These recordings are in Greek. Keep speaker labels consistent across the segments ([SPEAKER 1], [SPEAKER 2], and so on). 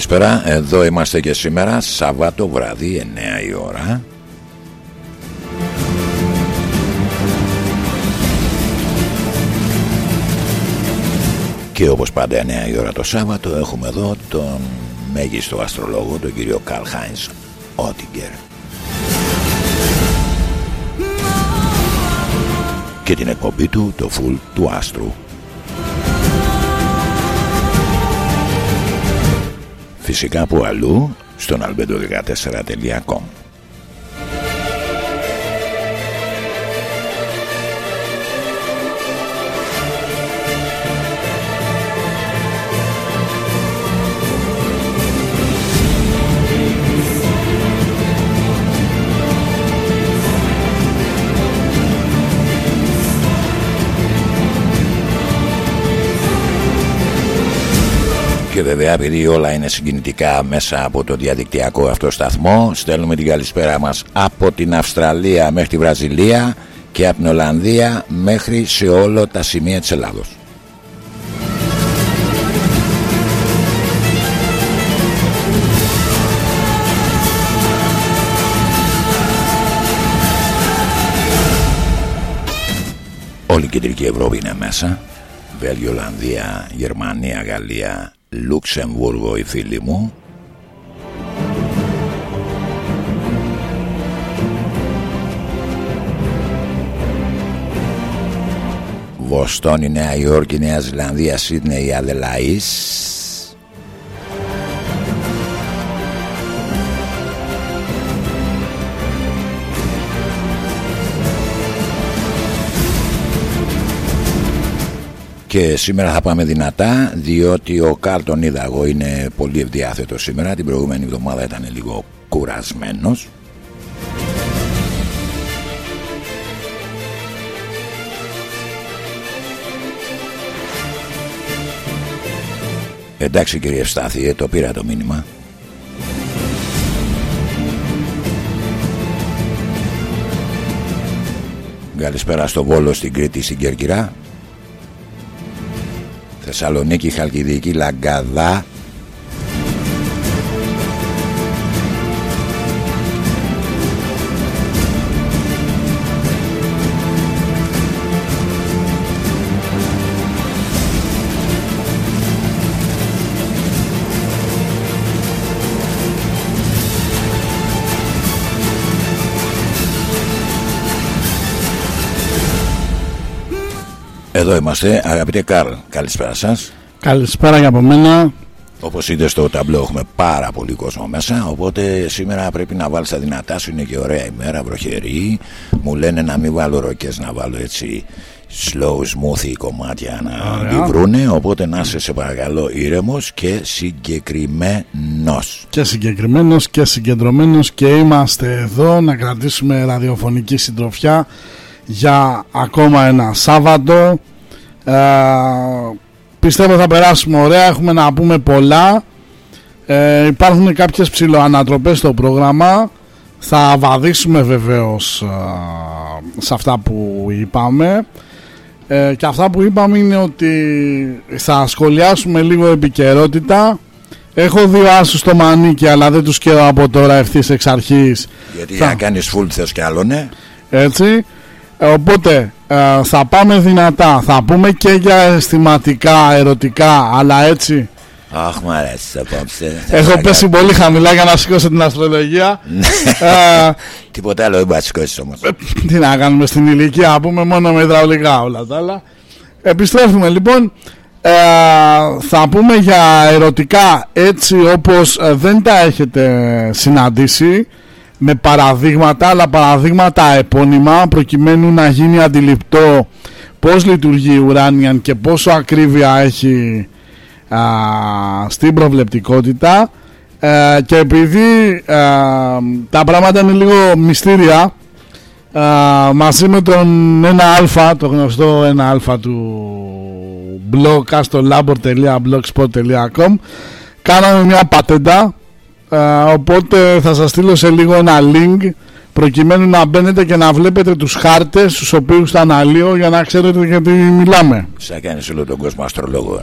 [SPEAKER 1] Καλησπέρα, εδώ είμαστε και σήμερα Σαββάτο βράδυ 9 η ώρα. Και όπως πάντα 9 η ώρα το Σάββατο έχουμε εδώ τον μέγιστο αστρολόγο τον κύριο Καρλ Χάινς Ότιγκερ. Και την εκπομπή του το Φουλ του Άστρου Φυσικά από αλλού στον albedo14.com βέβαια επειδή όλα είναι συγκινητικά μέσα από το διαδικτυακό αυτό σταθμό στέλνουμε την καλησπέρα μας από την Αυστραλία μέχρι τη Βραζιλία και από την Ολλανδία μέχρι σε όλα τα σημεία της Ελλάδος. Όλη η κεντρική Ευρώπη είναι μέσα Βέλγιο, Ολλανδία, Γερμανία, Γαλλία, Λουξεμβούργο οι φίλοι μου. Βοστόνη, Νέα Υόρκη, Νέα Ζηλανδία, Σίδνεϊ, Αδελαής Και σήμερα θα πάμε δυνατά διότι ο Κάρτον είδα εγώ είναι πολύ ευδιάθετος σήμερα. Την προηγούμενη εβδομάδα ήταν λίγο κουρασμένος. Εντάξει κύριε Στάθη, ε, το πήρα το μήνυμα. Καλησπέρα στο Βόλο, στην Κρήτη, στην Κέρκυρα. Θεσσαλονίκη, Χαλκιδική, Λαγκαδά Εδώ είμαστε, αγαπητέ Καρλ. Καλησπέρα σας.
[SPEAKER 2] Καλησπέρα για από μένα.
[SPEAKER 1] Όπως είδες στο ταμπλό, έχουμε πάρα πολύ κόσμο μέσα. Οπότε σήμερα πρέπει να βάλεις τα δυνατά σου. Είναι και ωραία ημέρα, βροχερή. Μου λένε να μην βάλω ροκές, να βάλω έτσι slow, smooth κομμάτια να τη βρούνε. Οπότε να είσαι σε παρακαλώ ήρεμος και συγκεκριμένος.
[SPEAKER 2] Και συγκεκριμένος και συγκεντρωμένος και είμαστε εδώ να κρατήσουμε ραδιοφωνική συντροφιά για ακόμα ένα Σάββατο ε, πιστεύω θα περάσουμε ωραία έχουμε να πούμε πολλά. Ε, υπάρχουν κάποιες ψηλοανατροπές στο πρόγραμμα. Θα βαδίσουμε βεβαίως ε, σε αυτά που είπαμε. Ε, και αυτά που είπαμε είναι ότι θα σχολιάσουμε λίγο επικαιρότητα. Έχω δύο άσους στο μανίκι αλλά δεν τους καίω από τώρα ευθύς εξ αρχής.
[SPEAKER 1] Γιατί θα... να κάνεις φουλ θες κι άλλο ναι
[SPEAKER 2] Έτσι. Ε, οπότε ε, θα πάμε δυνατά. Θα πούμε και για αισθηματικά, ερωτικά Αλλά έτσι.
[SPEAKER 1] Αχ μου αρέσει απόψε
[SPEAKER 2] Έχω πέσει πολύ χαμηλά για να σηκώσω την αστρολογία.
[SPEAKER 1] Ναι. ε, Τίποτα άλλο δεν μπορεί να σηκώσεις όμως.
[SPEAKER 2] Τι να κάνουμε στην ηλικία Πούμε μόνο με υδραυλικά όλα τα άλλα. Επιστρέφουμε λοιπόν. Θα πούμε για ερωτικά έτσι όπως δεν τα έχετε συναντήσει με παραδείγματα αλλά παραδείγματα επώνυμα προκειμένου να γίνει αντιληπτό πώς λειτουργεί η Ουράνιαν και πόσο ακρίβεια έχει α, στην προβλεπτικότητα. Ε, και επειδή τα πράγματα είναι λίγο μυστήρια μαζί με τον 1α το γνωστό 1α του blog astrolabor.blogspot.com κάναμε μια πατέντα οπότε θα σας στείλω σε λίγο ένα link προκειμένου να μπαίνετε και να βλέπετε τους χάρτες στους οποίους θα αναλύω για να ξέρετε γιατί μιλάμε.
[SPEAKER 1] Σαν κάνεις όλο τον κόσμο αστρολόγο.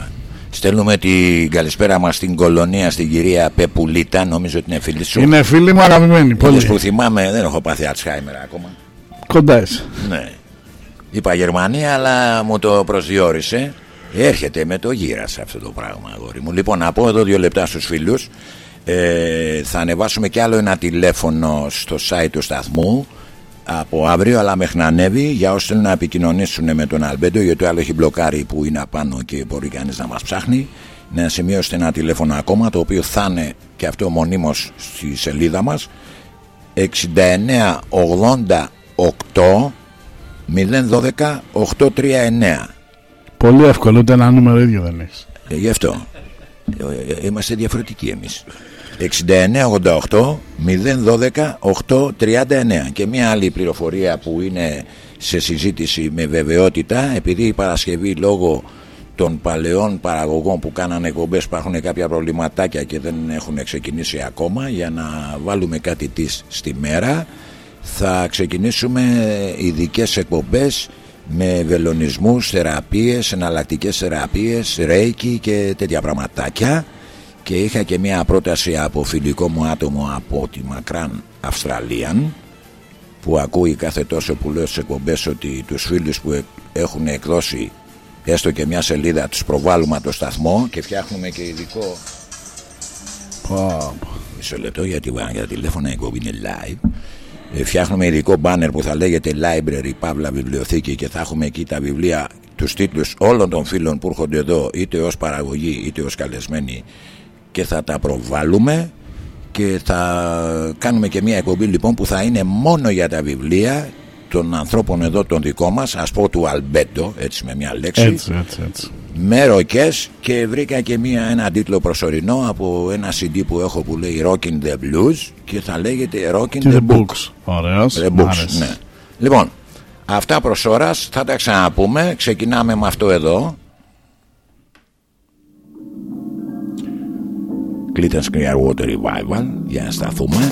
[SPEAKER 1] Στέλνουμε την καλησπέρα μας στην κολονία στην κυρία Πεπουλίτα. Νομίζω ότι είναι φίλη σου.
[SPEAKER 2] Είναι φίλη μου αγαπημένη. Πολύ.
[SPEAKER 1] που θυμάμαι, δεν έχω πάθει Ατσχάιμερ ακόμα.
[SPEAKER 2] Κοντά εσύ.
[SPEAKER 1] Ναι. Είπα Γερμανία, αλλά μου το προσδιορίσε. Έρχεται με το γύρα σε αυτό το πράγμα, αγόρι μου. Λοιπόν, να πω εδώ δύο λεπτά στους φίλους. Ε, θα ανεβάσουμε κι άλλο ένα τηλέφωνο στο site του σταθμού από αύριο, αλλά μέχρι να ανέβει για όσοι θέλουν να επικοινωνήσουν με τον Αλμπέντο, γιατί το άλλο έχει μπλοκάρει που είναι απάνω και μπορεί κανείς να μας ψάχνει. Να σημειώσετε ένα τηλέφωνο ακόμα, το οποίο θα είναι και αυτό μονίμως στη σελίδα μας. 6988 012 839.
[SPEAKER 2] Πολύ εύκολο, ούτε ένα νούμερο ίδιο δεν έχεις.
[SPEAKER 1] Ε, γι' αυτό. Ε, ε, είμαστε διαφορετικοί εμείς. 6988 012 839 και μια άλλη πληροφορία που είναι σε συζήτηση με βεβαιότητα επειδή η Παρασκευή λόγω των παλαιών παραγωγών που κάνανε εκπομπές υπάρχουν κάποια προβληματάκια και δεν έχουν ξεκινήσει ακόμα για να βάλουμε κάτι της στη μέρα θα ξεκινήσουμε ειδικές εκπομπές με βελονισμούς, θεραπείες, εναλλακτικές θεραπείες, ρέικι και τέτοια πραγματάκια και είχα και μια πρόταση από φιλικό μου άτομο από τη μακράν Αυστραλίαν που ακούει κάθε τόσο που λέω στις εκπομπές ότι τους φίλους που έχουν εκδώσει έστω και μια σελίδα τους προβάλλουμε το σταθμό και φτιάχνουμε και ειδικό. Μισό λεπτό γιατί για τηλέφωνα εκπομπή είναι live. Ε, φτιάχνουμε ειδικό banner που θα λέγεται library παύλα βιβλιοθήκη και θα έχουμε εκεί τα βιβλία τους τίτλους όλων των φίλων που έρχονται εδώ είτε ως παραγωγή είτε ως καλεσμένοι και θα τα προβάλλουμε και θα κάνουμε και μια εκπομπή λοιπόν που θα είναι μόνο για τα βιβλία των ανθρώπων εδώ των δικών μας ας πω του Αλμπέντο έτσι με μια λέξη.
[SPEAKER 2] Έτσι, έτσι, έτσι.
[SPEAKER 1] με ροκές και βρήκα και μια, ένα τίτλο προσωρινό από ένα CD που έχω που λέει Rockin' the Blues και θα λέγεται Rockin' the, the Books,
[SPEAKER 2] Ωραίος,
[SPEAKER 1] the books ναι. λοιπόν αυτά προς ώρας θα τα ξαναπούμε. Ξεκινάμε με αυτό εδώ Cleveland Clearwater Revival για να σταθούμε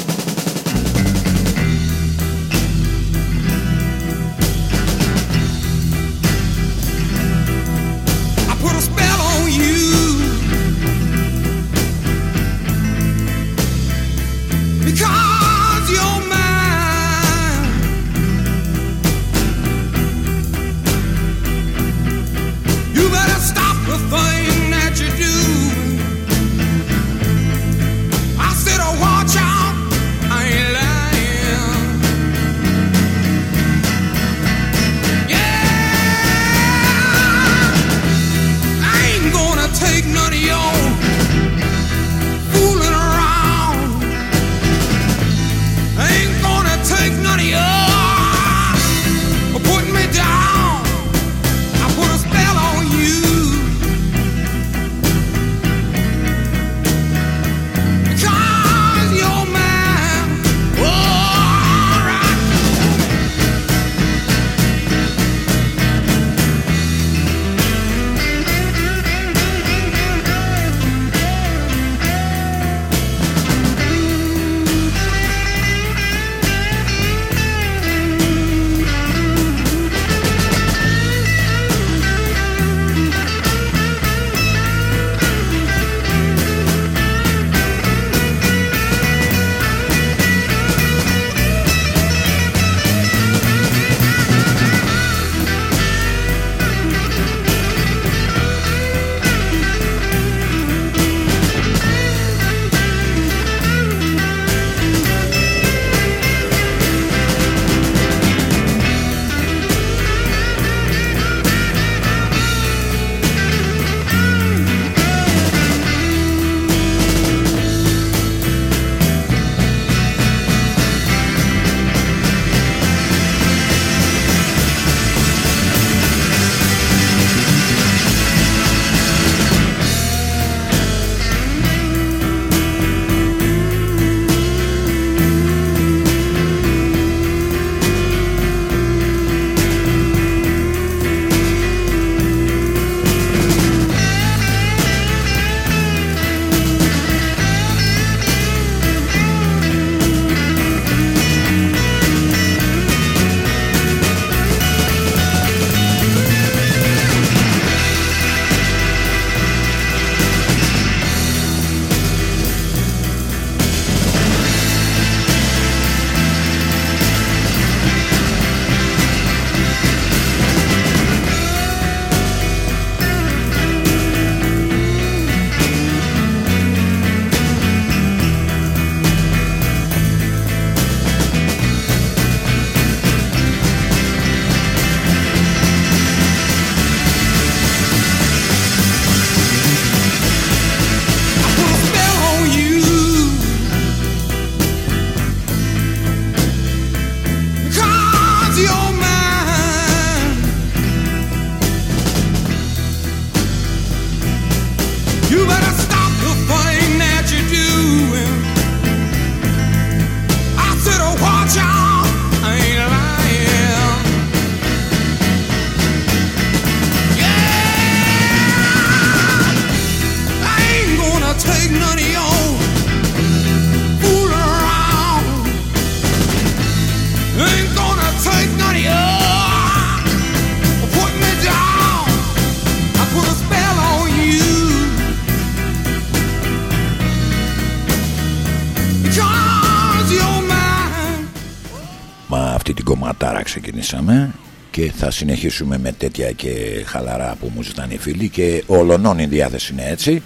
[SPEAKER 1] συνεχίσουμε με τέτοια και χαλαρά που μου ζητάνε οι φίλοι και ολονών η διάθεση είναι έτσι.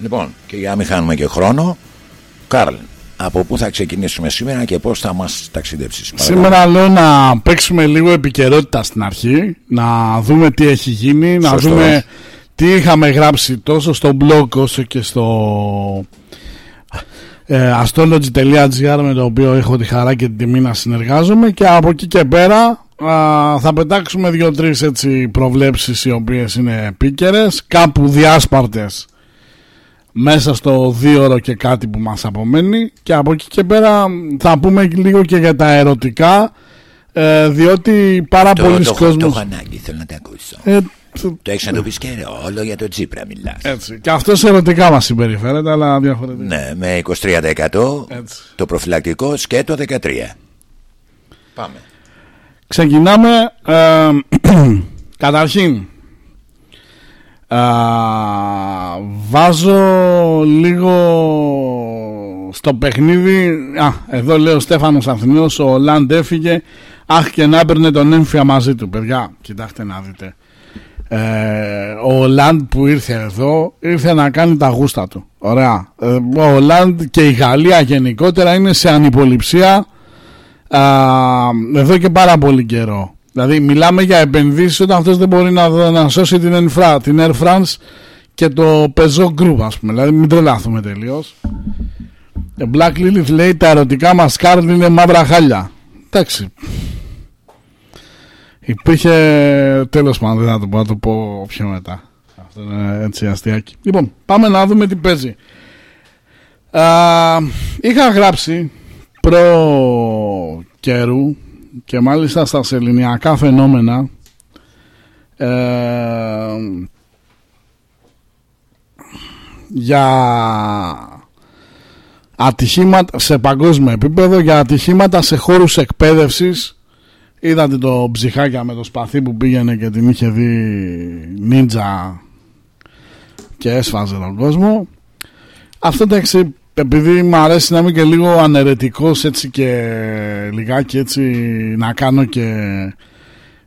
[SPEAKER 1] Λοιπόν και για να μην χάνουμε και χρόνο Καρλ από πού θα ξεκινήσουμε σήμερα και πώς θα μας ταξιδέψεις
[SPEAKER 2] Σήμερα λέω να παίξουμε λίγο επικαιρότητα στην αρχή Να δούμε τι έχει γίνει Να δούμε τι είχαμε γράψει τόσο στο blog όσο και στο ε, astrology.gr με το οποίο έχω τη χαρά και την τιμή να συνεργάζομαι. Και από εκεί και πέρα θα πετάξουμε δύο-τρεις έτσι προβλέψεις οι οποίες είναι επίκαιρες κάπου διάσπαρτες μέσα στο δύο ώρο και κάτι που μας απομένει και από εκεί και πέρα θα πούμε λίγο και για τα ερωτικά ε, διότι πάρα πολλοί κόσμος... Το
[SPEAKER 1] έχω ανάγκη, θέλω να τα ακούσω. Ε, το έχεις να το πεις και όλο για το Τσίπρα μιλάς.
[SPEAKER 2] Έτσι. Και αυτός ερωτικά μας συμπεριφέρεται, αλλά διαφορετικά.
[SPEAKER 1] Ναι, με 23% το προφυλακτικό σκέτο 13. Πάμε.
[SPEAKER 2] Ξεκινάμε. Ε, καταρχήν, ε, βάζω λίγο στο παιχνίδι. Α, εδώ λέει ο Στέφανος Αθηνός, ο Λαντ έφυγε. Αχ και να έπαιρνε τον έμφυα μαζί του. Παιδιά, κοιτάξτε να δείτε. Ε, ο Λαντ που ήρθε εδώ ήρθε να κάνει τα γούστα του. Ωραία. Ε, ο Λαντ και η Γαλλία γενικότερα είναι σε ανυποληψία εδώ και πάρα πολύ καιρό. Δηλαδή μιλάμε για επενδύσεις όταν αυτός δεν μπορεί να, να σώσει την, Air, την Air France και το Peugeot Group ας πούμε. Δηλαδή μην τρελάθουμε τελείως. Ε, Black Lilith λέει τα ερωτικά μας κάρτ είναι μαύρα χάλια. Εντάξει. Υπήρχε τέλος πάντων δεν θα το πω, το πω πιο μετά. Αυτό είναι έτσι αστείακι. Λοιπόν πάμε να δούμε τι παίζει. Α, είχα γράψει προ καιρού και μάλιστα στα σεληνιακά φαινόμενα ε, για ατυχήματα σε παγκόσμιο επίπεδο για ατυχήματα σε χώρους εκπαίδευσης. Είδατε το ψυχάκια με το σπαθί που πήγαινε και την είχε δει νίντζα και έσφαζε τον κόσμο. Αυτό το επειδή μου αρέσει να είμαι και λίγο αναιρετικός έτσι και λιγάκι έτσι να κάνω και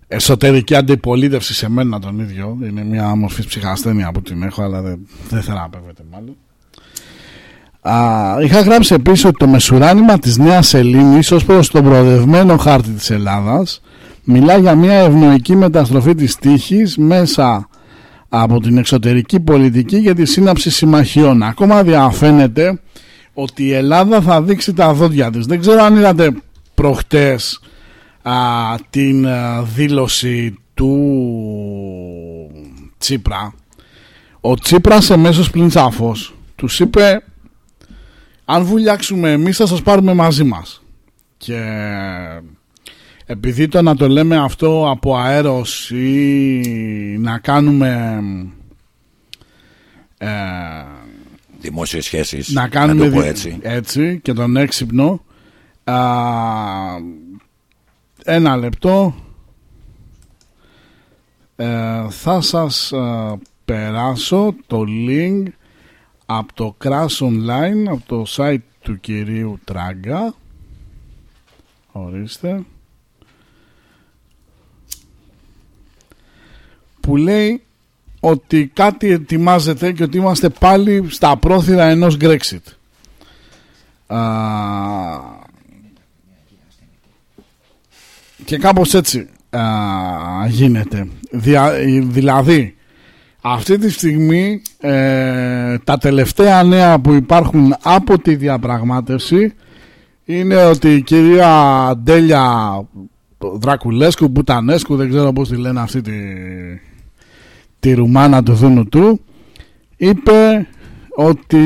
[SPEAKER 2] εσωτερική αντιπολίτευση σε μένα τον ίδιο είναι μια μορφή ψυχασθένεια που την έχω αλλά δεν, δεν θέλω να πέφτει μάλλον. Α, είχα γράψει επίσης ότι το μεσουράνημα της Νέας Ελλήνης ως προς τον προοδευμένο χάρτη της Ελλάδας μιλά για μια ευνοϊκή μεταστροφή της τύχης μέσα από την εξωτερική πολιτική για τη σύναψη συμμαχιών. Ακόμα διαφαίνεται ότι η Ελλάδα θα δείξει τα δόντια της. Δεν ξέρω αν είδατε προχτές α, την δήλωση του Τσίπρα. Ο Τσίπρας εμέσως πλην τσάφος τους είπε αν βουλιάξουμε εμείς θα σας πάρουμε μαζί μας. Και επειδή το να το λέμε αυτό από αέρος ή να κάνουμε ε,
[SPEAKER 1] δημόσιες σχέσεις
[SPEAKER 2] να κάνουμε
[SPEAKER 1] να το πω έτσι.
[SPEAKER 2] έτσι και τον έξυπνο α, ένα λεπτό ε, θα σας περάσω το link από το Crash Online από το site του κυρίου Τράγκα ορίστε που λέει ότι κάτι ετοιμάζεται και ότι είμαστε πάλι στα πρόθυρα ενός Brexit. και κάπως έτσι γίνεται. δηλαδή, αυτή τη στιγμή ε, τα τελευταία νέα που υπάρχουν από τη διαπραγμάτευση είναι ότι η κυρία Ντέλια Δρακουλέσκου, Μπουτανέσκου, δεν ξέρω πώς τη λένε αυτή τη τη Ρουμάνα του Δούνου του είπε ότι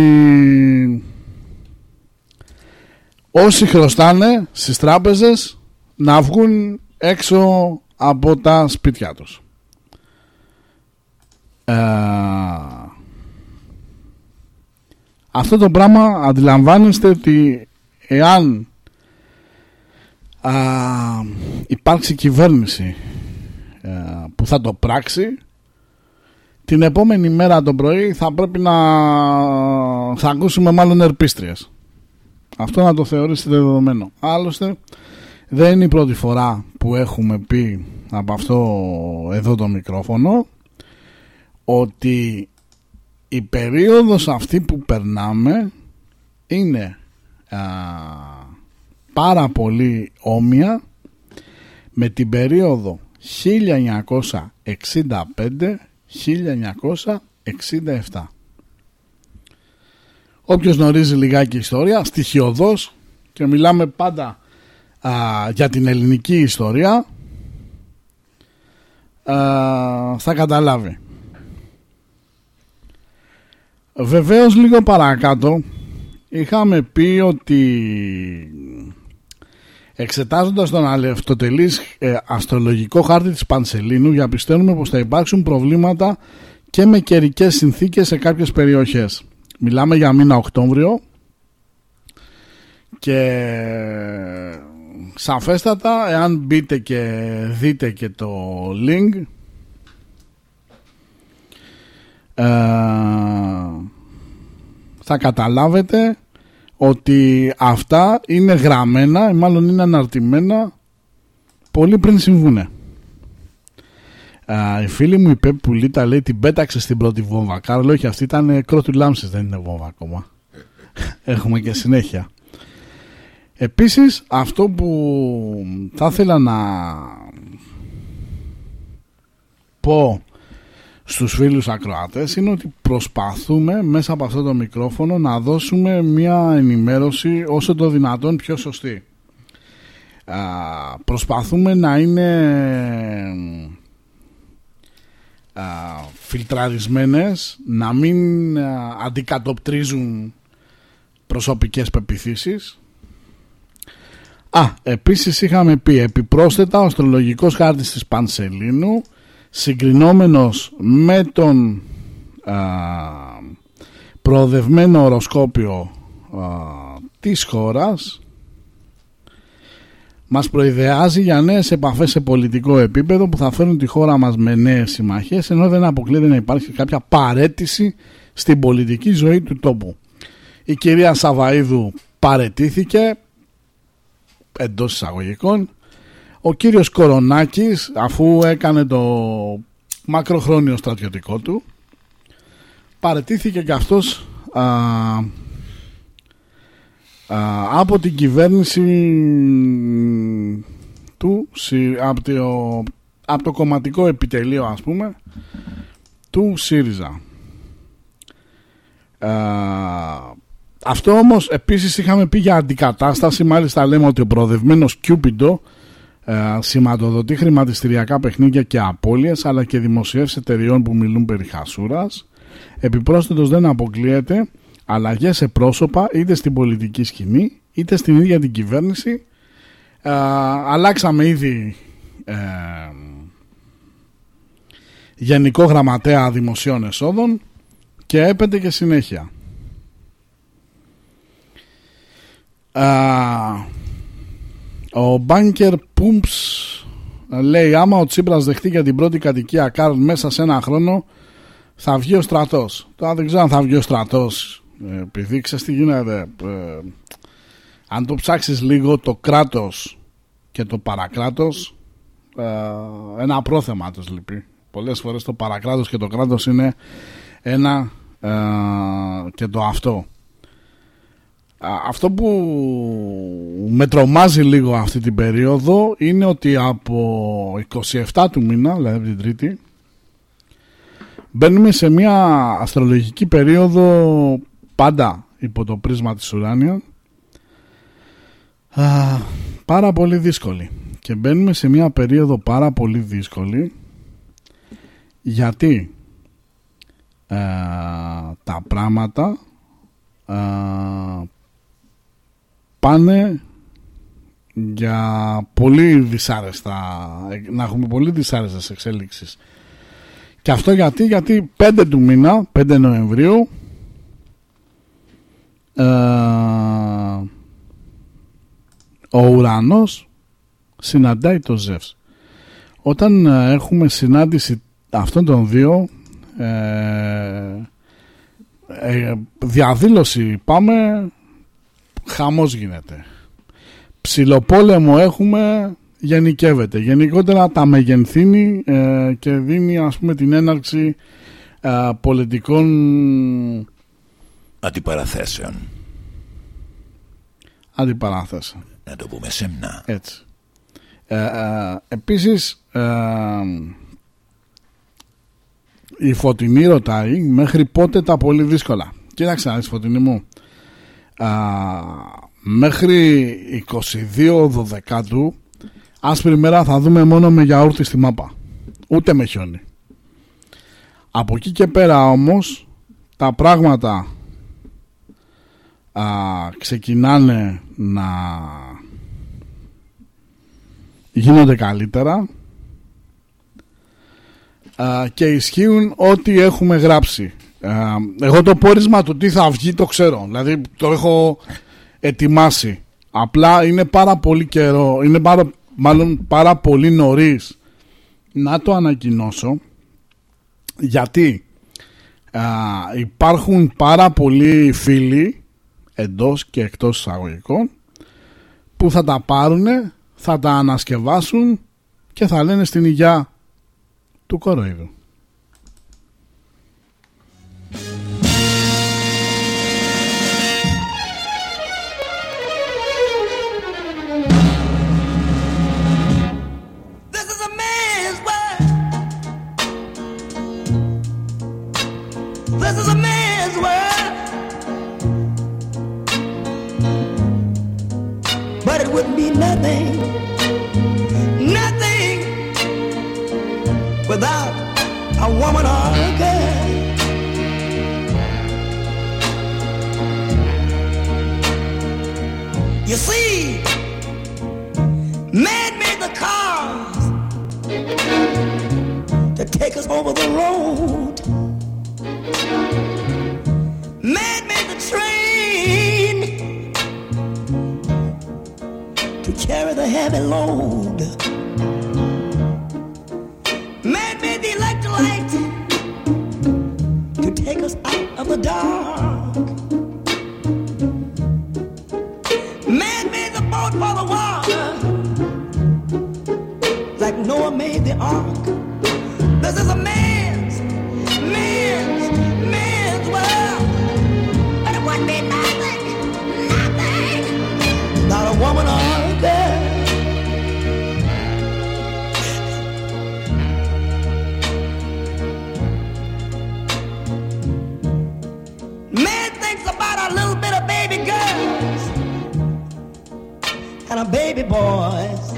[SPEAKER 2] όσοι χρωστάνε στις τράπεζες να βγουν έξω από τα σπίτια τους. Ε, αυτό το πράγμα αντιλαμβάνεστε ότι εάν α, υπάρξει κυβέρνηση ε, που θα το πράξει την επόμενη μέρα το πρωί θα πρέπει να θα ακούσουμε μάλλον ερπίστριες. Αυτό να το θεωρήσετε δεδομένο. Άλλωστε δεν είναι η πρώτη φορά που έχουμε πει από αυτό εδώ το μικρόφωνο ότι η περίοδος αυτή που περνάμε είναι πάρα πολύ όμοια με την περίοδο 1965-1967. Όποιος γνωρίζει λιγάκι ιστορία, στοιχειοδός και μιλάμε πάντα για την ελληνική ιστορία θα καταλάβει. Βεβαίως λίγο παρακάτω είχαμε πει ότι εξετάζοντας τον αλευτοτελής ε, αστρολογικό χάρτη της Πανσελίνου διαπιστώνουμε πως θα υπάρξουν προβλήματα και με καιρικές συνθήκες σε κάποιες περιοχές. Μιλάμε για μήνα Οκτώβριο και σαφέστατα εάν μπείτε και δείτε και το link ε, θα καταλάβετε ότι αυτά είναι γραμμένα, μάλλον είναι αναρτημένα πολύ πριν συμβούνε. η φίλη μου η Πέπ Πουλίτα λέει την πέταξε στην πρώτη βόμβα. Κάρλο, όχι αυτή ήταν κρότου λάμψης, δεν είναι βόμβα ακόμα. Έχουμε και συνέχεια. Επίσης αυτό που θα ήθελα να πω στους φίλους ακροατές είναι ότι προσπαθούμε μέσα από αυτό το μικρόφωνο να δώσουμε μια ενημέρωση όσο το δυνατόν πιο σωστή. προσπαθούμε να είναι α, φιλτραρισμένες, να μην αντικατοπτρίζουν προσωπικές πεπιθήσεις Α, επίσης είχαμε πει επιπρόσθετα ο αστρολογικός χάρτης της Πανσελίνου συγκρινόμενος με τον α, προοδευμένο οροσκόπιο α, της χώρας μας προειδεάζει για νέες επαφές σε πολιτικό επίπεδο που θα φέρουν τη χώρα μας με νέες συμμαχίες ενώ δεν αποκλείεται να υπάρχει κάποια παρέτηση στην πολιτική ζωή του τόπου. Η κυρία Σαβαίδου παρετήθηκε εντός εισαγωγικών ο κύριος Κορονάκης αφού έκανε το μακροχρόνιο στρατιωτικό του παρετήθηκε και αυτός α, από την κυβέρνηση του από το, από το κομματικό επιτελείο ας πούμε του ΣΥΡΙΖΑ. Αυτό όμως επίσης είχαμε πει για αντικατάσταση μάλιστα λέμε ότι ο προοδευμένος Κιούπιντο ε, σηματοδοτεί χρηματιστηριακά παιχνίδια και απώλειες αλλά και δημοσιεύσει εταιριών που μιλούν περί χασούρας. Επιπρόσθετος δεν αποκλείεται αλλαγές σε πρόσωπα είτε στην πολιτική σκηνή είτε στην ίδια την κυβέρνηση. Ε, αλλάξαμε ήδη ε, Γενικό Γραμματέα Δημοσίων Εσόδων και έπεται και συνέχεια. Ο Μπάνκερ Πούμψ λέει άμα ο Τσίπρας δεχτεί για την πρώτη κατοικία Καρλ μέσα σε ένα χρόνο θα βγει ο στρατός. Τώρα δεν ξέρω αν θα βγει ο στρατός ε, επειδή ξέρεις τι γίνεται. Ε, αν το ψάξεις λίγο το κράτος και το παρακράτος ε, ένα απρόθεμα τους λείπει. Πολλές φορές το παρακράτος και το κράτος είναι ένα και το αυτό αυτό που με τρομάζει λίγο αυτή την περίοδο είναι ότι από 27 του μήνα, δηλαδή την Τρίτη, μπαίνουμε σε μια αστρολογική περίοδο πάντα υπό το πρίσμα της ουράνιας. Πάρα πολύ δύσκολη. Και μπαίνουμε σε μια περίοδο πάρα πολύ δύσκολη γιατί τα πράγματα πάνε για πολύ δυσάρεστα να έχουμε πολύ δυσάρεστες εξέλιξεις. Και αυτό γιατί γιατί 5 του μήνα 5 Νοεμβρίου ε, ο ουρανός συναντάει το Ζεύς. Όταν ε, έχουμε συνάντηση αυτών των δύο ε, ε, διαδήλωση πάμε χαμός γίνεται ψιλοπόλεμο έχουμε γενικεύεται. Γενικότερα τα μεγενθύνει ε, και δίνει ας πούμε την έναρξη ε, πολιτικών
[SPEAKER 1] αντιπαραθέσεων.
[SPEAKER 2] Αντιπαραθέσεων.
[SPEAKER 1] Να το πούμε σεμνά.
[SPEAKER 2] Έτσι. Ε, ε, επίσης ε, η Φωτεινή ρωτάει μέχρι πότε τα πολύ δύσκολα. Κοίταξε να Φωτεινή μου. Μέχρι 22 Δωδεκάτου άσπρη μέρα θα δούμε μόνο με γιαούρτι στη μάπα. Ούτε με χιόνι. Από εκεί και πέρα όμως τα πράγματα α, ξεκινάνε να γίνονται καλύτερα α, και ισχύουν ό,τι έχουμε γράψει. Εγώ το πόρισμα του τι θα βγει το ξέρω, δηλαδή το έχω ετοιμάσει. Απλά είναι πάρα πολύ καιρό, είναι πάρα, μάλλον πάρα πολύ νωρίς να το ανακοινώσω γιατί υπάρχουν πάρα πολλοί φίλοι εντός και εκτός εισαγωγικών που θα τα πάρουν, θα τα ανασκευάσουν και θα λένε στην υγειά του κοροϊδού. Nothing, nothing without a woman or a girl. You see, man made the cars to take us over the road. Man carry the heavy load. Man made the electric light to take us out of the dark. Man made the boat for the water, like Noah made the ark. This is a man's, man's, man's world. But it wouldn't be nothing, nothing, not a woman or baby boys.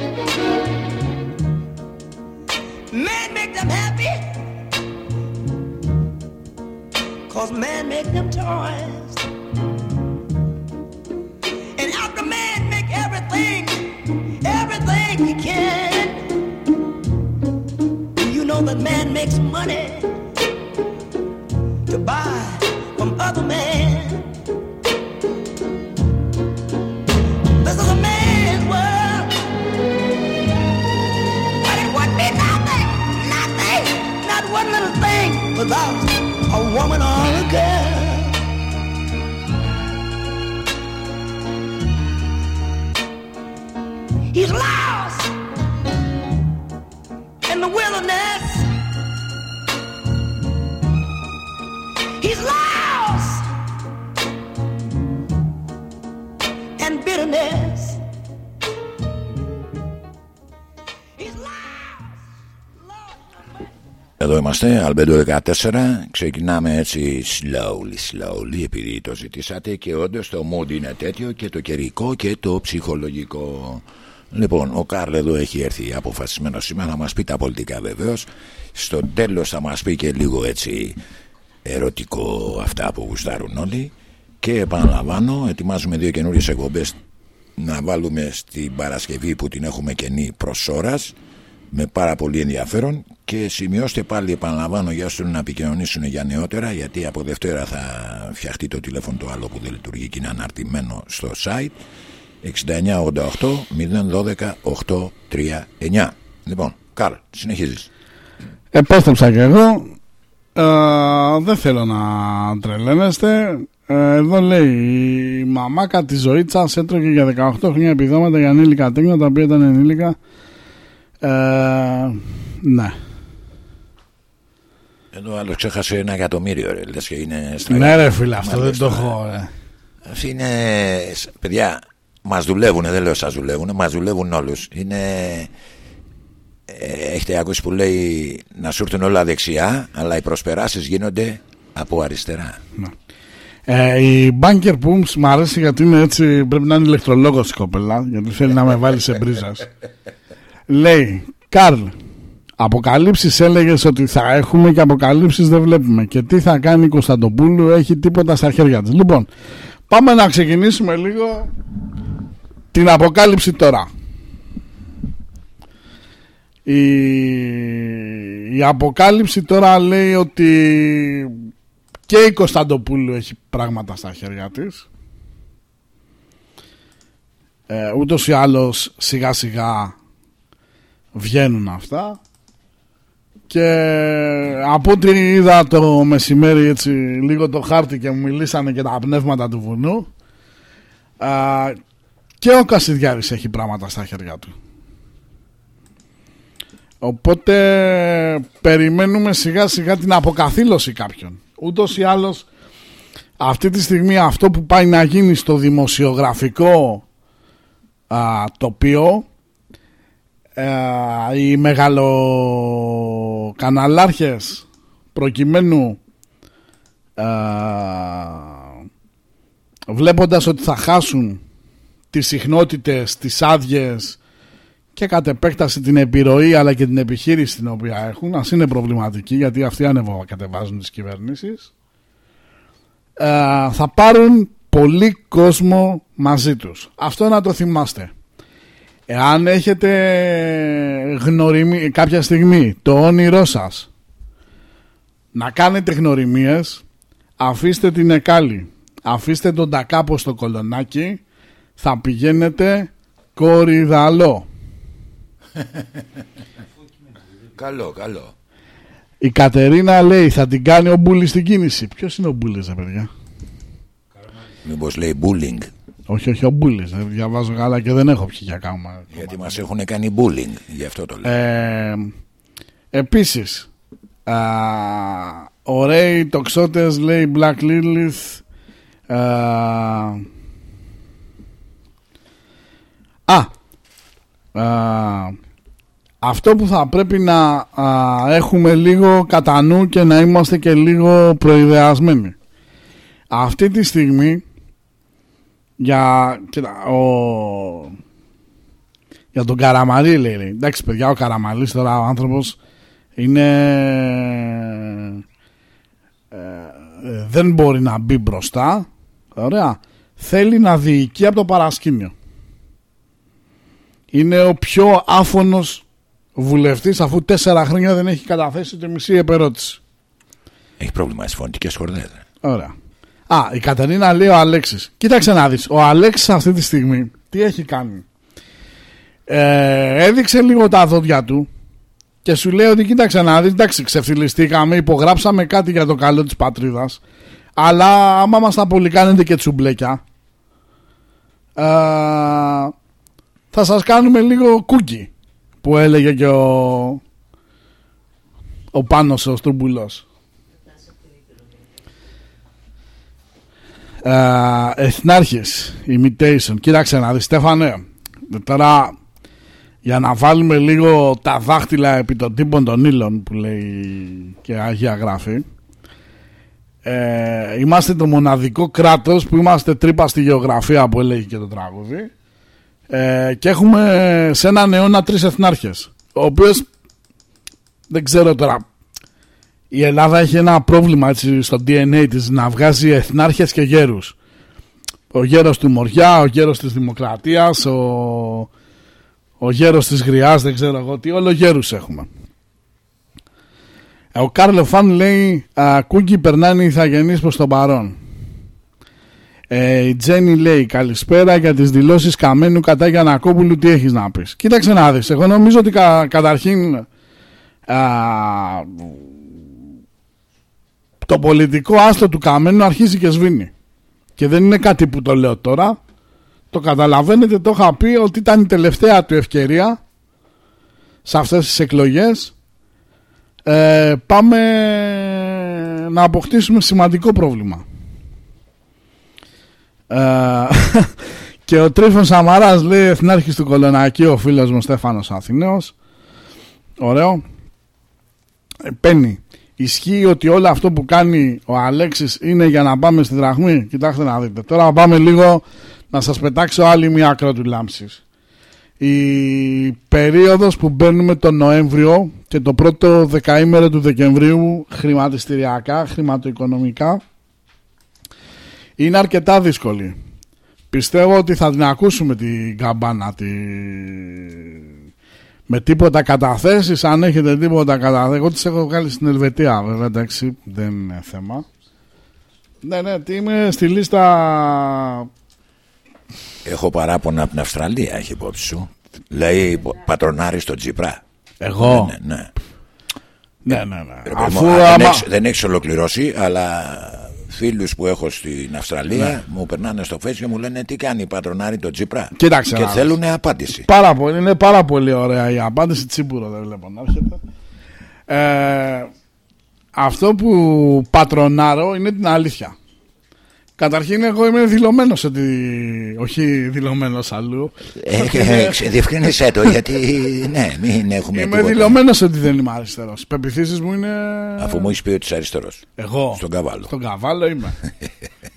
[SPEAKER 2] Man make them happy. Cause man make them toys. And after man make everything, everything he can. You know that man makes money without a woman or a girl. He's lost in the wilderness. He's lost in bitterness. Εδώ είμαστε, Αλμπέντο 14. Ξεκινάμε έτσι slowly, slowly, επειδή το ζητήσατε και όντως το mood είναι τέτοιο και το καιρικό και το ψυχολογικό. Λοιπόν, ο Κάρλ εδώ έχει έρθει αποφασισμένος σήμερα να μας πει τα πολιτικά βεβαίως. Στο τέλος θα μας πει και λίγο έτσι ερωτικό αυτά που γουστάρουν όλοι. Και επαναλαμβάνω, ετοιμάζουμε δύο καινούριες εκπομπές να βάλουμε στην Παρασκευή που την έχουμε καινή προς ώρας με πάρα πολύ ενδιαφέρον και σημειώστε πάλι επαναλαμβάνω για όσους να επικοινωνήσουν για νεότερα γιατί από Δευτέρα θα φτιαχτεί το τηλέφωνο το άλλο που δεν λειτουργεί και είναι αναρτημένο στο site 6988 012 839 Λοιπόν, Καρλ, συνεχίζεις. Επέστρεψα και εγώ. Ε, δεν θέλω να τρελαίνεστε. Ε, εδώ λέει η μαμάκα της Ζωήτσα έτρωγε για 18 χρόνια επιδόματα για ανήλικα τέκνα τα οποία ήταν ενήλικα. Ε, ναι.
[SPEAKER 1] Εδώ άλλος ξέχασε ένα εκατομμύριο ρε, λες και είναι
[SPEAKER 2] Ναι ρε φίλε αυτό δεν το έχω ρε.
[SPEAKER 1] Αυτοί είναι παιδιά μας δουλεύουν δεν λέω σας δουλεύουν μας δουλεύουν όλους είναι ε, έχετε ακούσει που λέει να σου έρθουν όλα δεξιά αλλά οι προσπεράσεις γίνονται από αριστερά
[SPEAKER 2] ναι. Ε, η Banker Pumps μου αρέσει γιατί είναι έτσι πρέπει να είναι ηλεκτρολόγος η κοπελά γιατί θέλει να με βάλει σε μπρίζας. λέει Καρλ Αποκαλύψεις έλεγες ότι θα έχουμε και αποκαλύψεις δεν βλέπουμε. Και τι θα κάνει η Κωνσταντοπούλου, έχει τίποτα στα χέρια της. Λοιπόν, πάμε να ξεκινήσουμε λίγο την αποκάλυψη τώρα. Η, η αποκάλυψη τώρα λέει ότι και η Κωνσταντοπούλου έχει πράγματα στα χέρια της. Ε, ούτως ή άλλως σιγά σιγά βγαίνουν αυτά και από ό,τι είδα το μεσημέρι έτσι λίγο το χάρτη και μου μιλήσανε και τα πνεύματα του βουνού α, και ο Κασιδιάρης έχει πράγματα στα χέρια του. Οπότε περιμένουμε σιγά σιγά την αποκαθήλωση κάποιων. Ούτως ή άλλως αυτή τη στιγμή αυτό που πάει να γίνει στο δημοσιογραφικό α, τοπίο ε, οι μεγαλοκαναλάρχες προκειμένου ε, βλέποντας ότι θα χάσουν τις συχνότητες, τις άδειες και κατ' επέκταση την επιρροή αλλά και την επιχείρηση την οποία έχουν ας είναι προβληματική γιατί αυτοί ανεβοκατεβάζουν τις κυβερνήσεις ε, θα πάρουν πολύ κόσμο μαζί τους. Αυτό να το θυμάστε Εάν έχετε γνωριμί, κάποια στιγμή το όνειρό σας να κάνετε γνωριμίες αφήστε την εκάλη αφήστε τον τακάπο στο κολονάκι θα πηγαίνετε κορυδαλό.
[SPEAKER 1] Καλό, καλό.
[SPEAKER 2] Η Κατερίνα λέει θα την κάνει ο Μπούλης στην κίνηση. Ποιος είναι ο Μπούλης παιδιά;
[SPEAKER 1] Μήπως λέει bullying
[SPEAKER 2] όχι, όχι, ο Μπούλης. Διαβάζω γάλα και δεν έχω πιει για κάμα.
[SPEAKER 1] Γιατί μας έχουν κάνει bullying, γι' αυτό το λέω.
[SPEAKER 2] Ε, Επίσης, ωραίοι τοξότες λέει Black Lilith. Α, αυτό που θα πρέπει να έχουμε λίγο κατά νου και να είμαστε και λίγο προειδεασμένοι. Αυτή τη στιγμή για, κοίτα, ο, για τον Καραμαλή λέει, λέει. Εντάξει παιδιά ο Καραμαλής τώρα ο άνθρωπος είναι ε, δεν μπορεί να μπει μπροστά. Ωραία. Θέλει να διοικεί από το παρασκήνιο. Είναι ο πιο άφωνος βουλευτής αφού τέσσερα χρόνια δεν έχει καταθέσει τη μισή επερώτηση.
[SPEAKER 1] Έχει πρόβλημα στις φωνητικές χορδές
[SPEAKER 2] ωραία Α, η Κατερίνα λέει ο Αλέξης. Κοίταξε να δεις. Ο Αλέξης αυτή τη στιγμή τι έχει κάνει. Ε, έδειξε λίγο τα δόντια του και σου λέει ότι κοίταξε να δεις. Εντάξει, ξεφυλιστήκαμε, υπογράψαμε κάτι για το καλό της πατρίδας. Αλλά άμα μας τα πολύ κάνετε και τσουμπλέκια, ε, θα σας κάνουμε λίγο κούκι που έλεγε και ο, ο Πάνος ο Στρουμπουλός. Uh, εθνάρχες imitation κοίταξε να δεις Στέφανε τώρα για να βάλουμε λίγο τα δάχτυλα επί των τύπων των ήλων που λέει και Αγία Γράφη ε, είμαστε το μοναδικό κράτος που είμαστε τρύπα στη γεωγραφία που έλεγε και το τραγούδι ε, και έχουμε σε έναν αιώνα τρεις εθνάρχες ο οποίος δεν ξέρω τώρα η Ελλάδα έχει ένα πρόβλημα έτσι, στο DNA της να βγάζει εθνάρχες και γέρους. Ο γέρος του Μοριά, ο γέρος της Δημοκρατίας, ο, ο γέρος της Γριάς, δεν ξέρω εγώ τι, όλο γέρους έχουμε. Ο Κάρλο Φαν λέει «Κούκι περνάνε οι ηθαγενείς προς τον παρόν». Ε, η Τζέννη λέει καλησπέρα για τις δηλώσεις Καμένου κατά Γιανακόπουλου τι έχεις να πεις. Κοίταξε να δεις, εγώ νομίζω ότι καταρχήν α, το πολιτικό άστρο του Καμένου αρχίζει και σβήνει. και δεν είναι κάτι που το λέω τώρα. Το καταλαβαίνετε το είχα πει ότι ήταν η τελευταία του ευκαιρία σε αυτές τις εκλογές. Ε, πάμε να αποκτήσουμε σημαντικό πρόβλημα. Ε, και ο Τρίφων Σαμαράς λέει εθνάρχης του Κολονακίου ο φίλος μου Στέφανος Αθηναίος ωραίο. Ε, παίρνει Ισχύει ότι όλο αυτό που κάνει ο Αλέξης είναι για να πάμε στη δραχμή; Κοιτάξτε να δείτε. Τώρα πάμε λίγο να σας πετάξω άλλη μια ακρό λάμψης. Η περίοδος που μπαίνουμε τον Νοέμβριο και το πρώτο δεκαήμερο του Δεκεμβρίου χρηματιστηριακά, χρηματοοικονομικά είναι αρκετά δύσκολη. Πιστεύω ότι θα την ακούσουμε την καμπάνα τη με τίποτα καταθέσεις αν έχετε τίποτα καταθέσεις. Εγώ τις έχω βγάλει στην Ελβετία βέβαια εντάξει δεν είναι θέμα. Ναι ναι τι είμαι στη λίστα.
[SPEAKER 1] Έχω παράπονα από την Αυστραλία έχει υπόψη σου. Λέει πατρονάρι στο Τζίπρα
[SPEAKER 2] εγώ;
[SPEAKER 1] Ναι ναι
[SPEAKER 2] ναι, ναι, ναι. ναι.
[SPEAKER 1] Αφού, δεν, έχεις, δεν έχεις ολοκληρώσει αλλά φίλους που έχω στην Αυστραλία ναι. μου περνάνε στο facebook και μου λένε τι κάνει η πατρονάρη το Τσίπρα
[SPEAKER 2] Κοίταξε,
[SPEAKER 1] και θέλουν απάντηση.
[SPEAKER 2] Πάρα πολύ, είναι πάρα πολύ ωραία η απάντηση Τσίπουρο δεν βλέπω να έρχεται. Ε, αυτό που πατρονάρω είναι την αλήθεια Καταρχήν εγώ είμαι δηλωμένος ότι... Όχι δηλωμένος αλλού.
[SPEAKER 1] Ε, ε, Διευκρίνησέ το γιατί ναι μην έχουμε
[SPEAKER 2] Είμαι δηλωμένος ότι δεν είμαι αριστερός. Οι πεπιθήσεις μου είναι
[SPEAKER 1] Αφού μου έχεις πει ότι είσαι αριστερός.
[SPEAKER 2] Εγώ;
[SPEAKER 1] Στον καβάλο.
[SPEAKER 2] Στον καβάλο είμαι.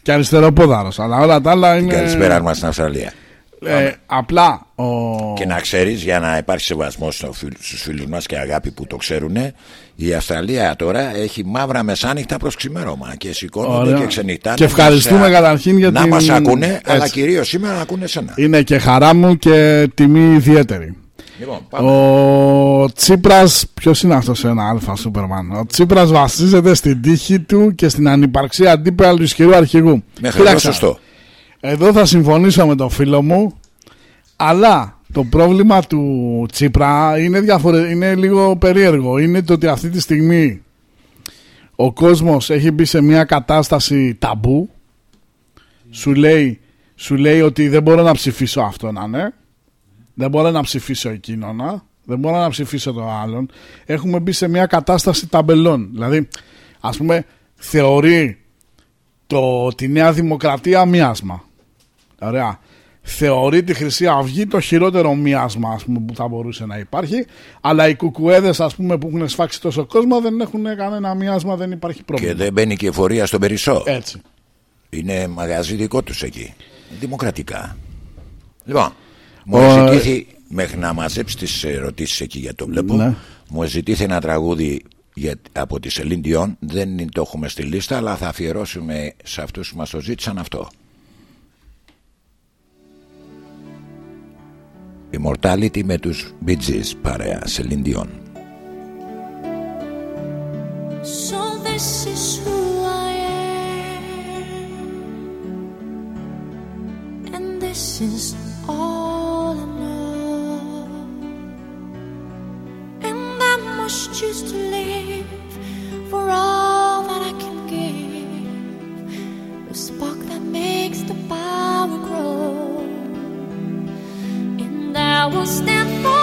[SPEAKER 2] Και αριστεροπόδαρος Αλλά όλα τα άλλα είναι
[SPEAKER 1] Καλησπέρα μας στην Αυστραλία
[SPEAKER 2] ε, απλά ο...
[SPEAKER 1] Και να ξέρεις για να υπάρχει σεβασμός στους φίλους μας και αγάπη που το ξέρουν Η Αυστραλία τώρα έχει μαύρα μεσάνυχτα προς ξημέρωμα Και σηκώνονται και ξενυχτάνε
[SPEAKER 2] Και ευχαριστούμε καταρχήν για
[SPEAKER 1] Να την... μας ακούνε Έτσι. αλλά κυρίως σήμερα να ακούνε σένα
[SPEAKER 2] Είναι και χαρά μου και τιμή ιδιαίτερη
[SPEAKER 1] Λοιπόν,
[SPEAKER 2] Ο Τσίπρας, ποιος είναι αυτός ένα αλφα Σούπερμαν; Ο Τσίπρας βασίζεται στην τύχη του και στην ανυπαρξία αντίπαλου του ισχυρού αρχηγού.
[SPEAKER 1] Μέχρι εδώ σωστό.
[SPEAKER 2] Εδώ θα συμφωνήσω με τον φίλο μου αλλά το πρόβλημα του Τσίπρα είναι, διαφορε... είναι λίγο περίεργο. Είναι το ότι αυτή τη στιγμή ο κόσμος έχει μπει σε μια κατάσταση ταμπού. Σου λέει, σου λέει ότι δεν μπορώ να ψηφίσω αυτόν να ναι δεν μπορώ να ψηφίσω εκείνον να. Δεν μπορώ να ψηφίσω τον άλλον. Έχουμε μπει σε μια κατάσταση ταμπελών. Δηλαδή ας πούμε θεωρεί το, τη Νέα Δημοκρατία μοιάσμα Ωραία. Θεωρεί τη Χρυσή Αυγή το χειρότερο μοιάσμα ας πούμε, που θα μπορούσε να υπάρχει. Αλλά οι κουκουέδες που έχουν σφάξει τόσο κόσμο δεν έχουν κανένα μοιάσμα, δεν υπάρχει πρόβλημα.
[SPEAKER 1] Και δεν μπαίνει και εφορία στον Περισσό.
[SPEAKER 2] Έτσι.
[SPEAKER 1] Είναι μαγαζί δικό τους εκεί. Δημοκρατικά. Λοιπόν, μου ζητήθη μέχρι να μαζέψει τις ερωτήσεις εκεί για το βλέπω. Ναι. Μου ζητήθη ένα τραγούδι για, από τη Σελήν Δεν το έχουμε στη λίστα, αλλά θα αφιερώσουμε σε αυτούς που μας το ζήτησαν αυτό. Immortality με τους Bee Gees παρέα σε Λιντιόν
[SPEAKER 3] So this is who I am And this is all I know And I must choose to live For all that I can give The spark that makes the power grow I will stand for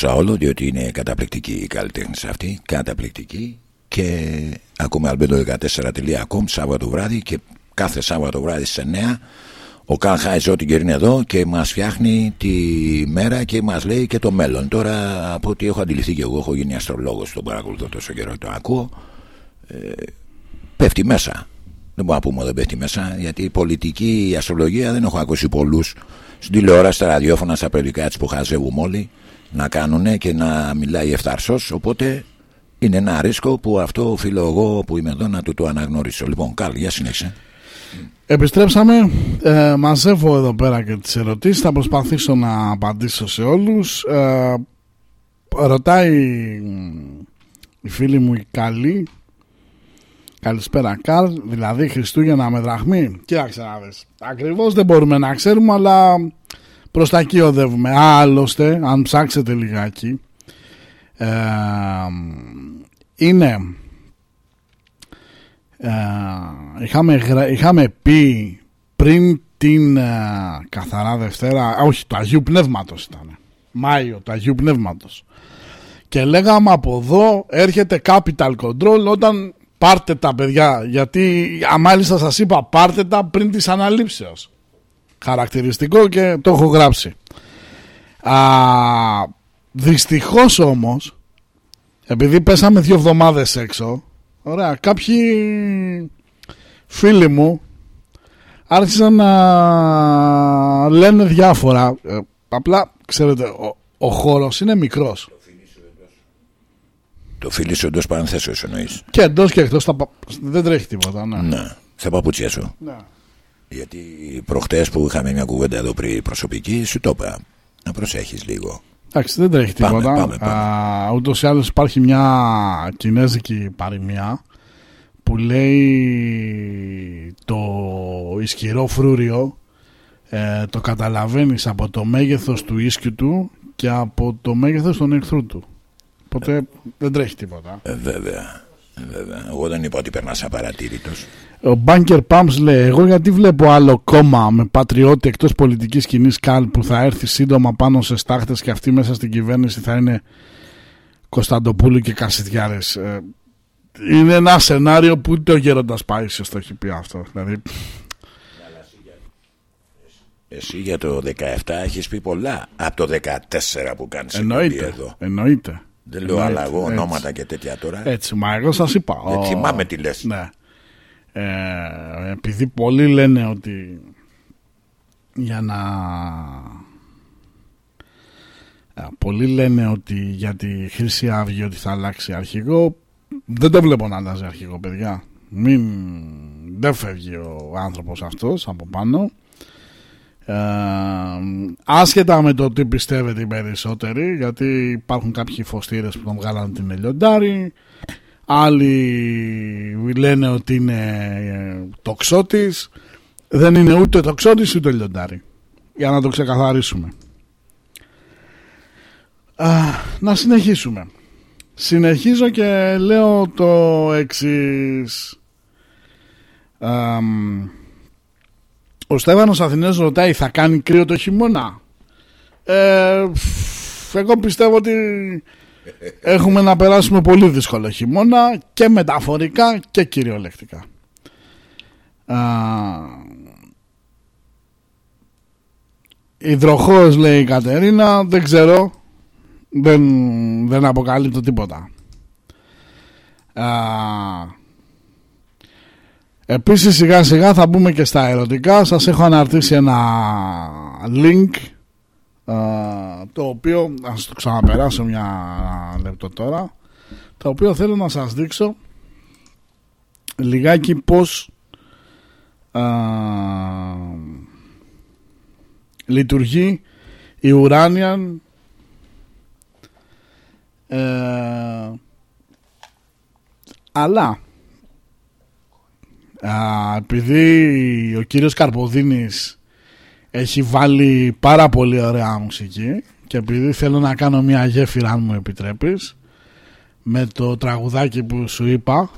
[SPEAKER 1] Το άφησα όλο διότι είναι καταπληκτική η καλλιτέχνη αυτή. Καταπληκτική. Και ακούμε albedo14.com Σάββατο βράδυ και κάθε Σάββατο βράδυ στι 9 ο Καλ Χάιζ ό,τι καιρή είναι εδώ και μας φτιάχνει τη μέρα και μας λέει και το μέλλον. Τώρα από ό,τι έχω αντιληφθεί και εγώ, έχω γίνει αστρολόγος, τον παρακολουθώ τόσο καιρό το ακούω. Ε, πέφτει μέσα. Δεν μπορούμε να πούμε δεν πέφτει μέσα, γιατί η πολιτική η αστρολογία δεν έχω ακούσει πολλούς στην τηλεόραση, στα ραδιόφωνα, στα περιοδικά έτσι που χαζεύουμε όλοι να κάνουν και να μιλάει ευθαρσός οπότε είναι ένα ρίσκο που αυτό οφείλω εγώ που είμαι εδώ να του το αναγνωρίσω. Λοιπόν Καλ για συνέχισε.
[SPEAKER 2] Επιστρέψαμε, ε, μαζεύω εδώ πέρα και τις ερωτήσεις, θα προσπαθήσω να απαντήσω σε όλους. Ε, ρωτάει η φίλη μου η Καλή, καλησπέρα Καλ, δηλαδή Χριστούγεννα με δραχμή. Κοίταξε να δεις, ακριβώς δεν μπορούμε να ξέρουμε, αλλά προς τα εκεί οδεύουμε. Άλλωστε, αν ψάξετε λιγάκι, ε, είναι... Ε, είχαμε, είχαμε πει πριν την ε, καθαρά Δευτέρα, όχι το Αγίου Πνεύματος ήταν, Μάιο του Αγίου Πνεύματος. Και λέγαμε από εδώ έρχεται capital control όταν πάρτε τα παιδιά γιατί μάλιστα σας είπα πάρτε τα πριν της αναλήψεως χαρακτηριστικό και το έχω γράψει Α, δυστυχώς όμως επειδή πέσαμε δύο εβδομάδες έξω ωραία κάποιοι φίλοι μου άρχισαν να λένε διάφορα ε, απλά ξέρετε ο, ο χώρος είναι μικρός
[SPEAKER 1] το φίλι σου εντός παρενθέσεως εννοείς.
[SPEAKER 2] Και εντός και εκτός δεν τρέχει τίποτα. Ναι,
[SPEAKER 1] ναι. στα παπούτσια σου.
[SPEAKER 2] Ναι.
[SPEAKER 1] Γιατί προχτές που είχαμε μια κουβέντα εδώ πριν προσωπική, σου το είπα. Να προσέχεις λίγο.
[SPEAKER 2] Εντάξει, δεν τρέχει
[SPEAKER 1] πάμε,
[SPEAKER 2] τίποτα.
[SPEAKER 1] Πάμε, πάμε.
[SPEAKER 2] Ούτως ή άλλως υπάρχει μια κινέζικη παροιμία που λέει το ισχυρό φρούριο ε, το καταλαβαίνεις από το μέγεθος του ίσκιου του και από το μέγεθος των εχθρού του. Οπότε δεν τρέχει τίποτα.
[SPEAKER 1] Ε, βέβαια. Βέβαια. Εγώ δεν είπα ότι περνάς απαρατήρητος.
[SPEAKER 2] Ο Μπάνκερ Πάμ λέει: Εγώ γιατί βλέπω άλλο κόμμα με πατριώτη εκτός πολιτικής κοινή ΚΑΛ που θα έρθει σύντομα πάνω σε στάχτες και αυτή μέσα στην κυβέρνηση θα είναι Κωνσταντοπούλου και Κασιδιάρε. Ε, είναι ένα σενάριο που ούτε ο Γέροντας Πάησιο το έχει πει αυτό. Δηλαδή.
[SPEAKER 1] Εσύ για το 17 έχεις πει πολλά από το 14 που κάνεις
[SPEAKER 2] Εννοείται.
[SPEAKER 1] εδώ.
[SPEAKER 2] Εννοείται.
[SPEAKER 1] Δεν λέω άλλα εγώ ονόματα και τέτοια τώρα.
[SPEAKER 2] Έτσι, μα εγώ σας είπα.
[SPEAKER 1] Δεν θυμάμαι τι λες.
[SPEAKER 2] Ναι. Ε, επειδή πολλοί λένε ότι για να ε, πολλοί λένε ότι για τη Χρυσή Αυγή ότι θα αλλάξει αρχηγό. Δεν το βλέπω να αλλάζει αρχηγό παιδιά. Μην δεν φεύγει ο άνθρωπος αυτός από πάνω. Ε, άσχετα με το τι πιστεύετε οι περισσότεροι γιατί υπάρχουν κάποιοι φωστήρες που τον βγάλαν την Ελιοντάρη Άλλοι λένε ότι είναι ε, τοξότης. Δεν είναι ούτε τοξότης ούτε λιοντάρι. Για να το ξεκαθαρίσουμε. Α, Να συνεχίσουμε. Συνεχίζω και λέω το εξής. Ο Στέφανος Αθηνές ρωτάει θα κάνει κρύο το χειμώνα; Ε, Εγώ πιστεύω ότι έχουμε να περάσουμε πολύ δύσκολο χειμώνα και μεταφορικά και κυριολεκτικά. Υδροχός λέει η Κατερίνα, δεν ξέρω, δεν, δεν αποκαλύπτω τίποτα. Α, επίσης σιγά σιγά θα μπούμε και στα ερωτικά, σας έχω αναρτήσει ένα link το οποίο ας το ξαναπεράσω μια λεπτό τώρα το οποίο θέλω να σας δείξω λιγάκι πως α, λειτουργεί η Ουράνιαν ε, αλλά α, επειδή ο κύριος Καρποδίνης έχει βάλει πάρα πολύ ωραία μουσική και επειδή θέλω να κάνω μια γέφυρα αν μου επιτρέπεις με το τραγουδάκι που σου είπα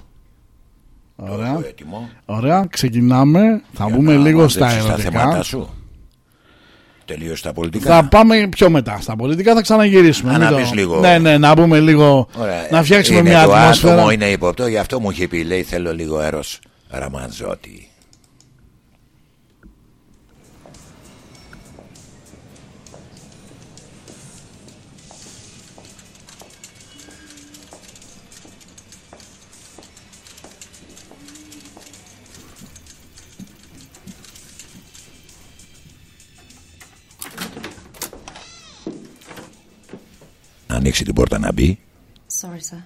[SPEAKER 2] Ωραία.
[SPEAKER 1] Το έτοιμο.
[SPEAKER 2] Ωραία, ξεκινάμε. Θα
[SPEAKER 1] Για
[SPEAKER 2] μπούμε
[SPEAKER 1] να
[SPEAKER 2] λίγο στα
[SPEAKER 1] μαζέψεις τα
[SPEAKER 2] ερωτικά.
[SPEAKER 1] θέματα σου. Τελείωσε τα πολιτικά.
[SPEAKER 2] Θα πάμε πιο μετά στα πολιτικά, θα ξαναγυρίσουμε.
[SPEAKER 1] Α,
[SPEAKER 2] μην
[SPEAKER 1] να
[SPEAKER 2] το-
[SPEAKER 1] πεις λίγο.
[SPEAKER 2] Ναι, ναι, να μπούμε λίγο.
[SPEAKER 1] Ωραία.
[SPEAKER 2] Να φτιάξουμε
[SPEAKER 1] είναι
[SPEAKER 2] μια
[SPEAKER 1] το
[SPEAKER 2] ατμόσφαιρα.
[SPEAKER 1] άτομο είναι υποπτώ, γι' αυτό μου είχε πει, λέει θέλω λίγο έρος Ραμαντζότη. Nixie ti porta una B?
[SPEAKER 4] Sorry, sir.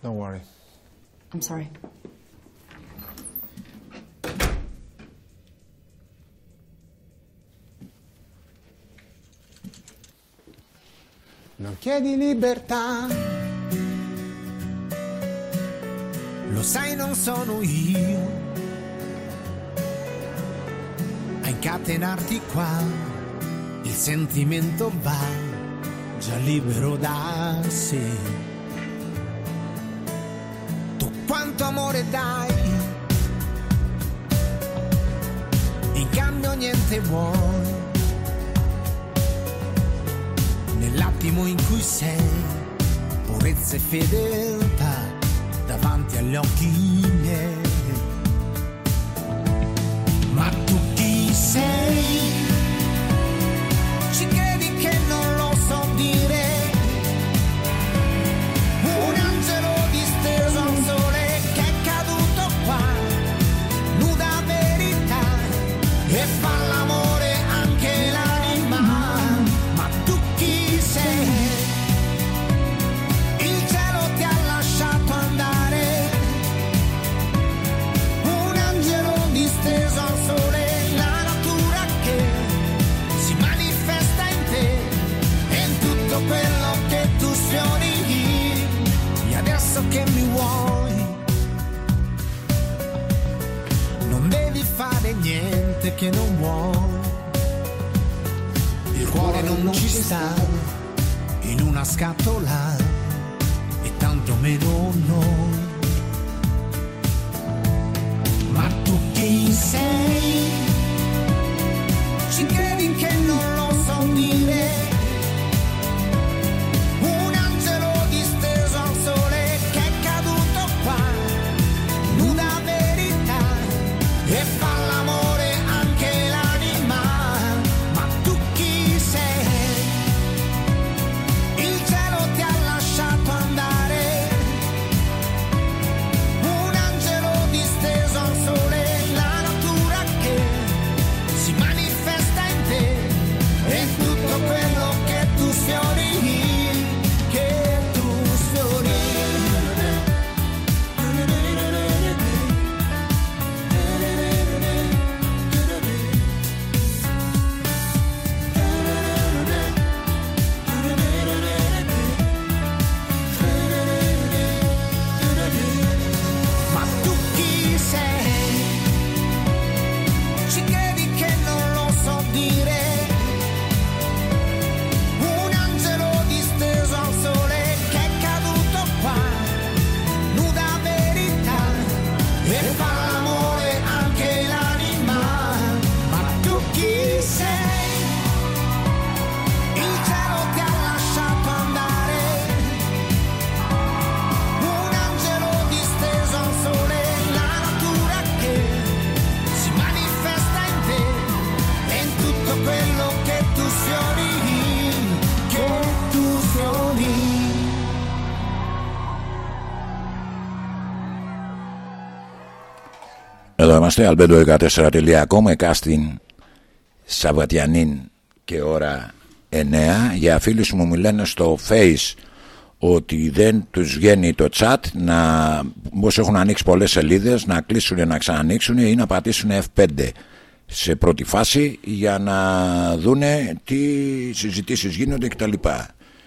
[SPEAKER 5] Don't worry.
[SPEAKER 4] I'm sorry.
[SPEAKER 5] Non chiedi libertà. Lo sai, non sono io a incatenarti qua. Il sentimento va già libero da sé. Tu quanto amore dai, in cambio niente vuoi. Nell'attimo in cui sei, purezza e fedeltà davanti agli occhi miei. Ma tu chi sei? Ci niente che non vuoi. Il cuore non ci sta in una scatola e tanto meno noi. Ma tu chi sei?
[SPEAKER 1] Είμαστε, albedo14.com, casting Σαββατιανήν και ώρα 9. Για φίλους μου μιλάνε στο face ότι δεν τους βγαίνει το chat να, πως έχουν ανοίξει πολλές σελίδες να κλείσουν να ξανανοίξουν ή να πατήσουν F5 σε πρώτη φάση για να δούνε τι συζητήσεις γίνονται κτλ.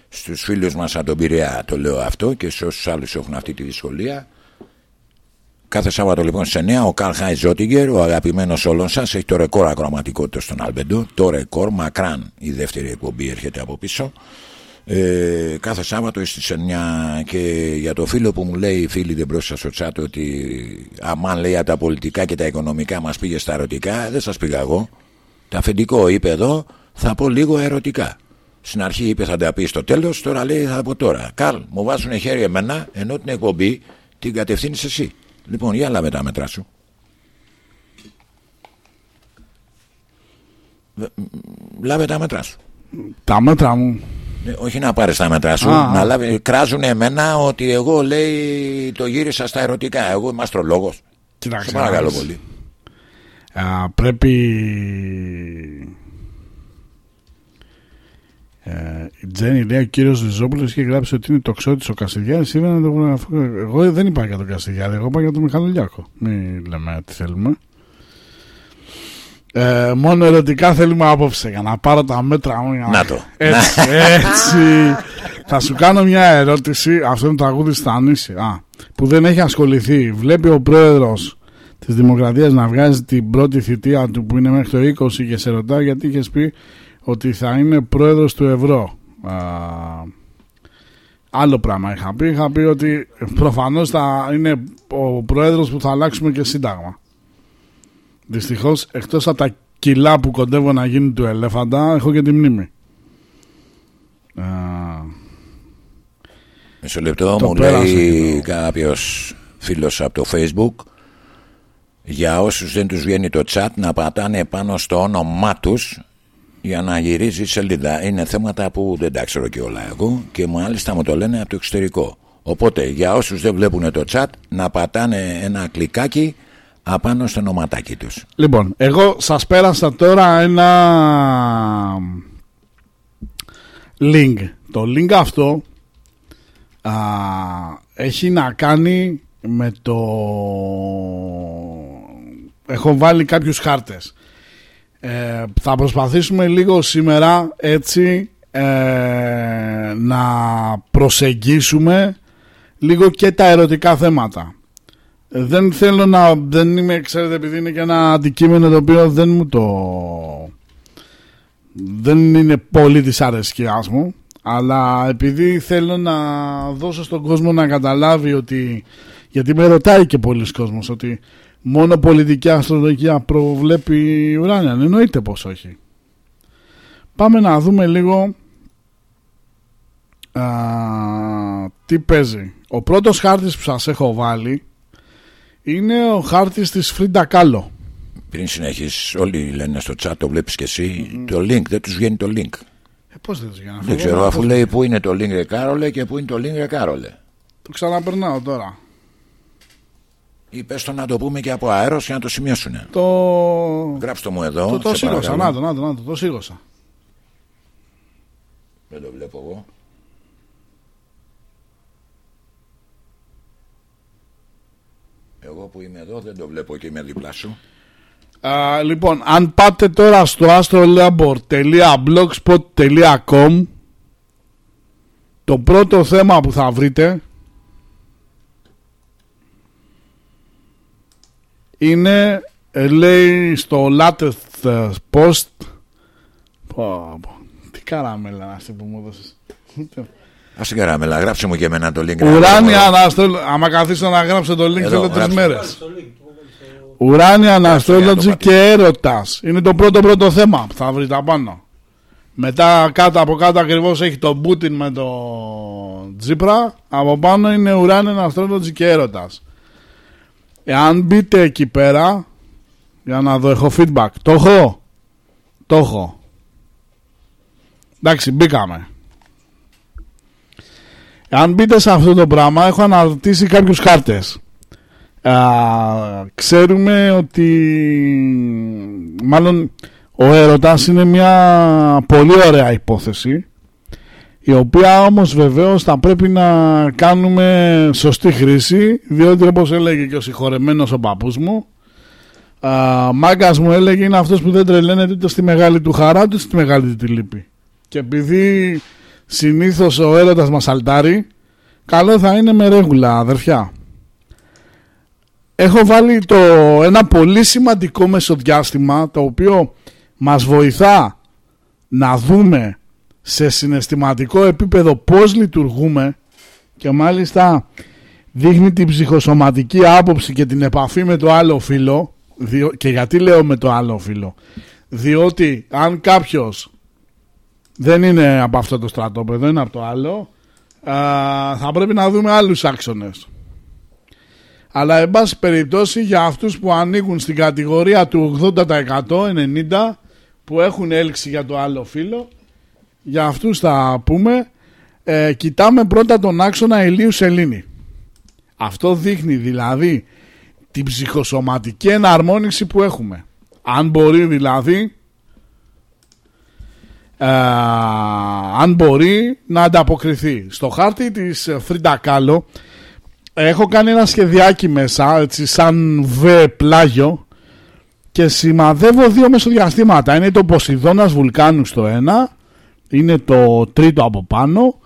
[SPEAKER 1] Στους φίλους μας από τον Πειραιά το λέω αυτό και σε όσους άλλους έχουν αυτή τη δυσκολία Κάθε Σάββατο λοιπόν στις 9 ο Καρλ Χάι Ζότιγκερ, ο αγαπημένος όλων σας, έχει το ρεκόρ ακροματικότητα στον Αλμπεντό. Το ρεκόρ, μακράν η δεύτερη εκπομπή έρχεται από πίσω. Ε, κάθε Σάββατο στις 9 και για το φίλο που μου λέει η φίλη δεν μπροστά στο chat ότι αμάν λέει τα πολιτικά και τα οικονομικά μας πήγε στα ερωτικά δεν σας πήγα εγώ το αφεντικό είπε εδώ θα πω λίγο ερωτικά στην αρχή είπε θα τα πει στο τέλος τώρα λέει θα πω τώρα Καρλ μου βάζουν χέρι εμένα ενώ την εκπομπή την κατευθύνεις εσύ λοιπόν για λάβε τα μέτρα σου λάβε τα μέτρα σου
[SPEAKER 2] Τα μέτρα μου.
[SPEAKER 1] ε, όχι να πάρεις τα μέτρα σου,
[SPEAKER 2] Α,
[SPEAKER 1] να
[SPEAKER 2] α.
[SPEAKER 1] λάβει, κράζουν εμένα ότι εγώ λέει το γύρισα στα ερωτικά. Εγώ είμαι αστρολόγος.
[SPEAKER 2] Κοίταξε.
[SPEAKER 1] Σε παρακαλώ
[SPEAKER 2] να δεις.
[SPEAKER 1] πολύ.
[SPEAKER 2] Α, πρέπει ε, η Τζέννη λέει ο κύριος Ριζόπουλος είχε γράψει ότι είναι το ξώτη ο Κασιλιάρη. Σήμερα να το γράφω. Εγώ δεν είπα για τον Κασιλιάρη, εγώ είπα για τον Μιχαλολιάκο. Μην λέμε τι θέλουμε. Ε, μόνο ερωτικά θέλουμε απόψε για να πάρω τα μέτρα μου. για
[SPEAKER 1] Να το.
[SPEAKER 2] Έτσι, έτσι. Θα σου κάνω μια ερώτηση. Αυτό είναι το τραγούδι στα νήσι. Α, που δεν έχει ασχοληθεί. Βλέπει ο πρόεδρος της Δημοκρατίας να βγάζει την πρώτη θητεία του που είναι μέχρι το 20 και σε ρωτάει γιατί είχες πει ότι θα είναι πρόεδρος του ευρώ. Α, άλλο πράγμα είχα πει. Είχα πει ότι προφανώς θα είναι ο πρόεδρος που θα αλλάξουμε και σύνταγμα. Δυστυχώς, εκτός από τα κιλά που κοντεύω να γίνουν του ελέφαντα, έχω και τη μνήμη. Α,
[SPEAKER 1] Μισό λεπτό
[SPEAKER 2] Το
[SPEAKER 1] μου
[SPEAKER 2] πέρασε
[SPEAKER 1] λέει
[SPEAKER 2] και
[SPEAKER 1] κάποιος φίλος από το facebook για όσους δεν τους βγαίνει το chat να πατάνε πάνω στο όνομά τους για να γυρίζει η σελίδα. Είναι θέματα που δεν τα ξέρω και όλα εγώ και μάλιστα μου το λένε από το εξωτερικό. Οπότε για όσους δεν βλέπουν το chat να πατάνε ένα κλικάκι απάνω στο ονοματάκι τους.
[SPEAKER 2] Λοιπόν, εγώ σας πέρασα τώρα ένα link. Το link αυτό α, έχει να κάνει με το... Έχω βάλει κάποιους χάρτες. Ε, θα προσπαθήσουμε λίγο σήμερα έτσι ε, να προσεγγίσουμε λίγο και τα ερωτικά θέματα. Ε, Δεν θέλω να. Δεν είμαι, ξέρετε, επειδή είναι και ένα αντικείμενο το οποίο δεν μου το. Δεν είναι πολύ τη αρεσκιά μου. Αλλά επειδή θέλω να δώσω στον κόσμο να καταλάβει ότι. Γιατί με ρωτάει και πολλοί κόσμος ότι μόνο πολιτική αστρολογία προβλέπει ουράνια. Εννοείται πως όχι. Πάμε να δούμε λίγο α, τι παίζει. Ο πρώτος χάρτης που σας έχω βάλει είναι ο χάρτης της Φρίντα Κάλο.
[SPEAKER 1] Πριν συνεχίσεις όλοι λένε στο chat το βλέπεις και εσύ το link δεν τους βγαίνει το link.
[SPEAKER 2] Ε, πώς δεν το για να
[SPEAKER 1] Δεν
[SPEAKER 2] φύγω,
[SPEAKER 1] ξέρω
[SPEAKER 2] να
[SPEAKER 1] αφού
[SPEAKER 2] το-
[SPEAKER 1] λέει που είναι το link ρε Κάρολε και που είναι το link ρε Κάρολε.
[SPEAKER 2] Το ξαναπερνάω τώρα.
[SPEAKER 1] Ή πες το να το πούμε και από αέρος για να το σημειώσουν.
[SPEAKER 2] Το...
[SPEAKER 1] Γράψτε το μου εδώ.
[SPEAKER 2] Το, το
[SPEAKER 1] σε
[SPEAKER 2] σίγωσα,
[SPEAKER 1] παρακαλώ.
[SPEAKER 2] να το, να το, να το, το σίγωσα.
[SPEAKER 1] Δεν το βλέπω εγώ. Εγώ που είμαι εδώ δεν το βλέπω και είμαι δίπλα σου.
[SPEAKER 2] Α, λοιπόν, αν πάτε τώρα στο astrolabor.blogspot.com το πρώτο θέμα που θα βρείτε είναι ε, λέει στο latest ε, post. Πω, πω, τι καραμέλα να αυτή που μου έδωσες.
[SPEAKER 1] Ας την καραμέλα, γράψε μου και εμένα το link.
[SPEAKER 2] Ουράνια αναστρολ... Άμα καθίσω να γράψω το link
[SPEAKER 1] Εδώ,
[SPEAKER 2] θέλω τρεις
[SPEAKER 1] γράψε.
[SPEAKER 2] μέρες. Ουράνια
[SPEAKER 1] για
[SPEAKER 2] Astrology
[SPEAKER 1] το
[SPEAKER 2] και έρωτας Είναι το πρώτο πρώτο θέμα. Που θα βρείτε απάνω Μετά κάτω από κάτω ακριβώς έχει το Πούτιν με το Τζίπρα. Από πάνω είναι Ουράνια Astrology και έρωτας Εάν μπείτε εκεί πέρα Για να δω έχω feedback. Το έχω. Το έχω. Εντάξει μπήκαμε. Αν μπείτε σε αυτό το πράγμα, έχω αναρτήσει κάποιους χάρτες. Α, ξέρουμε ότι μάλλον ο έρωτας είναι μια πολύ ωραία υπόθεση η οποία όμως βεβαίως θα πρέπει να κάνουμε σωστή χρήση διότι όπως έλεγε και ο συγχωρεμένος ο παππούς μου α, μάγκας μου έλεγε είναι αυτός που δεν τρελαίνεται ούτε στη μεγάλη του χαρά ούτε στη μεγάλη του τη λύπη και επειδή συνήθως ο έρωτας μας αλτάρει καλό θα είναι με ρέγουλα αδερφιά. Έχω βάλει το, ένα πολύ σημαντικό μεσοδιάστημα το οποίο μας βοηθά να δούμε σε συναισθηματικό επίπεδο πώς λειτουργούμε και μάλιστα δείχνει την ψυχοσωματική άποψη και την επαφή με το άλλο φύλλο και γιατί λέω με το άλλο φύλλο διότι αν κάποιος δεν είναι από αυτό το στρατόπεδο είναι από το άλλο α, θα πρέπει να δούμε άλλους άξονες. Αλλά εν πάση περιπτώσει για αυτούς που ανοίγουν στην κατηγορία του 80% 90% που έχουν έλξη για το άλλο φύλλο για αυτούς θα πούμε ε, κοιτάμε πρώτα τον άξονα ηλίου σελήνη. Αυτό δείχνει δηλαδή την ψυχοσωματική εναρμόνιση που έχουμε. Αν μπορεί δηλαδή ε, αν μπορεί να ανταποκριθεί στο χάρτη της Φρίντα Κάλο έχω κάνει ένα σχεδιάκι μέσα έτσι σαν βε πλάγιο και σημαδεύω δύο μεσοδιαστήματα. Είναι το Ποσειδώνας Βουλκάνου στο ένα είναι το τρίτο από πάνω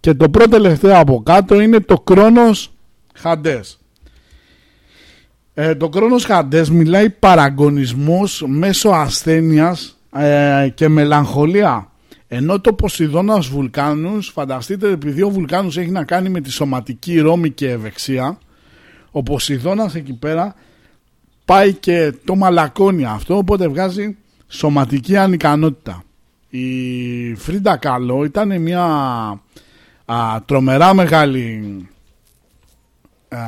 [SPEAKER 2] και το πρώτο τελευταίο από κάτω είναι το Κρόνος Χαντές. Ε, το Κρόνος Χαντές μιλάει παραγωνισμός μέσω ασθένειας ε, και μελαγχολία. Ενώ το Ποσειδώνας Βουλκάνους φανταστείτε επειδή ο Βουλκάνους έχει να κάνει με τη σωματική ρόμη και ευεξία ο Ποσειδώνας εκεί πέρα πάει και το μαλακώνει αυτό οπότε βγάζει σωματική ανικανότητα η Φρίντα Καλό ήταν μια α, τρομερά μεγάλη α,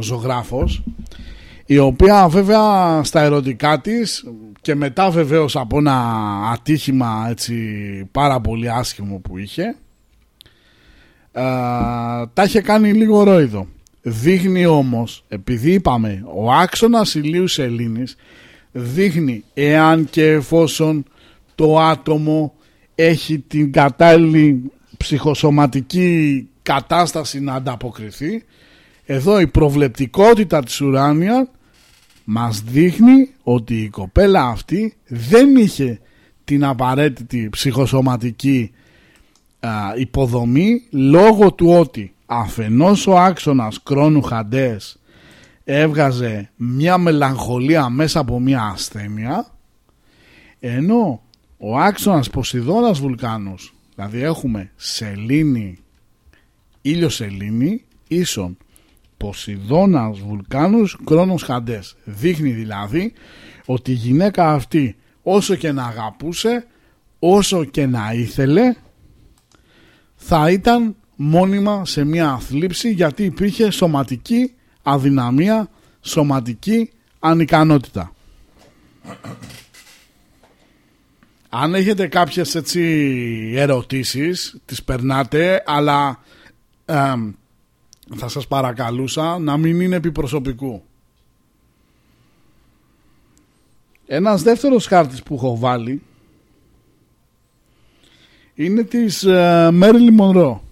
[SPEAKER 2] ζωγράφος η οποία βέβαια στα ερωτικά της και μετά βεβαίως από ένα ατύχημα έτσι πάρα πολύ άσχημο που είχε τα είχε κάνει λίγο ρόιδο. Δείχνει όμως επειδή είπαμε ο άξονας ηλίου σελήνης δείχνει εάν και εφόσον το άτομο έχει την κατάλληλη ψυχοσωματική κατάσταση να ανταποκριθεί. Εδώ η προβλεπτικότητα της ουράνια μας δείχνει ότι η κοπέλα αυτή δεν είχε την απαραίτητη ψυχοσωματική υποδομή λόγω του ότι αφενός ο άξονας κρόνου χαντές έβγαζε μια μελαγχολία μέσα από μια ασθένεια ενώ ο άξονας Ποσειδώνας Βουλκάνους δηλαδή έχουμε σελήνη ήλιο σελήνη ίσον Ποσειδώνας Βουλκάνους Κρόνος Χαντές δείχνει δηλαδή ότι η γυναίκα αυτή όσο και να αγαπούσε όσο και να ήθελε θα ήταν μόνιμα σε μια αθλήψη γιατί υπήρχε σωματική αδυναμία, σωματική ανικανότητα. Αν έχετε κάποιες έτσι ερωτήσεις τις περνάτε αλλά θα σας παρακαλούσα να μην είναι επιπροσωπικού. Ένας δεύτερος χάρτης που έχω βάλει είναι της Μέρλι Μονρό.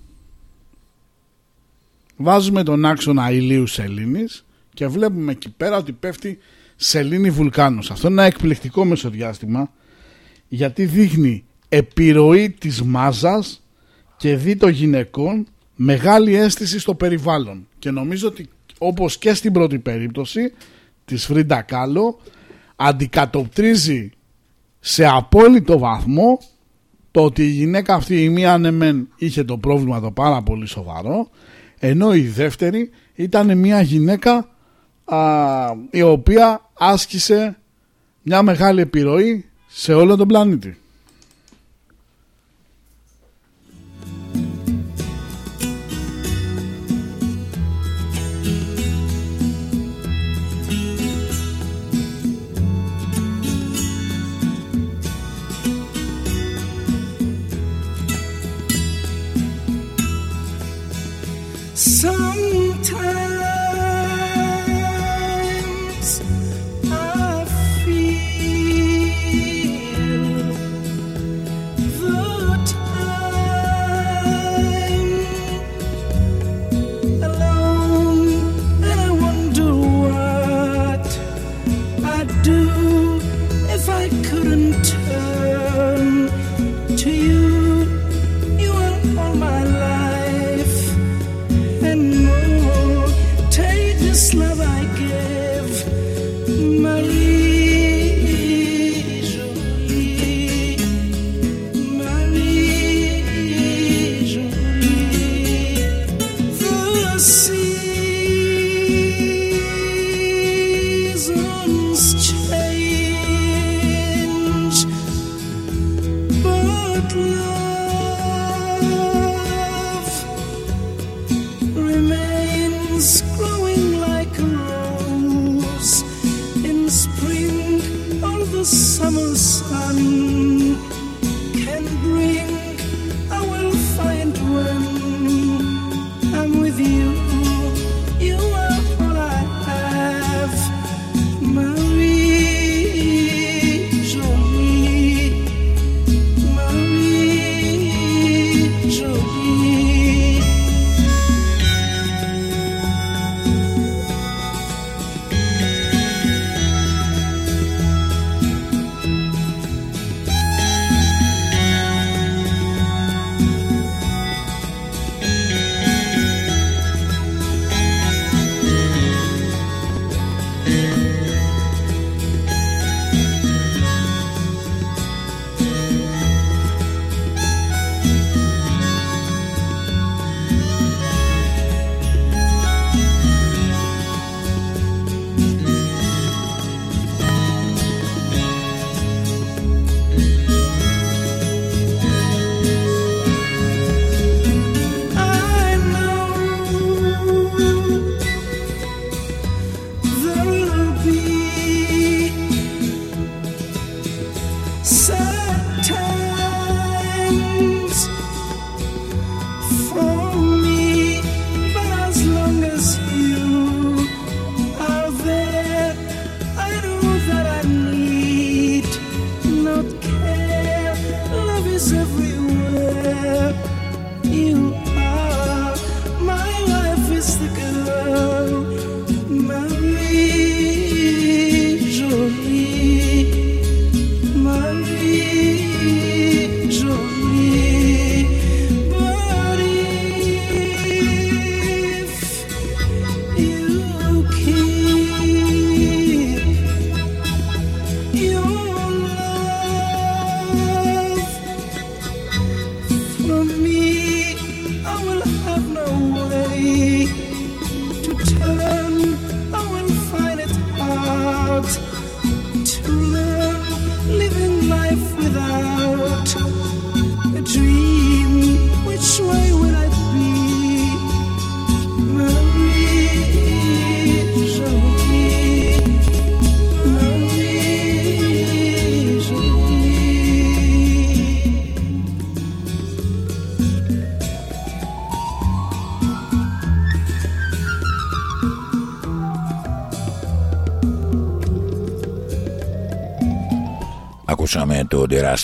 [SPEAKER 2] Βάζουμε τον άξονα ηλίου σελήνης και βλέπουμε εκεί πέρα ότι πέφτει σελήνη βουλκάνος. Αυτό είναι ένα εκπληκτικό μεσοδιάστημα γιατί δείχνει επιρροή της μάζας και δι των γυναικών μεγάλη αίσθηση στο περιβάλλον. Και νομίζω ότι όπως και στην πρώτη περίπτωση της Φρίντα Κάλο αντικατοπτρίζει σε απόλυτο βαθμό το ότι η γυναίκα αυτή η μία ανεμέν είχε το πρόβλημα το πάρα πολύ σοβαρό ενώ η δεύτερη ήταν μια γυναίκα α, η οποία άσκησε μια μεγάλη επιρροή σε όλο τον πλανήτη.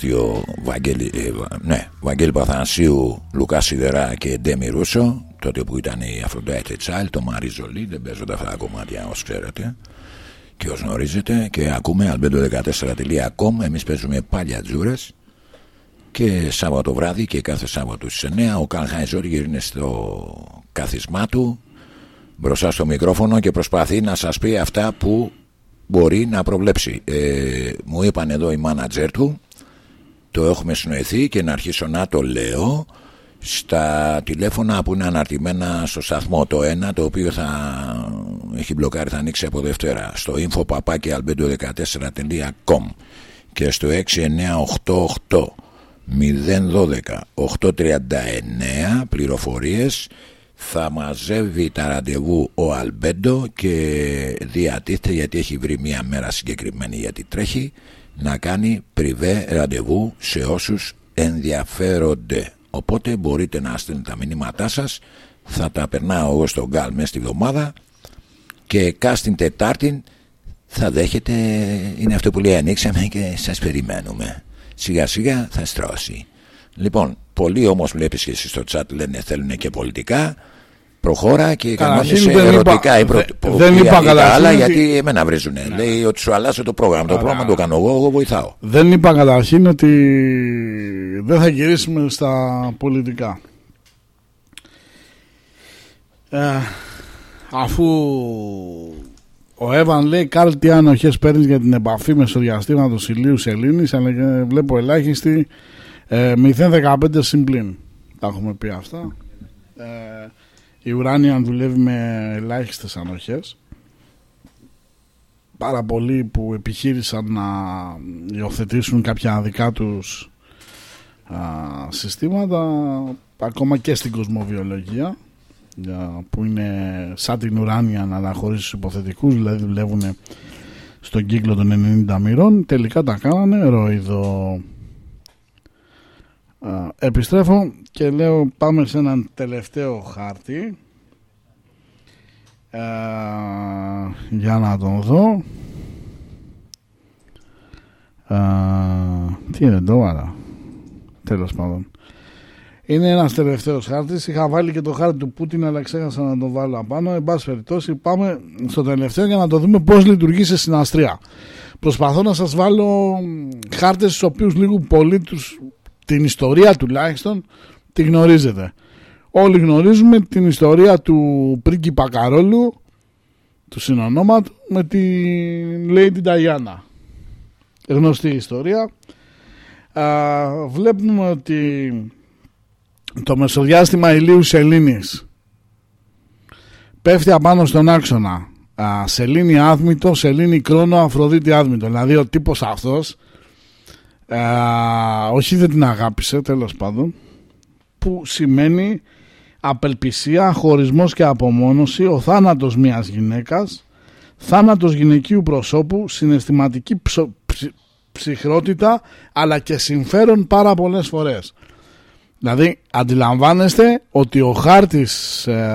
[SPEAKER 1] Τεράστιο Βαγγέλη, ε, Βα- ναι, Βαγγέλη Παθανσίου, Λουκά Σιδερά και Ντέμι Ρούσο, τότε που ήταν η Αφροντάιτε Τσάιλ, το Μαρί Ζολί, δεν παίζονται αυτά τα κομμάτια όσο ξέρετε και όσο γνωρίζετε και ακούμε albedo14.com, εμείς παίζουμε πάλια τζούρες και Σάββατο βράδυ και κάθε Σάββατο στις 9 ο Καλχάι Ζόριγερ είναι στο κάθισμά του μπροστά στο μικρόφωνο και προσπαθεί να σας πει αυτά που μπορεί να προβλέψει. Ε, μου είπαν εδώ οι μάνατζερ του, το έχουμε συνοηθεί και να αρχίσω. Να το λέω στα τηλέφωνα που είναι αναρτημένα στο σταθμό το ένα το οποίο θα έχει μπλοκάρει θα ανοίξει από Δευτέρα στο info.albedo14.com και στο 6988 012 839 πληροφορίες θα μαζεύει τα ραντεβού ο Αλμπέντο και διατίθεται γιατί έχει βρει μια μέρα συγκεκριμένη γιατί τρέχει να κάνει πριβέ ραντεβού σε όσους ενδιαφέρονται. Οπότε μπορείτε να στείλετε τα μηνύματά σας. Θα τα περνάω εγώ στον Γκάλ μέσα στη βδομάδα. Και κάστην Τετάρτη θα δέχεται είναι αυτό που λέει ανοίξαμε και σας περιμένουμε σιγά σιγά θα στρώσει. Λοιπόν πολλοί όμως βλέπεις και εσύ στο chat λένε θέλουν και πολιτικά προχώρα και
[SPEAKER 2] Καταρχήν
[SPEAKER 1] κανόνισε
[SPEAKER 2] δεν είπα-
[SPEAKER 1] ερωτικά ή
[SPEAKER 2] δεν-
[SPEAKER 1] προ-
[SPEAKER 2] δεν
[SPEAKER 1] ή-
[SPEAKER 2] είπα
[SPEAKER 1] ή τα
[SPEAKER 2] καταρχήν
[SPEAKER 1] άλλα
[SPEAKER 2] ότι-
[SPEAKER 1] γιατί εμένα βρίζουν λέει ότι σου αλλάζω το πρόγραμμα το πρόγραμμα το κάνω εγώ εγώ βοηθάω
[SPEAKER 2] Δεν είπα καταρχήν ότι δεν θα γυρίσουμε στα πολιτικά. Ε, αφού ο Εύαν λέει Καρλ τι ανοχές παίρνεις για την επαφή μεσοδιαστήματος ηλίου σελήνης αλλά και βλέπω ελάχιστη ε, 0,15 συμπλήν. Τα έχουμε πει αυτά. Ε, η ουράνια δουλεύει με ελάχιστες ανοχές. Πάρα πολλοί που επιχείρησαν να υιοθετήσουν κάποια δικά τους α, συστήματα ακόμα και στην κοσμοβιολογία για- που είναι σαν την ουράνια αλλά χωρίς τους υποθετικούς δηλαδή δουλεύουν στον κύκλο των 90 μοιρών. Τελικά τα κάνανε ροϊδο Α, επιστρέφω και λέω πάμε σε έναν τελευταίο χάρτη Α, για να τον δω Α, τι είναι τώρα τέλος πάντων είναι ένας τελευταίος χάρτης. Είχα βάλει και το χάρτη του Πούτιν, αλλά ξέχασα να το βάλω απάνω. Εν πάση περιπτώσει, πάμε στο τελευταίο για να το δούμε πώς λειτουργεί σε συναστρία. Προσπαθώ να σας βάλω χάρτες στους οποίους λίγο πολύ τους, την ιστορία τουλάχιστον τη γνωρίζετε. Όλοι γνωρίζουμε την ιστορία του πρίγκιπα Καρόλου, του συνονόματου, με την Lady Diana. Γνωστή ιστορία. Α, βλέπουμε ότι το μεσοδιάστημα ηλίου σελήνης πέφτει απάνω στον άξονα α, σελήνη άδμητο, σελήνη κρόνο, αφροδίτη άδμητο δηλαδή ο τύπος αυτός α, όχι δεν την αγάπησε τέλος πάντων. Που σημαίνει απελπισία, χωρισμός και απομόνωση ο θάνατος μιας γυναίκας θάνατος γυναικείου προσώπου συναισθηματική ψο, ψ- ψυχρότητα αλλά και συμφέρον πάρα πολλές φορές. Δηλαδή αντιλαμβάνεστε ότι ο χάρτης ε,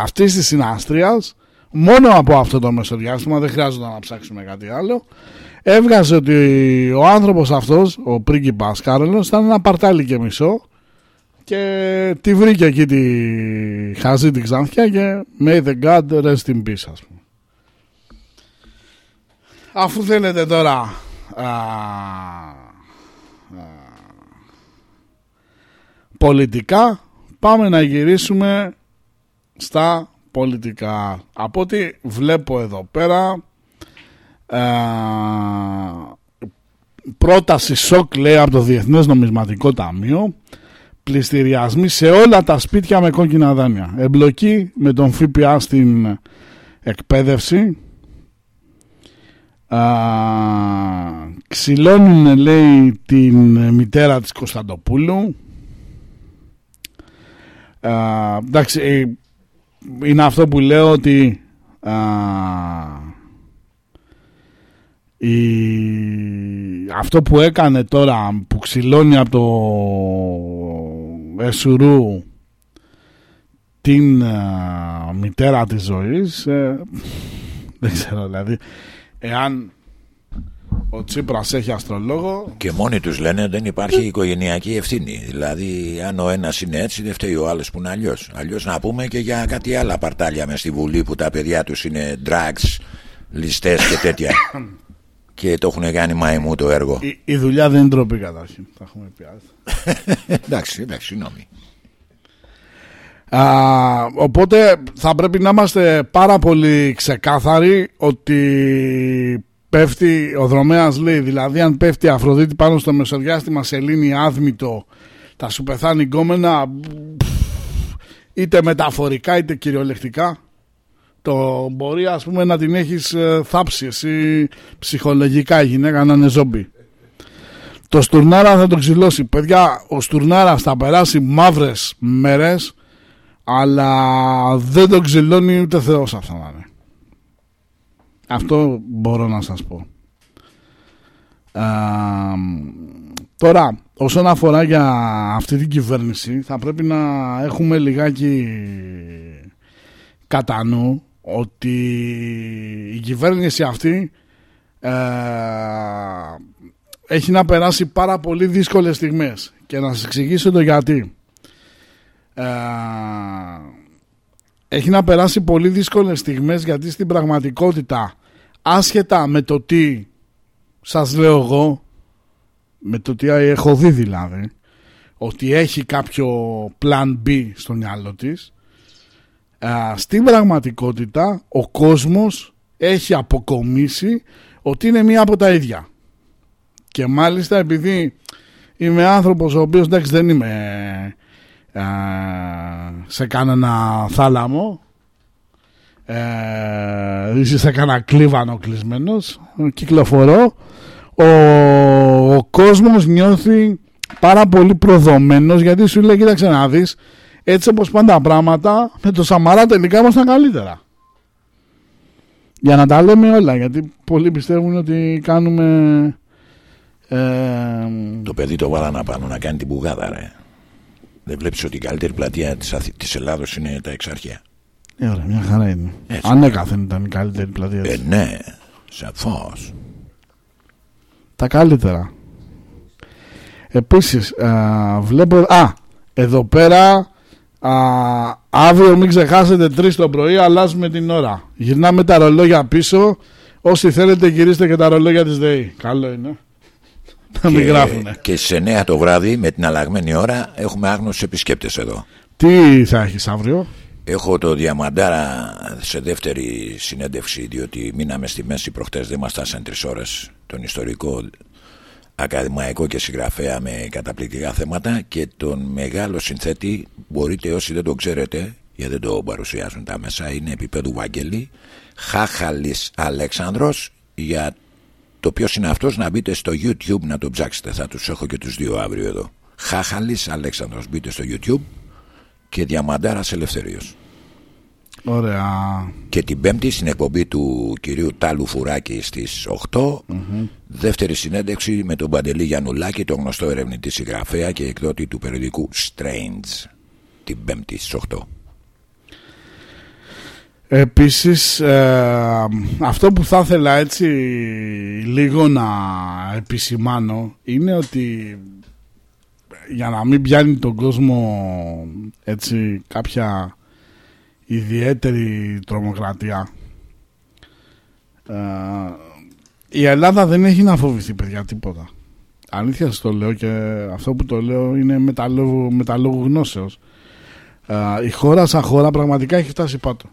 [SPEAKER 2] αυτής της συναστρίας μόνο από αυτό το μεσοδιάστημα δεν χρειάζεται να ψάξουμε κάτι άλλο έβγαζε ότι ο άνθρωπος αυτός ο πρίγκιπας Κάρολος ήταν ένα παρτάλι και μισό και τη βρήκε εκεί τη χαζή την ξανθιά και may the God rest in peace ας πούμε. Αφού θέλετε τώρα α, α, πολιτικά πάμε να γυρίσουμε στα πολιτικά. Από ό,τι βλέπω εδώ πέρα α, πρόταση σοκ λέει από το Διεθνές Νομισματικό Ταμείο πληστηριασμοί σε όλα τα σπίτια με κόκκινα δάνεια. Εμπλοκή με τον ΦΠΑ στην εκπαίδευση. Α, ξυλώνουν λέει την μητέρα της Κωνσταντοπούλου. Α, εντάξει, ε, είναι αυτό που λέω ότι α, η, αυτό που έκανε τώρα που ξυλώνει από το Εσουρού την α, μητέρα της ζωής ε, δεν ξέρω δηλαδή εάν ο Τσίπρας έχει αστρολόγο
[SPEAKER 1] Και μόνοι τους λένε δεν υπάρχει οικογενειακή ευθύνη. Δηλαδή, αν ο ένας είναι έτσι, δεν φταίει ο άλλος που είναι αλλιώς. Αλλιώς να πούμε και για κάτι άλλα παρτάλια μες στη Βουλή που τα παιδιά τους είναι drugs, ληστές και τέτοια. και το έχουν κάνει μαϊμού το έργο.
[SPEAKER 2] η, η δουλειά δεν είναι ντροπή καταρχήν θα έχουμε πει άλλο.
[SPEAKER 1] εντάξει, εντάξει, συγγνώμη.
[SPEAKER 2] Α, οπότε θα πρέπει να είμαστε πάρα πολύ ξεκάθαροι ότι πέφτει ο δρομέας λέει δηλαδή αν πέφτει η Αφροδίτη πάνω στο μεσοδιάστημα σε λύνει άδμητο θα σου πεθάνει γκόμενα είτε μεταφορικά είτε κυριολεκτικά το μπορεί ας πούμε να την έχεις ε, θάψει εσύ ψυχολογικά η γυναίκα να είναι ζόμπι το Στουρνάρα θα τον ξυλώσει παιδιά ο Στουρνάρας θα περάσει μαύρες μέρες αλλά δεν τον ξυλώνει ούτε Θεός αυτό να είναι. Αυτό μπορώ να σας πω. Α, τώρα, όσον αφορά για αυτή την κυβέρνηση, θα πρέπει να έχουμε λιγάκι κατά νου ότι η κυβέρνηση αυτή ε, έχει να περάσει πάρα πολύ δύσκολες στιγμές και να σας εξηγήσω το γιατί. Ε, έχει να περάσει πολύ δύσκολες στιγμές γιατί στην πραγματικότητα άσχετα με το τι σας λέω εγώ με το τι έχω δει δηλαδή ότι έχει κάποιο plan B στο μυαλό της ε, στην πραγματικότητα ο κόσμος έχει αποκομίσει ότι είναι μία από τα ίδια. Και μάλιστα επειδή είμαι άνθρωπος ο οποίος εντάξει δεν είμαι ε, σε κανένα θάλαμο ε, είσαι σε κανένα κλίβανο κλεισμένος κυκλοφορώ ο, ο κόσμος νιώθει πάρα πολύ προδομένος γιατί σου λέει κοίταξε να δεις έτσι όπως πάνε τα πράγματα με το Σαμαρά τελικά ήμασταν καλύτερα για να τα λέμε όλα γιατί πολλοί πιστεύουν ότι κάνουμε ε,
[SPEAKER 1] Το παιδί το βάλα να πάνω να κάνει την πουγάδα, ρε. Δεν βλέπεις ότι η καλύτερη πλατεία της, Αθη... της Ελλάδος είναι τα εξαρχεία.
[SPEAKER 2] ε, ωραία, μια χαρά είναι
[SPEAKER 1] Έτσι.
[SPEAKER 2] ανέκαθεν ήταν η καλύτερη πλατεία
[SPEAKER 1] Ε,
[SPEAKER 2] της.
[SPEAKER 1] ναι, σαφώς.
[SPEAKER 2] τα καλύτερα επίσης α, βλέπω α, εδώ πέρα α, αύριο μην ξεχάσετε 3 το πρωί αλλάζουμε την ώρα. Γυρνάμε τα ρολόγια πίσω. Όσοι θέλετε γυρίστε και τα ρολόγια της ΔΕΗ. Καλό είναι. Να μην γράφουνε.
[SPEAKER 1] και στις 9 το βράδυ με την αλλαγμένη ώρα έχουμε άγνωστους επισκέπτες εδώ.
[SPEAKER 2] τι θα έχεις αύριο;
[SPEAKER 1] Έχω το Διαμαντάρα σε δεύτερη συνέντευξη διότι μείναμε στη μέση προχτές δεν μας φτάσαν τρεις ώρες. Τον ιστορικό ακαδημαϊκό και συγγραφέα με καταπληκτικά θέματα και τον μεγάλο συνθέτη μπορείτε όσοι δεν το ξέρετε γιατί δεν το παρουσιάζουν τα μέσα είναι επίπεδου Βαγγέλη Χάχαλης Αλέξανδρος για το ποιος είναι αυτός να μπείτε στο YouTube να το ψάξετε. Θα τους έχω και τους δύο αύριο εδώ. Χάχαλης Αλέξανδρος μπείτε στο YouTube και Διαμαντάρας Ελευθεριος
[SPEAKER 2] Ωραία.
[SPEAKER 1] Και την Πέμπτη στην εκπομπή του κυρίου Τάλου Φουράκη στις 8 δεύτερη συνέντευξη με τον Παντελή Γιαννουλάκη, τον γνωστό ερευνητή συγγραφέα και εκδότη του περιοδικού Strange την Πέμπτη στις 8.
[SPEAKER 2] Επίσης ε, αυτό που θα ήθελα έτσι λίγο να επισημάνω είναι ότι για να μην πιάνει τον κόσμο έτσι κάποια ιδιαίτερη τρομοκρατία. Ε, η Ελλάδα δεν έχει να φοβηθεί παιδιά τίποτα. Αλήθεια σας το λέω και αυτό που το λέω είναι με τα λόγου, με τα λόγου γνώσεως. Ε, η χώρα σαν χώρα πραγματικά έχει φτάσει πάτο.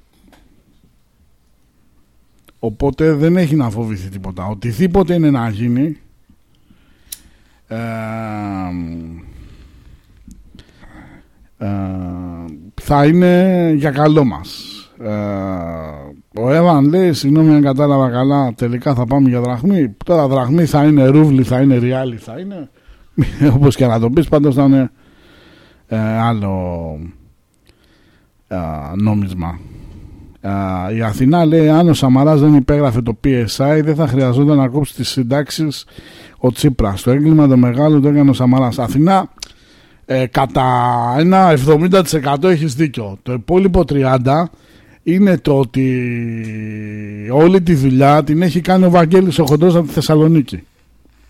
[SPEAKER 2] Οπότε δεν έχει να φοβηθεί τίποτα. Οτιδήποτε είναι να γίνει ε, ε, θα είναι για καλό μας. Ε, ο Εύαν λέει συγγνώμη αν κατάλαβα καλά τελικά θα πάμε για δραχμή. Τώρα δραχμή θα είναι ρούβλη θα είναι ριάλι θα είναι. Όπως και να το πεις πάντως θα είναι ε, άλλο ε, νόμισμα. Ε, η Αθηνά λέει αν ο Σαμαράς δεν υπέγραφε το PSI δεν θα χρειαζόταν να κόψει τις συντάξεις ο Τσίπρας. Το έγκλημα το μεγάλο το έκανε ο Σαμαράς. Αθηνά ε, κατά ένα 70% έχεις δίκιο. Το υπόλοιπο 30% είναι το ότι όλη τη δουλειά την έχει κάνει ο Βαγγέλης ο Χοντρός από τη Θεσσαλονίκη.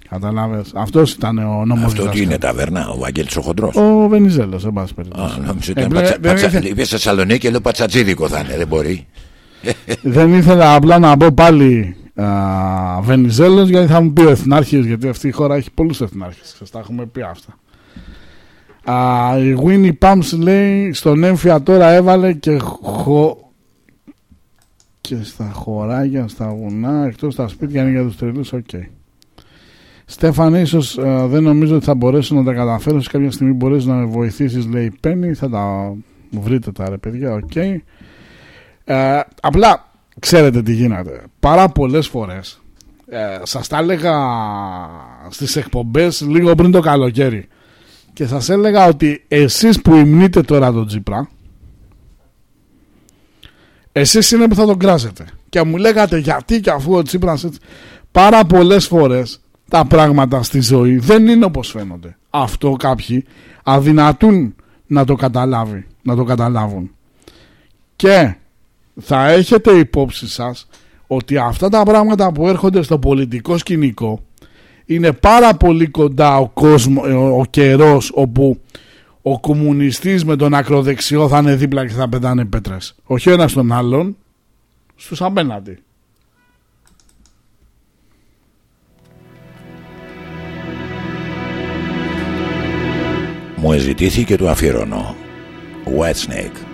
[SPEAKER 2] Καταλάβες. Αυτός ήταν ο νόμος
[SPEAKER 1] Αυτό τι
[SPEAKER 2] διδάσκαλος.
[SPEAKER 1] είναι ταβέρνα, ο Βαγγέλης ο Χοντρός;
[SPEAKER 2] Ο Βενιζέλος, εν πάση περιπτώσει.
[SPEAKER 1] Α, νόμιζα
[SPEAKER 2] Ε,
[SPEAKER 1] ήταν
[SPEAKER 2] δεν-
[SPEAKER 1] πατσα-
[SPEAKER 2] δεν
[SPEAKER 1] πατσα-
[SPEAKER 2] ήθελα-
[SPEAKER 1] Είπε Θεσσαλονίκη και λέω πατσατζίδικο θα είναι, δεν μπορεί.
[SPEAKER 2] Δεν ήθελα απλά να πω πάλι α, Βενιζέλος γιατί θα μου πει ο Εθνάρχης γιατί αυτή η χώρα έχει πολλούς Εθνάρχες. Σας τα έχουμε πει αυτά. Α, η Winnie Pumps λέει στον έμφυα τώρα έβαλε και χω... και στα χωράγια, στα βουνά, εκτός στα σπίτια είναι για τους τρελούς, οκ. Στέφανε, ίσως α, δεν νομίζω ότι θα μπορέσω να τα καταφέρω. Σε κάποια στιγμή μπορείς να με βοηθήσεις, λέει η Πέννη. Θα τα βρείτε τα ρε παιδιά, οκ. Ε, απλά ξέρετε τι γίνεται. Πάρα πολλές φορές ε, σας τα έλεγα στις εκπομπές λίγο πριν το καλοκαίρι και σας έλεγα ότι εσείς που υμνείτε τώρα τον Τσίπρα εσείς είναι που θα τον κράσετε. Και μου λέγατε γιατί και αφού ο Τσίπρας έτσι πάρα πολλές φορές τα πράγματα στη ζωή δεν είναι όπως φαίνονται. Αυτό κάποιοι αδυνατούν να το καταλάβει να το καταλάβουν. Και θα έχετε υπόψη σας ότι αυτά τα πράγματα που έρχονται στο πολιτικό σκηνικό είναι πάρα πολύ κοντά ο, κόσμος, ε, ο, ο καιρός όπου ο κομμουνιστής με τον ακροδεξιό θα είναι δίπλα και θα πετάνε πέτρες. Όχι ο ένας τον άλλον, στους απέναντι.
[SPEAKER 1] Μου εζητήθηκε και του αφιερώνω. White Snake.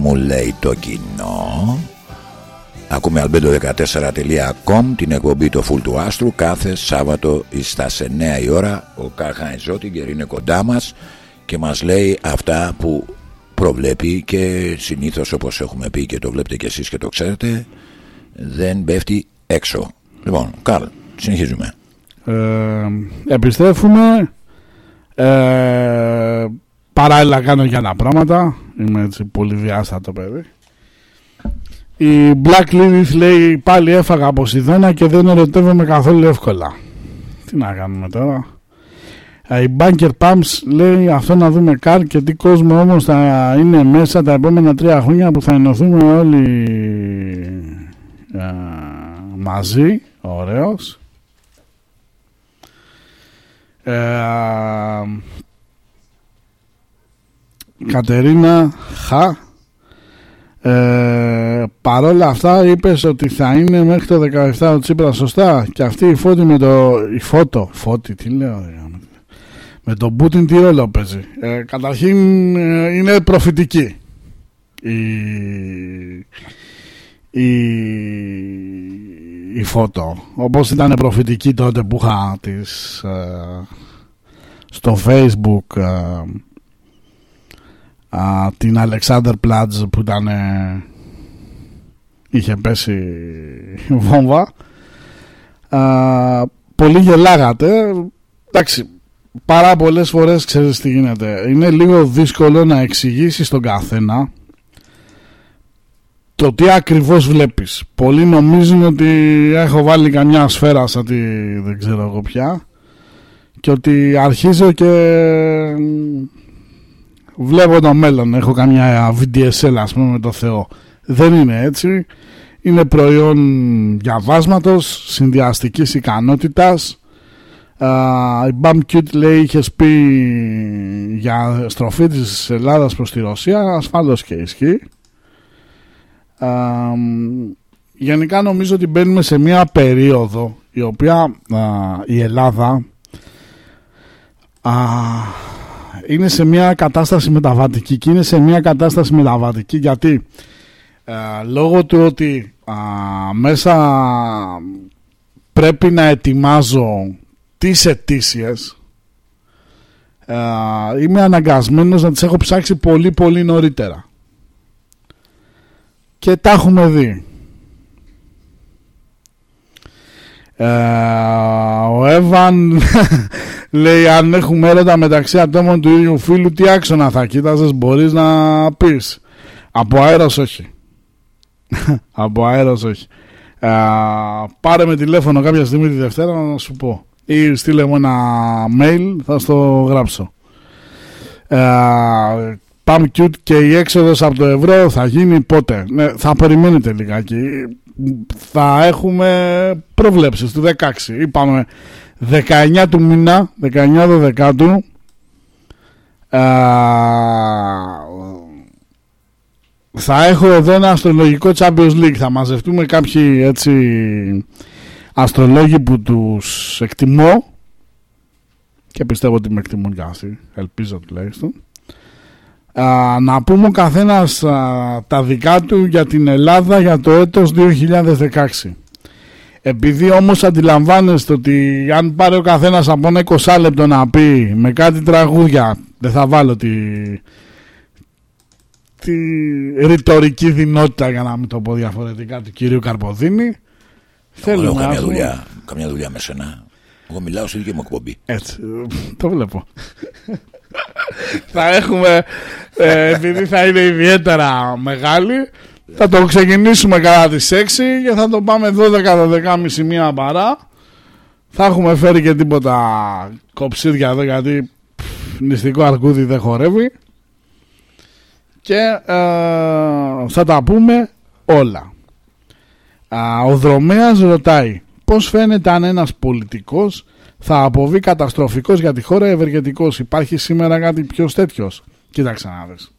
[SPEAKER 1] Μου λέει το κοινό. Ακούμε albedo14.com την εκπομπή το Full του Άστρου κάθε Σάββατο στα 9 η ώρα. Ο Κάχαν Ζώτιγκερ είναι κοντά μας και μας λέει αυτά που προβλέπει και συνήθως όπως έχουμε πει και το βλέπετε και εσείς και το ξέρετε δεν πέφτει έξω. Λοιπόν, Καρλ, συνεχίζουμε.
[SPEAKER 2] Ε, επιστρέφουμε. Ε, παράλληλα κάνω και άλλα πράγματα. Είμαι έτσι πολύ διάστατο παιδί. Η Black Lilith λέει πάλι έφαγα από Σιδώνα και δεν ερωτεύομαι καθόλου εύκολα. Τι να κάνουμε τώρα. Ε, Η Bunker Pumps λέει αυτό να δούμε καν και τι κόσμο όμως θα είναι μέσα τα επόμενα τρία χρόνια που θα ενωθούμε όλοι ε, μαζί. Ωραίος. Ε, Κατερίνα Χα. Ε, παρόλα αυτά είπες ότι θα είναι μέχρι το 17 ο Τσίπρας σωστά. Και αυτή η φώτη με το η φώτο φώτη τι λέω ρε, γάμο. με τον Πούτιν τι ρόλο παίζει. Ε, καταρχήν ε, είναι προφητική. Η, η, η φώτο όπως ήταν προφητική τότε που είχα τις, ε, στο facebook ε, α, την Αλεξάνδρ Πλάτζ που ήταν ε, είχε πέσει βόμβα. Α, πολύ γελάγατε. Εντάξει πάρα πολλές φορές ξέρεις τι γίνεται. Είναι λίγο δύσκολο να εξηγήσεις στον καθένα το τι ακριβώς βλέπεις. Πολλοί νομίζουν ότι έχω βάλει καμιά σφαίρα σαν τη δεν ξέρω εγώ πια και ότι αρχίζω και βλέπω το μέλλον έχω καμιά VDSL ας πούμε με το Θεό. Δεν είναι έτσι. Είναι προϊόν διαβάσματος συνδυαστικής ικανότητας. Uh, η Bam Cute λέει είχες πει για στροφή της Ελλάδας προς τη Ρωσία. Ασφάλως και ισχύει. Α, γενικά νομίζω ότι μπαίνουμε σε μια περίοδο η οποία α, η Ελλάδα α, είναι σε μια κατάσταση μεταβατική και είναι σε μια κατάσταση μεταβατική γιατί α, λόγω του ότι α, μέσα πρέπει να ετοιμάζω τις αιτήσιες είμαι αναγκασμένος να τις έχω ψάξει πολύ πολύ νωρίτερα και τα έχουμε δει. Ε, ο Εύαν λέει αν έχουμε έρωτα μεταξύ ατόμων του ίδιου φίλου τι άξονα θα κοίταζες μπορείς να πεις από αέρας όχι. Από αέρας όχι. Ε, πάρε με τηλέφωνο κάποια στιγμή τη Δευτέρα να σου πω. Ή στείλε μου ένα mail θα στο γράψω. Ε, Pump Cute και η έξοδος από το ευρώ θα γίνει πότε. Ναι, θα περιμένετε λιγάκι. Θα έχουμε προβλέψεις του 16. Είπαμε 19 του μήνα, 19 Δεκάτου. θα έχω εδώ ένα αστρολογικό Champions League. Θα μαζευτούμε κάποιοι έτσι αστρολόγοι που τους εκτιμώ και πιστεύω ότι με εκτιμούν και αυτοί. Ελπίζω τουλάχιστον α, να πούμε ο καθένας τα δικά του για την Ελλάδα για το έτος 2016 επειδή όμως αντιλαμβάνεστε ότι αν πάρει ο καθένας από ένα 20 λεπτό να πει με κάτι τραγούδια δεν θα βάλω τη, τη ρητορική δυνότητα για να μην το πω διαφορετικά του κυρίου Καρποδίνη
[SPEAKER 1] Εγώ
[SPEAKER 2] Θέλουμε
[SPEAKER 1] έχω
[SPEAKER 2] να
[SPEAKER 1] καμιά
[SPEAKER 2] έχουμε-
[SPEAKER 1] δουλειά, καμιά δουλειά με σένα. Εγώ μιλάω στη δική μου εκπομπή.
[SPEAKER 2] Έτσι, το βλέπω. Θα έχουμε, ε, επειδή θα είναι ιδιαίτερα μεγάλη, θα το ξεκινήσουμε κατά τις 6 και θα το πάμε 12-12.30 μία παρά. Θα έχουμε φέρει και τίποτα κοψίδια εδώ γιατί πφ, νηστικό αρκούδι δεν χορεύει. Και ε, θα τα πούμε όλα. Α, ο Δρομέας ρωτάει πώς φαίνεται αν ένας πολιτικός θα αποβεί καταστροφικός για τη χώρα ευεργετικός. Υπάρχει σήμερα κάτι πιο τέτοιος. Κοίταξε να δεις.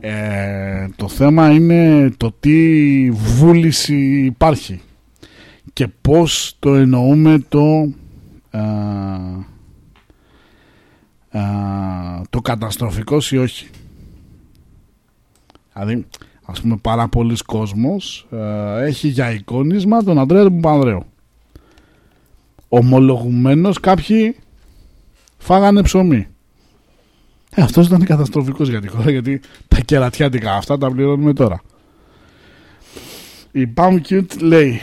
[SPEAKER 2] Ε, το θέμα είναι το τι βούληση υπάρχει και πώς το εννοούμε το α, α, το καταστροφικός ή όχι. Δηλαδή, ας πούμε, πάρα πολλοί κόσμος ε, έχει για εικόνισμα τον Αντρέα του Παπανδρέου. Ομολογουμένως κάποιοι φάγανε ψωμί. Ε, αυτός ήταν καταστροφικός για τη χώρα γιατί τα κερατιάτικα αυτά τα πληρώνουμε τώρα. Η Pam Cute λέει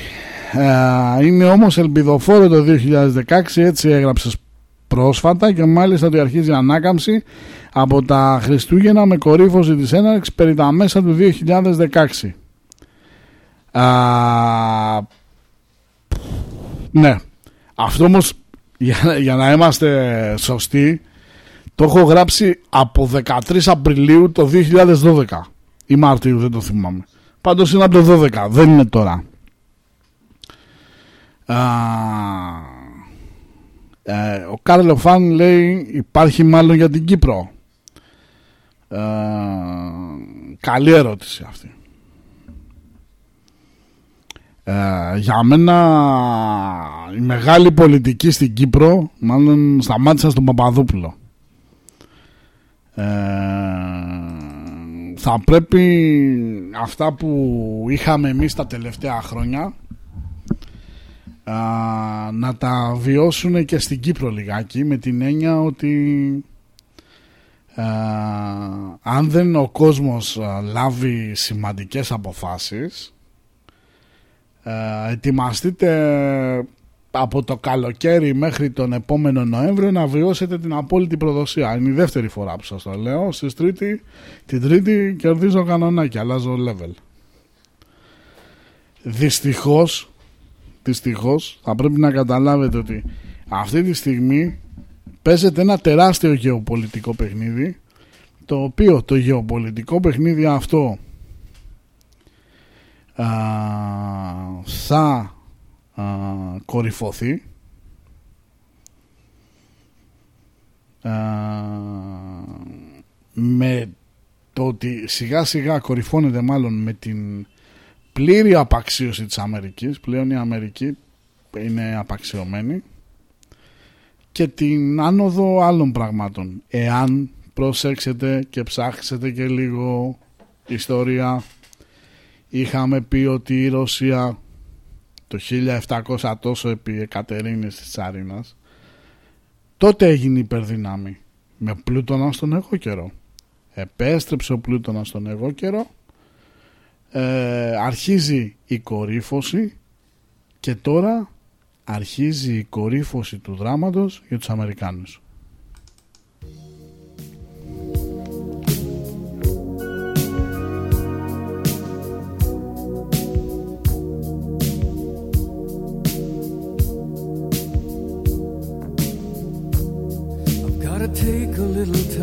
[SPEAKER 2] ε, είναι όμως ελπιδοφόρο το 2016 έτσι έγραψες πρόσφατα και μάλιστα ότι αρχίζει ανάκαμψη από τα Χριστούγεννα με κορύφωση της έναρξης περί τα μέσα του 2016. Α, ναι. Αυτό όμως για, για να είμαστε σωστοί το έχω γράψει από 13 Απριλίου το 2012 ή Μάρτιου δεν το θυμάμαι. Πάντως είναι από το 12 δεν είναι τώρα. Α, ε, ο Κάρλο Φαν λέει υπάρχει μάλλον για την Κύπρο. Ε, καλή ερώτηση αυτή. Ε, για μένα η μεγάλη πολιτική στην Κύπρο μάλλον σταμάτησα στον Παπαδόπουλο. Ε, θα πρέπει αυτά που είχαμε εμείς τα τελευταία χρόνια α, να τα βιώσουν και στην Κύπρο λιγάκι με την έννοια ότι α, αν δεν ο κόσμος α, λάβει σημαντικές αποφάσεις α, ετοιμαστείτε από το καλοκαίρι μέχρι τον επόμενο Νοέμβριο να βιώσετε την απόλυτη προδοσία. Είναι η δεύτερη φορά που σας το λέω. Στις τρίτη, την τρίτη κερδίζω κανονάκι, αλλάζω level. Δυστυχώς Δυστυχώς θα πρέπει να καταλάβετε ότι αυτή τη στιγμή παίζεται ένα τεράστιο γεωπολιτικό παιχνίδι το οποίο το γεωπολιτικό παιχνίδι αυτό α, θα α, κορυφωθεί. Α, με το ότι σιγά σιγά κορυφώνεται μάλλον με την πλήρη απαξίωση της Αμερικής πλέον η Αμερική είναι απαξιωμένη και την άνοδο άλλων πραγμάτων. Εάν προσέξετε και ψάξετε και λίγο ιστορία είχαμε πει ότι η Ρωσία το 1700 τόσο επί Εκατερίνης της Τσάρινας. Τότε έγινε υπερδυνάμει με πλούτονα στον εγώ καιρό. Επέστρεψε ο πλούτονα στον εγώ καιρό. Ε, αρχίζει η κορύφωση και τώρα αρχίζει η κορύφωση του δράματος για τους Αμερικάνους.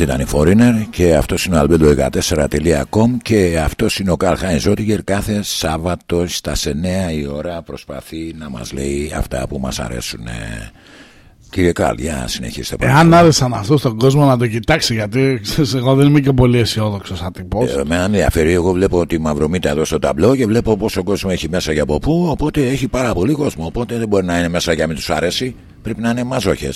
[SPEAKER 1] Αυτή ήταν η Foreigner και αυτός είναι ο albedo14.com και αυτός είναι ο Καρλ Ζότιγκερ κάθε Σάββατο στα 9 η ώρα προσπαθεί να μας λέει αυτά που μας αρέσουν. Κύριε Καρλ, για συνεχίστε.
[SPEAKER 2] Εάν
[SPEAKER 1] παρακαλώ.
[SPEAKER 2] άρεσαν αυτό στον κόσμο να το κοιτάξει, γιατί ξέρεις, εγώ δεν είμαι και πολύ αισιόδοξο σαν τυπός.
[SPEAKER 1] Ε, με ενδιαφέρει, εγώ βλέπω τη μαυρομύτα εδώ στο ταμπλό και βλέπω πόσο κόσμο έχει μέσα και από πού. Οπότε έχει πάρα πολύ κόσμο. Οπότε δεν μπορεί να είναι μέσα για να μην τους αρέσει. Πρέπει να είναι μαζόχε.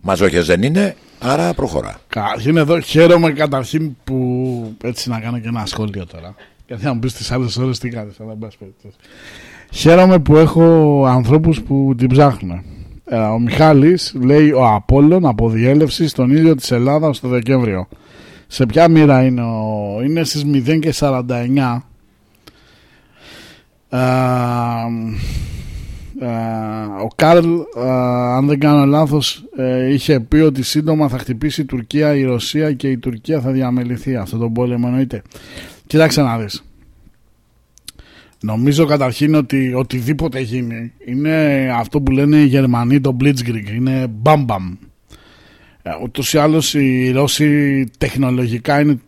[SPEAKER 1] Μαζόχε δεν είναι, άρα προχωρά.
[SPEAKER 2] Καταρχήν εδώ χαίρομαι καταρχήν που έτσι να κάνω και ένα σχόλιο τώρα. Γιατί θα μου πεις τις άλλες ώρες τι κάνεις, αλλά εν πάση περιπτώσει. Χαίρομαι που έχω ανθρώπους που την ψάχνουν. Ε, ο Μιχάλης λέει ο Απόλλων από διέλευση στον ίδιο της Ελλάδας το Δεκέμβριο. Σε ποια μοίρα είναι ο... Είναι στις 0 και 49. Ε, ε, ο Καρλ, ε, αν δεν κάνω λάθος, ε, είχε πει ότι σύντομα θα χτυπήσει η Τουρκία, η Ρωσία και η Τουρκία θα διαμεληθεί. Αυτό τον πόλεμο εννοείται. Κοίταξε να δεις. Νομίζω καταρχήν ότι οτιδήποτε γίνει είναι αυτό που λένε οι Γερμανοί το Blitzkrieg. Είναι μπαμ μπαμ. Ε, Ούτως ή άλλως οι Ρώσοι τεχνολογικά είναι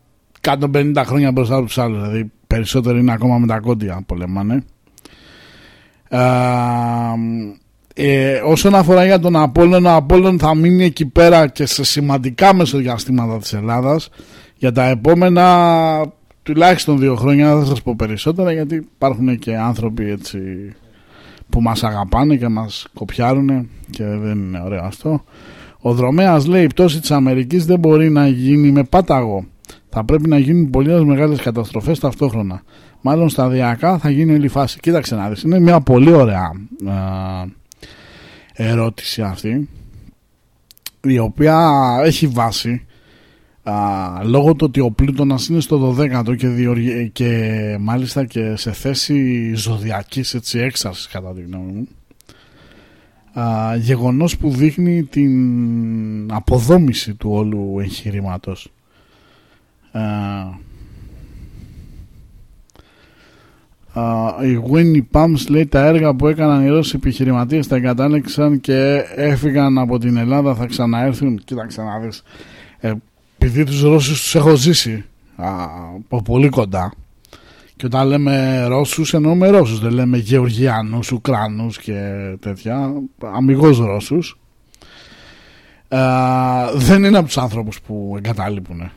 [SPEAKER 2] 150 χρόνια μπροστά από τους άλλους. Δηλαδή περισσότερο είναι ακόμα με τα κόντια πολεμάνε. Ε, ε, όσον αφορά για τον Απόλλων, ο Απόλλων θα μείνει εκεί πέρα και σε σημαντικά μεσοδιαστήματα της Ελλάδας για τα επόμενα τουλάχιστον δύο χρόνια. Δεν θα σας πω περισσότερα γιατί υπάρχουν και άνθρωποι έτσι που μας αγαπάνε και μας κοπιάρουν και δεν είναι ωραίο αυτό. Ο Δρομέας λέει η πτώση της Αμερικής δεν μπορεί να γίνει με πάταγο. Θα πρέπει να γίνουν πολύ μεγάλες καταστροφές ταυτόχρονα μάλλον σταδιακά θα γίνει όλη η φάση. Κοίταξε να δεις είναι μια πολύ ωραία α, ερώτηση αυτή η οποία έχει βάση α, λόγω του ότι ο Πλούτονας είναι στο 12ο και, διοργ... και μάλιστα και σε θέση ζωδιακής έτσι έξαρσης κατά τη γνώμη μου α, γεγονός που δείχνει την αποδόμηση του όλου εγχειρήματος. Α, α, η Winnie Pams λέει τα έργα που έκαναν οι Ρώσοι επιχειρηματίες τα εγκατάλεξαν και έφυγαν από την Ελλάδα θα ξαναέρθουν. Κοίταξε να δεις. Ε, επειδή τους Ρώσους τους έχω ζήσει α, από πολύ κοντά και όταν λέμε Ρώσους εννοούμε Ρώσους δεν λέμε Γεωργιανούς, Ουκρανούς και τέτοια αμυγός Ρώσους. Ε, δεν είναι από τους άνθρωπους που εγκαταλείπουν.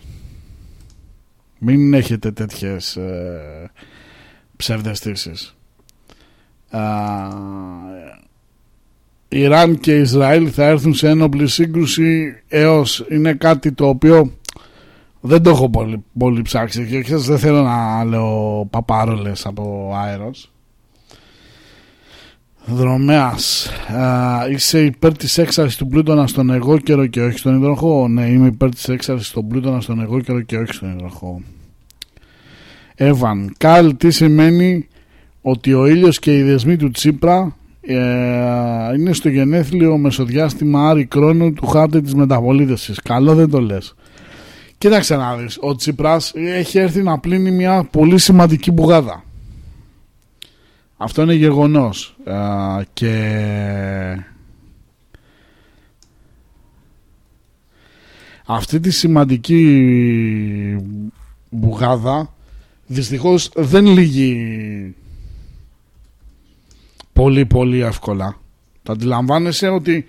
[SPEAKER 2] Μην έχετε τέτοιες ε, ψευδεστήσεις. Ε, Ιράν και Ισραήλ θα έρθουν σε ένοπλη σύγκρουση έως είναι κάτι το οποίο δεν το έχω πολύ, πολύ ψάξει και ξέρεις, δεν θέλω να λέω παπάρολες από αέρος. Δρομέας Α, Είσαι υπέρ της έξαρσης του πλούτονα στον εγώ καιρό και όχι στον υδροχό; Ναι είμαι υπέρ της έξαρσης του πλούτονα στον εγώ καιρό και όχι στον υδροχό Εύαν Καλ τι σημαίνει ότι ο ήλιος και οι δεσμοί του Τσίπρα ε, είναι στο γενέθλιο μεσοδιάστημα Άρη Κρόνου του χάρτη της μεταπολίτευσης καλό δεν το λες. Κοίταξε να δεις ο Τσίπρας έχει έρθει να πλύνει μια πολύ σημαντική μπουγάδα. Αυτό είναι γεγονός. Α, και αυτή τη σημαντική μπουγάδα δυστυχώς δεν λύγει πολύ πολύ εύκολα. Το αντιλαμβάνεσαι ότι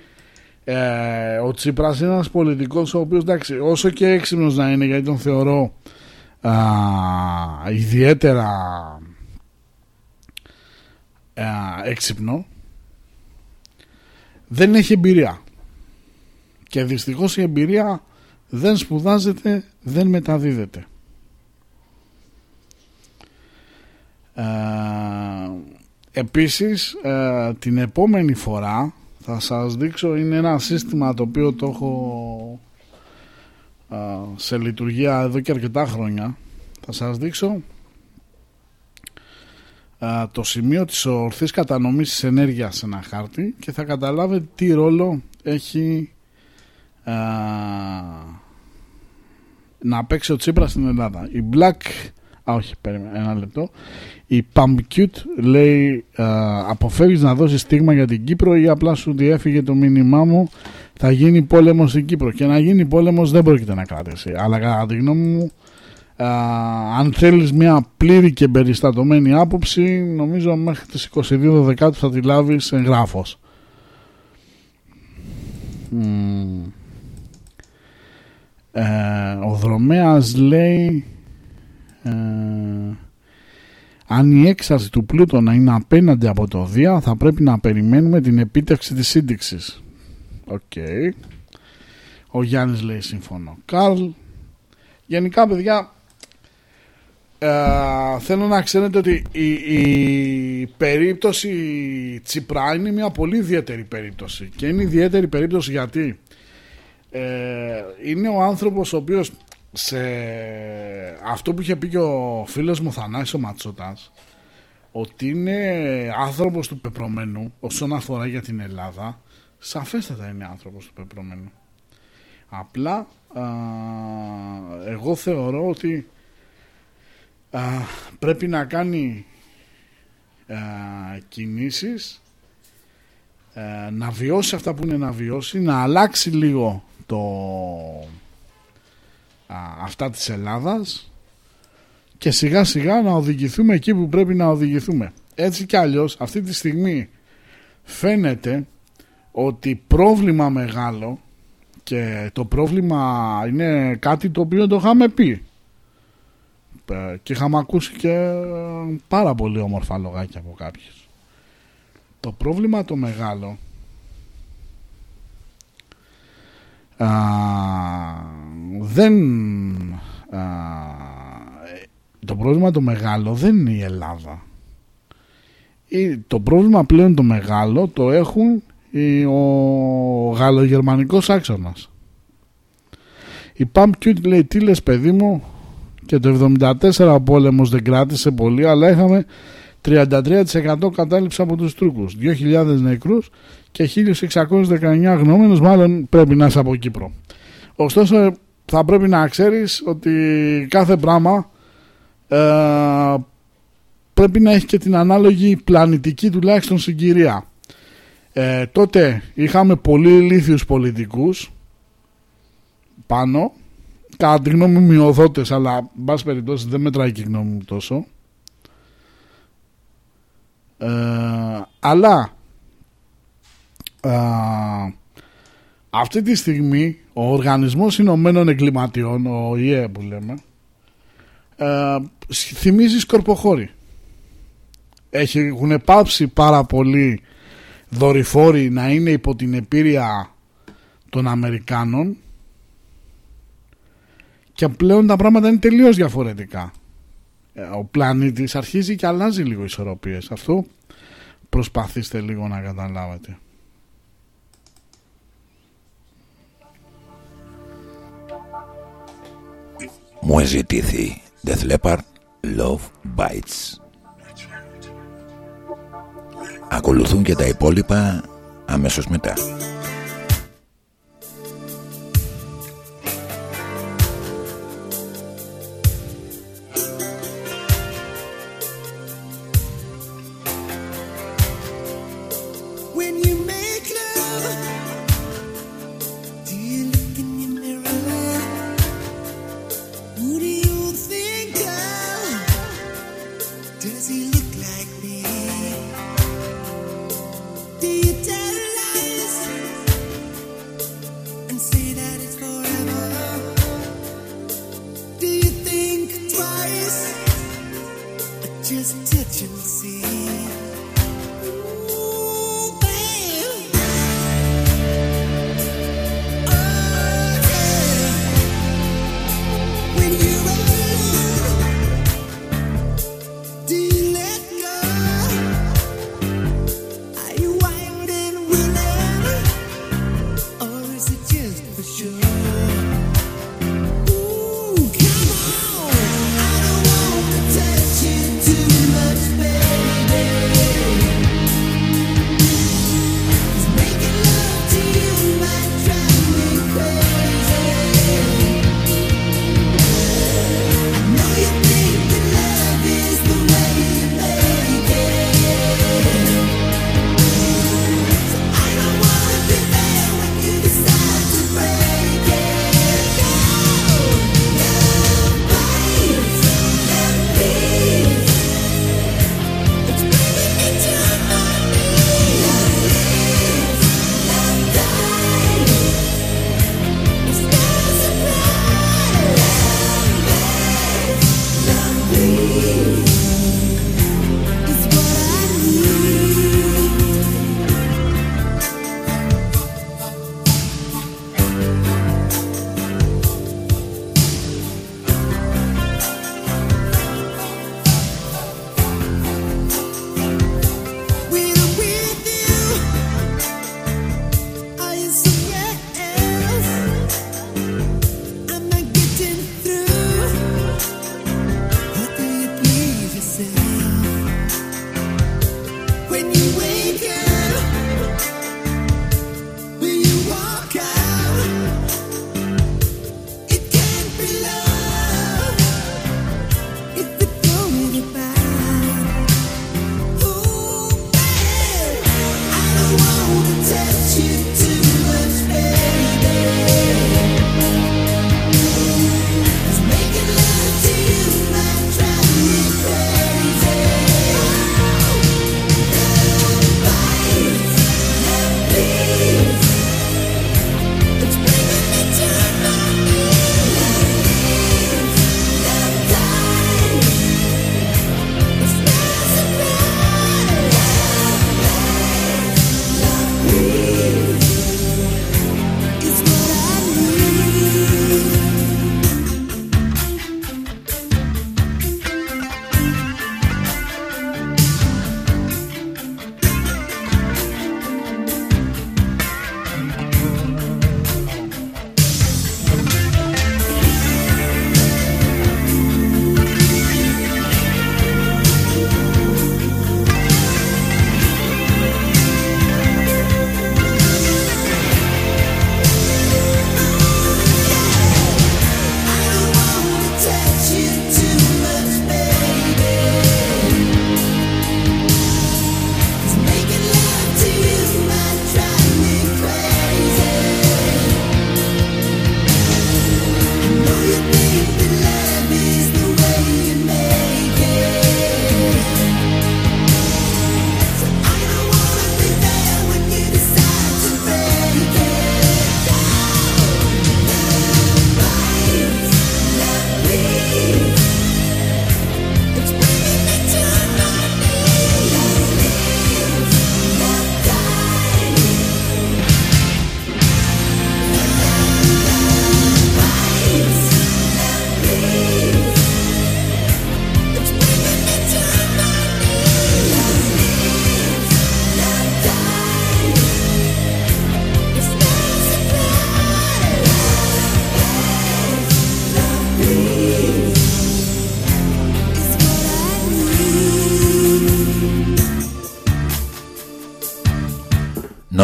[SPEAKER 2] ε, ο Τσίπρας είναι ένας πολιτικός ο οποίος εντάξει όσο και έξυπνος να είναι γιατί τον θεωρώ α, ιδιαίτερα α, έξυπνο δεν έχει εμπειρία και δυστυχώς η εμπειρία δεν σπουδάζεται δεν μεταδίδεται ε, επίσης ε, την επόμενη φορά θα σας δείξω είναι ένα σύστημα το οποίο το έχω ε, σε λειτουργία εδώ και αρκετά χρόνια θα σας δείξω ε, το σημείο της ορθής κατανομής της ενέργειας σε ένα χάρτη και θα καταλάβετε τι ρόλο έχει ε, να παίξει ο Τσίπρας στην Ελλάδα. Η Black... Α, όχι, περίμενε ένα λεπτό. Η Pumpcute λέει ε, αποφεύγεις να δώσεις στίγμα για την Κύπρο ή απλά σου διέφυγε το μήνυμά μου θα γίνει πόλεμος στην Κύπρο και να γίνει πόλεμος δεν πρόκειται να κρατήσει αλλά κατά τη γνώμη μου α, αν θέλεις μια πλήρη και περιστατωμένη άποψη νομίζω μέχρι τις 22 Δεκάτου θα τη λάβεις εγγράφος Μμμ. Ε, ο Δρομέας λέει ε, αν η έξαρση του Πλούτονα είναι απέναντι από το Δία θα πρέπει να περιμένουμε την επίτευξη της σύνδεξης. Οκ. Ο Γιάννης λέει συμφωνώ Καρλ Γενικά παιδιά ε, θέλω να ξέρετε ότι η, η περίπτωση Τσίπρα είναι μια πολύ ιδιαίτερη περίπτωση. Και είναι ιδιαίτερη περίπτωση γιατί ε, είναι ο άνθρωπος ο οποίος σε αυτό που είχε πει και ο φίλος μου Θανάσης ο Ματσότας ότι είναι άνθρωπος του πεπρωμένου όσον αφορά για την Ελλάδα σαφέστατα είναι άνθρωπος του πεπρωμένου. Απλά α, εγώ θεωρώ ότι α, πρέπει να κάνει α, κινήσεις α, να βιώσει αυτά που είναι να βιώσει να αλλάξει λίγο το α, αυτά της Ελλάδας και σιγά σιγά να οδηγηθούμε εκεί που πρέπει να οδηγηθούμε. Έτσι κι αλλιώς αυτή τη στιγμή φαίνεται ότι πρόβλημα μεγάλο και το πρόβλημα είναι κάτι το οποίο το είχαμε πει. Ε, και είχαμε ακούσει και πάρα πολύ όμορφα λογάκια από κάποιους. Το πρόβλημα το μεγάλο α, δεν α, το πρόβλημα το μεγάλο δεν είναι η Ελλάδα. Ή το πρόβλημα πλέον το μεγάλο το έχουν οι- ο γαλλογερμανικός άξονας. Η Pump Cute λέει τι λες παιδί μου και το 74 ο πόλεμος δεν κράτησε πολύ αλλά είχαμε 33% κατάληψη από τους Τούρκους. 2.000 νεκρούς και 1.619 γνώμενους μάλλον πρέπει να είσαι από Κύπρο. Ωστόσο θα πρέπει να ξέρεις ότι κάθε πράγμα ε, πρέπει να έχει και την ανάλογη πλανητική τουλάχιστον συγκυρία. Ε, τότε είχαμε πολύ ηλίθιους πολιτικούς πάνω. Κατά τη γνώμη μου μειοδότες αλλά εν πάση περιπτώσει δεν μετράει και η γνώμη μου τόσο ε, αλλά α, Αυτή τη στιγμή ο Οργανισμός Ηνωμένων Εγκληματιών, ο ΙΕ που λέμε, ε, θυμίζει σκορποχώρη. Έχουν πάψει πάρα πολλοί δορυφόροι να είναι υπό την επίρρεια των Αμερικάνων και πλέον τα πράγματα είναι τελείως διαφορετικά. Ε, Ο πλανήτης αρχίζει και αλλάζει λίγο ισορροπίες. Αυτό προσπαθήστε λίγο να καταλάβετε.
[SPEAKER 1] Μου ζητήθη Death Leppard Love Bites Ακολουθούν και τα υπόλοιπα αμέσως μετά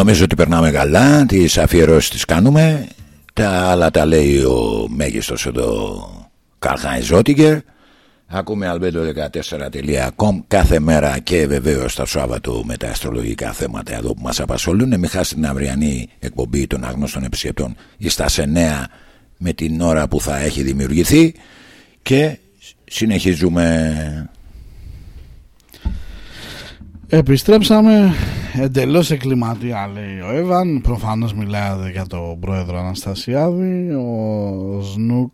[SPEAKER 1] Νομίζω ότι περνάμε καλά, τις αφιερώσεις τις κάνουμε. Τα άλλα τα λέει ο μέγιστος εδώ Καρχάιν Ζότιγκερ. Ακούμε albedo14.com κάθε μέρα και βεβαίως τα Σάββατο με τα αστρολογικά θέματα εδώ που μας απασχολούν. Μην χάσετε την αυριανή εκπομπή των αγνώστων επισκεπτών στα σε 9 με την ώρα που θα έχει δημιουργηθεί και συνεχίζουμε
[SPEAKER 2] Επιστρέψαμε εντελώς εκκληματία λέει ο Εύαν. Προφανώς μιλάει για τον πρόεδρο Αναστασιάδη. Ο Σνουκ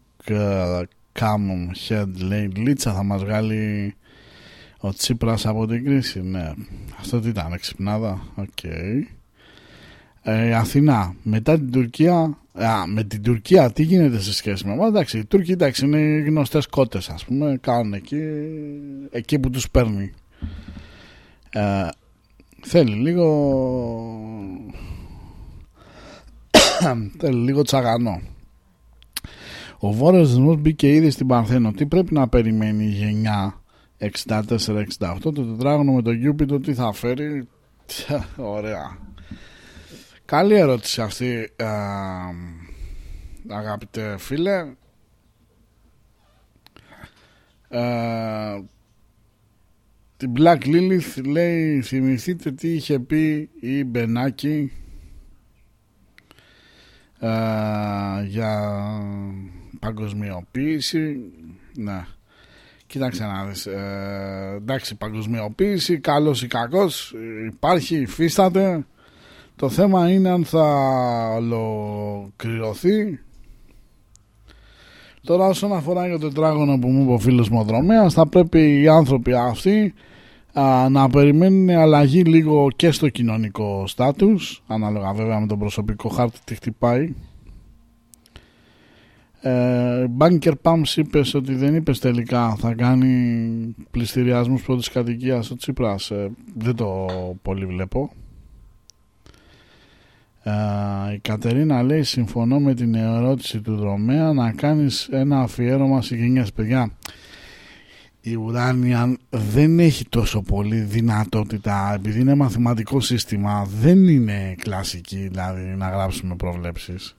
[SPEAKER 2] Κάμουν Χέντ λέει Λίτσα θα μας βγάλει ο Τσίπρας από την κρίση. Ναι Αυτό τι ήταν ξυπνάδα Οκ. Ε, Αθηνά μετά την Τουρκία α, με την Τουρκία τι γίνεται σε σχέση με εμάς; Εντάξει οι Τούρκοι εντάξει είναι γνωστές κότες ας πούμε κάνουν εκεί εκεί που τους παίρνει ε, θέλει λίγο θέλει λίγο τσαγανό. Ο Βόρειος Δεσμός μπήκε ήδη στην Παρθένο τι πρέπει να περιμένει η γενιά 64-68 το τετράγωνο με το Γιούπιτο τι θα φέρει; Ωραία. Καλή ερώτηση αυτή ε, αγαπητέ φίλε. Ε, την Black Lilith λέει θυμηθείτε τι είχε πει η Μπενάκη ε, για παγκοσμιοποίηση. Ναι. Κοίταξε να δεις ε, εντάξει παγκοσμιοποίηση καλός ή κακός υπάρχει υφίσταται. Το θέμα είναι αν θα ολοκληρωθεί Τώρα όσον αφορά για το τετράγωνο που μου είπε ο φίλος μου ο θα πρέπει οι άνθρωποι αυτοί α, να περιμένουν αλλαγή λίγο και στο κοινωνικό στάτους ανάλογα βέβαια με τον προσωπικό χάρτη τι χτυπάει. Ε, Banker Pumps είπες ότι δεν είπες τελικά θα κάνει πληστηριασμούς πρώτης κατοικίας στο Τσίπρας. Ε, δεν το πολύ βλέπω η Κατερίνα λέει συμφωνώ με την ερώτηση του Δρομέα να κάνεις ένα αφιέρωμα σε γενιές παιδιά. Η ουράνια δεν έχει τόσο πολύ δυνατότητα επειδή είναι μαθηματικό σύστημα δεν είναι κλασική δηλαδή να γράψουμε προβλέψεις.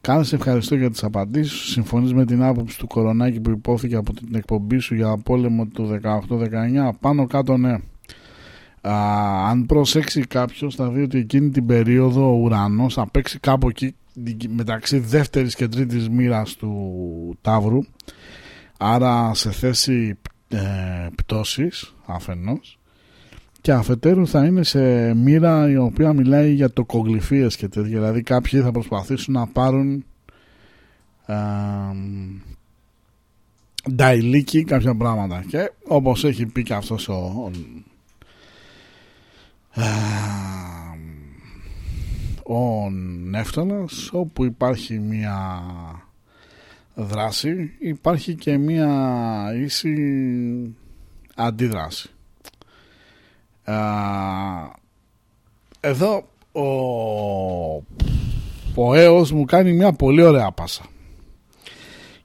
[SPEAKER 2] Κάνε σε ευχαριστώ για τις απαντήσεις σου. Συμφωνείς με την άποψη του Κορονάκη που υπόθηκε από την εκπομπή σου για πόλεμο του 18-19 Πάνω κάτω ναι Α, αν προσέξει κάποιος, θα δει ότι εκείνη την περίοδο ο ουρανός θα παίξει κάπου εκεί μεταξύ δεύτερης και τρίτης μοίρας του Ταύρου. Άρα σε θέση ε, πτώσης αφενός. Και αφετέρου θα είναι σε μοίρα η οποία μιλάει για τοκογλυφίες και τέτοια. Δηλαδή κάποιοι θα προσπαθήσουν να πάρουν ε, νταϊλίκι κάποια πράγματα. Και όπως έχει πει και αυτός ο, ο ο Νεύτωνας όπου υπάρχει μια δράση υπάρχει και μια ίση αντίδραση. Εδώ ο, ο Έος μου κάνει μια πολύ ωραία πάσα.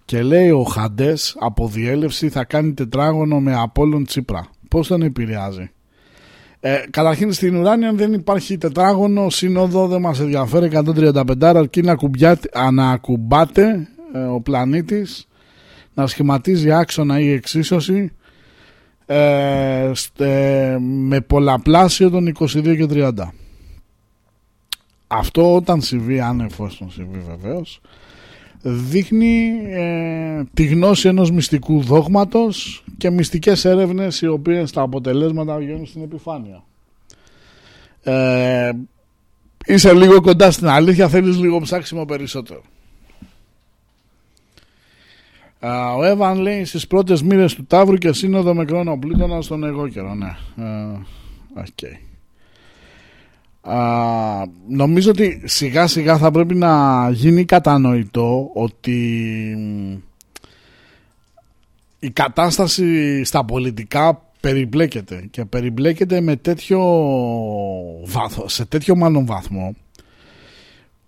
[SPEAKER 2] Και λέει ο Χαντές από διέλευση θα κάνει τετράγωνο με Απόλλων Τσίπρα. Πώς τον επηρεάζει; Ε, καταρχήν στην ουράνια δεν υπάρχει τετράγωνο, σύνοδο δεν μας ενδιαφέρει 135 αρκεί να, να ακουμπάτε ε, ο πλανήτης να σχηματίζει άξονα ή εξίσωση ε, με πολλαπλάσιο των 22 και 30. Αυτό όταν συμβεί, αν εφόσον συμβεί βεβαίως, δείχνει ε, τη γνώση ενός μυστικού δόγματος και μυστικές έρευνες οι οποίες τα αποτελέσματα βγαίνουν στην επιφάνεια. Ε, είσαι λίγο κοντά στην αλήθεια, θέλεις λίγο ψάξιμο περισσότερο. ο Εύαν λέει στις πρώτες μοίρες του Ταύρου και σύνοδο με κρόνο πλήτωνας στον εγώ καιρό. Ναι. Ε, okay νομίζω ότι σιγά σιγά θα πρέπει να γίνει κατανοητό ότι η κατάσταση στα πολιτικά περιπλέκεται και περιπλέκεται με τέτοιο βάθο, σε τέτοιο μάλλον βαθμό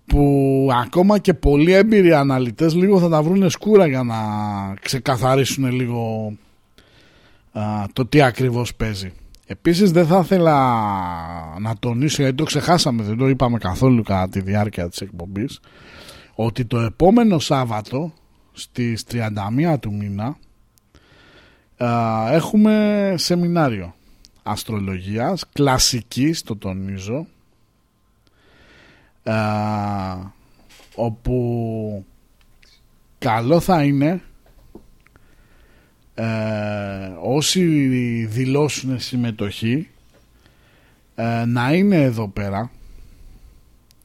[SPEAKER 2] που ακόμα και πολλοί έμπειροι αναλυτές λίγο θα τα βρουν σκούρα για να ξεκαθαρίσουν λίγο το τι ακριβώς παίζει. Επίσης δεν θα ήθελα να τονίσω γιατί το ξεχάσαμε δεν το είπαμε καθόλου κατά τη διάρκεια της εκπομπής ότι το επόμενο Σάββατο στις 31 του μήνα α, έχουμε σεμινάριο αστρολογίας κλασικής το τονίζω α, όπου καλό θα είναι ε, όσοι δηλώσουν συμμετοχή ε, να είναι εδώ πέρα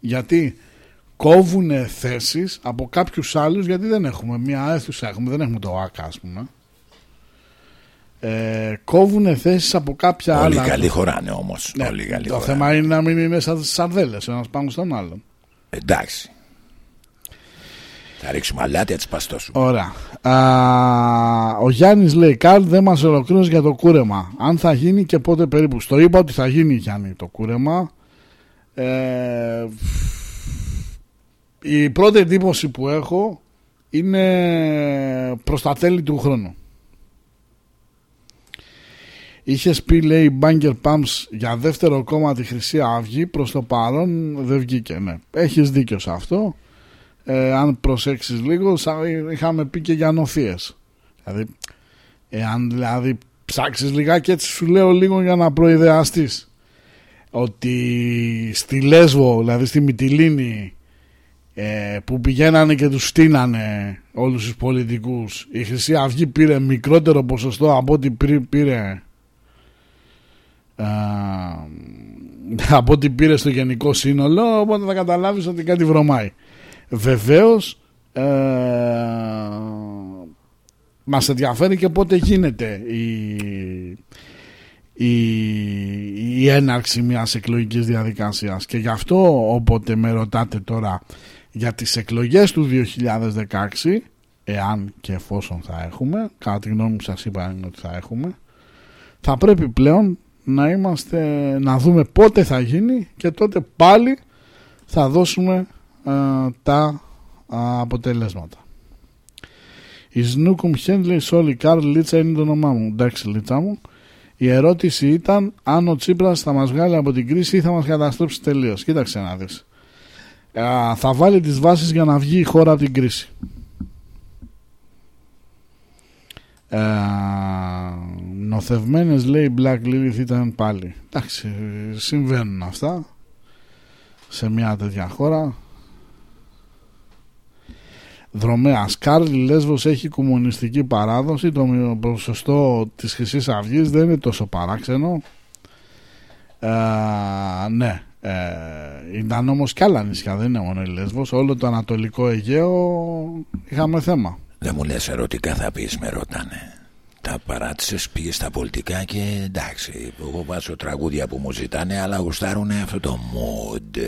[SPEAKER 2] γιατί κόβουν θέσεις από κάποιους άλλους γιατί δεν έχουμε μια αίθουσα έχουμε, δεν έχουμε το ΆΚΑ ας πούμε ε, κόβουν θέσεις από κάποια
[SPEAKER 1] Όλοι
[SPEAKER 2] άλλα
[SPEAKER 1] καλοί χωράνε όμως.
[SPEAKER 2] Ναι,
[SPEAKER 1] Όλοι καλοί
[SPEAKER 2] το
[SPEAKER 1] χωράνε.
[SPEAKER 2] θέμα είναι να μην είναι σαν τις σαρδέλες ο ένας πάνω στον άλλον
[SPEAKER 1] Εντάξει. Θα ρίξουμε αλάτι, έτσι παστό
[SPEAKER 2] Ωραία. Α, ο Γιάννης λέει: Καρλ, δεν μας ολοκλήρωσε για το κούρεμα. Αν θα γίνει και πότε περίπου. Στο είπα ότι θα γίνει, Γιάννη, το κούρεμα. Ε, η πρώτη εντύπωση που έχω είναι προς τα τέλη του χρόνου. Είχε πει, λέει, Banger Pumps για δεύτερο κόμμα τη Χρυσή Αυγή. Προς το παρόν δεν βγήκε, ναι. Έχεις δίκιο σε αυτό. Ε, αν προσέξεις λίγο, σα- είχαμε πει και για νοθείες. Δηλαδή, εάν δηλαδή ψάξεις λιγάκι έτσι σου λέω λίγο για να προειδεαστείς ότι στη Λέσβο, δηλαδή στη Μυτιλίνη ε, που πηγαίνανε και τους στείνανε όλους τους πολιτικούς η Χρυσή Αυγή πήρε μικρότερο ποσοστό από ό,τι πρι- πήρε α, από ό,τι πήρε στο γενικό σύνολο οπότε θα καταλάβεις ότι κάτι βρωμάει βεβαίως ε, μας ενδιαφέρει και πότε γίνεται η, η, η έναρξη μιας εκλογικής διαδικασίας. Και γι' αυτό όποτε με ρωτάτε τώρα για τις εκλογές του 2016 εάν και εφόσον θα έχουμε κατά τη γνώμη μου σας είπα είναι ότι θα έχουμε θα πρέπει πλέον να είμαστε να δούμε πότε θα γίνει και τότε πάλι θα δώσουμε ε, τα α, αποτελέσματα. Η Σνούκουμ Χέντλey Σόλι Καρλ Λίτσα είναι το όνομά μου. Εντάξει Λίτσα μου. Η ερώτηση ήταν αν ο Τσίπρας θα μας βγάλει από την κρίση ή θα μας καταστρέψει τελείως. Κοίταξε να δεις. Α, θα βάλει τις βάσεις για να βγει η χώρα από την κρίση. Ε, νοθευμένες λέει Black Lilith ήταν πάλι. Εντάξει συμβαίνουν αυτά σε μια τέτοια χώρα Δρομέα. Κάρλ, η Λέσβος έχει κομμουνιστική παράδοση. Το ποσοστό της χρυσής αυγής δεν είναι τόσο παράξενο. Ε, ναι ε, ήταν όμως κι άλλα νησιά δεν είναι μόνο η Λέσβος. Όλο το Ανατολικό Αιγαίο είχαμε θέμα.
[SPEAKER 1] Δεν μου λες ερωτικά θα πεις με ρωτάνε. Τα παράτησες πήγες στα πολιτικά και εντάξει Εγώ βάζω τραγούδια που μου ζητάνε Αλλά γουστάρουν αυτό το mode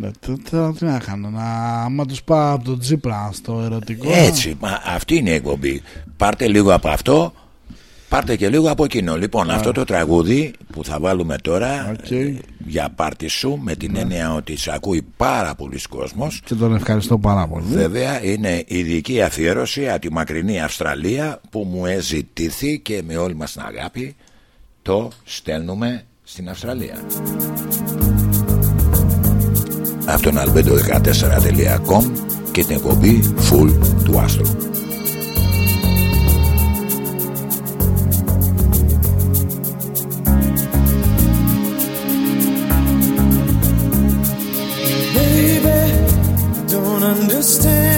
[SPEAKER 2] ναι, τι, τι, τι να κάνω να, άμα τους πάω από το Τσίπρα στο ερωτικό
[SPEAKER 1] Έτσι μα αυτή είναι η εκπομπή. Πάρτε λίγο από αυτό Πάρτε και λίγο από εκείνο. Λοιπόν αυτό το τραγούδι που θα βάλουμε τώρα
[SPEAKER 2] Οκ.
[SPEAKER 1] ε, Για πάρτη σου Με την έννοια ότι σε ακούει πάρα πολλοί κόσμος.
[SPEAKER 2] Και τον ευχαριστώ πάρα πολύ.
[SPEAKER 1] Βέβαια είναι ειδική αφιέρωση από τη μακρινή Αυστραλία που μου εζητήθη και με όλη μας την αγάπη το στέλνουμε στην Αυστραλία. Από τον albedo14.com και την εκπομπή Full του Άστρου.
[SPEAKER 6] Baby, don't understand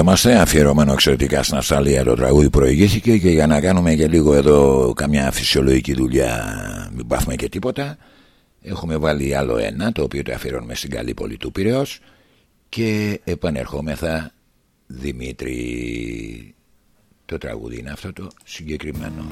[SPEAKER 3] είμαστε, αφιερωμένο εξαιρετικά στην Αυστραλία το τραγούδι προηγήθηκε και για να κάνουμε και λίγο εδώ καμιά φυσιολογική δουλειά, μην πάθουμε και τίποτα. Έχουμε βάλει άλλο ένα, το οποίο το αφιερώνουμε στην καλή πόλη του Πυραιός και επανερχόμεθα Δημήτρη. Το τραγούδι είναι αυτό το συγκεκριμένο.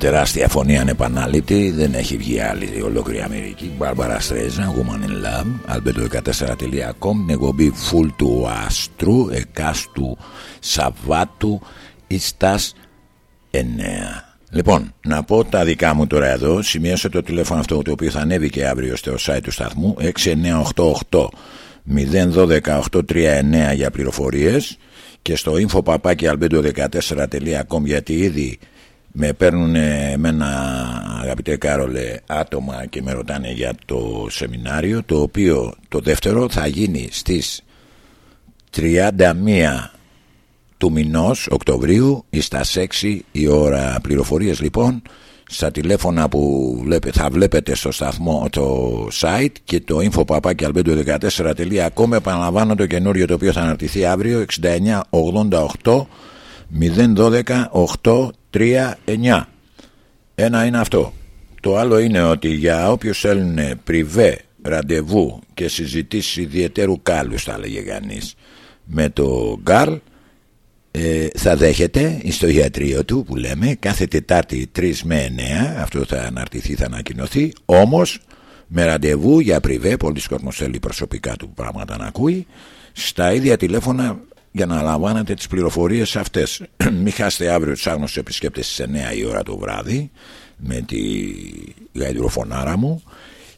[SPEAKER 1] Μια τεράστια φωνή ανεπανάληπτη, δεν έχει βγει άλλη η ολόκληρη Αμερική. Μπάρμπαρα Στρέζα, Woman in Love, albedo14.com, την εκπομπή Full του Άστρου, εκάστου Σαββάτου, Ιστάς 9. Λοιπόν, να πω τα δικά μου τώρα εδώ. Σημείωσα το τηλέφωνο αυτό το οποίο θα ανέβει και αύριο στο site του σταθμού 6988 012 για πληροφορίες και στο info.albedo14.com γιατί ήδη με παίρνουν εμένα αγαπητέ Κάρολε άτομα και με ρωτάνε για το σεμινάριο το οποίο το δεύτερο θα γίνει στις 31 του μηνός Οκτωβρίου στα 6 η ώρα πληροφορίες. Λοιπόν στα τηλέφωνα που βλέπε, θα βλέπετε στο σταθμό το site και το info.albedo14.com επαναλαμβάνω το καινούριο το οποίο θα αναρτηθεί αύριο 6988 012 839 ένα είναι αυτό. Το άλλο είναι ότι για όποιους θέλουν πριβέ ραντεβού και συζητήσεις ιδιαίτερου κάλου θα έλεγε κανείς με το Γκάρλ ε, θα δέχεται στο ιατρείο του που λέμε κάθε Τετάρτη 3 με 9 αυτό θα αναρτηθεί, θα ανακοινωθεί. Όμως με ραντεβού για πριβέ πολλοί κόσμος θέλει προσωπικά του πράγματα να ακούει στα ίδια τηλέφωνα για να λαμβάνετε τις πληροφορίες αυτές. Μην χάσετε αύριο τους άγνωστους επισκέπτες στις 9 η ώρα το βράδυ με τη γαϊδροφωνάρα μου.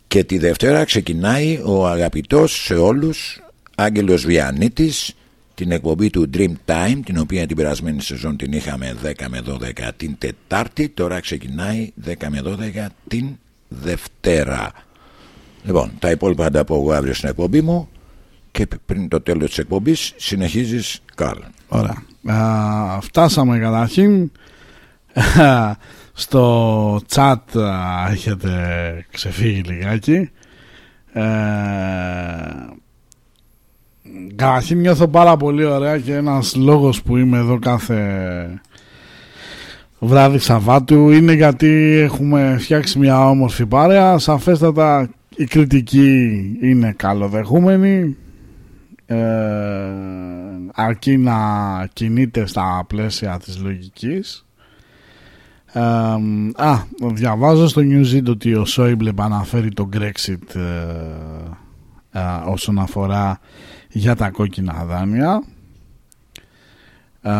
[SPEAKER 1] Και τη Δευτέρα ξεκινάει ο αγαπητός σε όλους Άγγελος Βιανίτης την εκπομπή του Dream Time την οποία την περασμένη σεζόν την είχαμε 10 με 12 την Τετάρτη. Τώρα ξεκινάει 10 με 12 την Δευτέρα. Λοιπόν τα υπόλοιπα θα τα πω εγώ αύριο στην εκπομπή μου και πριν το τέλος της εκπομπής συνεχίζεις Καρλ
[SPEAKER 2] Ωραία. Α, φτάσαμε καταρχήν στο chat α, έχετε ξεφύγει λιγάκι. Ε, καταρχήν νιώθω πάρα πολύ ωραία και ένας λόγος που είμαι εδώ κάθε βράδυ Σαββάτου είναι γιατί έχουμε φτιάξει μια όμορφη παρέα. Σαφέστατα η κριτική είναι καλοδεχούμενη ε, αρκεί να κινείται στα πλαίσια της λογικής. Ε, α, διαβάζω στο Newsend ότι ο Σόιμπλε αναφέρει το Brexit ε, ε, όσον αφορά για τα κόκκινα δάνεια. Ε,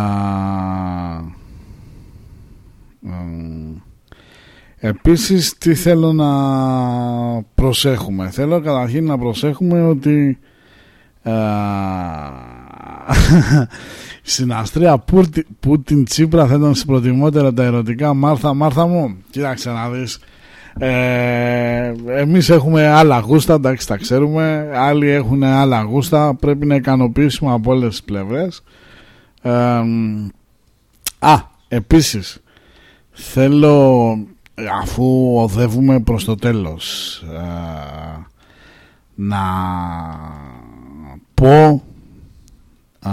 [SPEAKER 2] ε, Επίσης τι θέλω να προσέχουμε. Θέλω καταρχήν να προσέχουμε ότι ε, στην Αστρία Πούτι- Πούτιν Τσίπρα θα ήταν προτιμότερα τα ερωτικά. Μάρθα Μάρθα μου Κοίταξε να δεις. Ε, εμείς έχουμε άλλα γούστα εντάξει τα ξέρουμε. Άλλοι έχουν άλλα γούστα πρέπει να ικανοποιήσουμε από όλες τις πλευρές. Ε, α επίσης θέλω αφού οδεύουμε προς το τέλος ε, να πω α,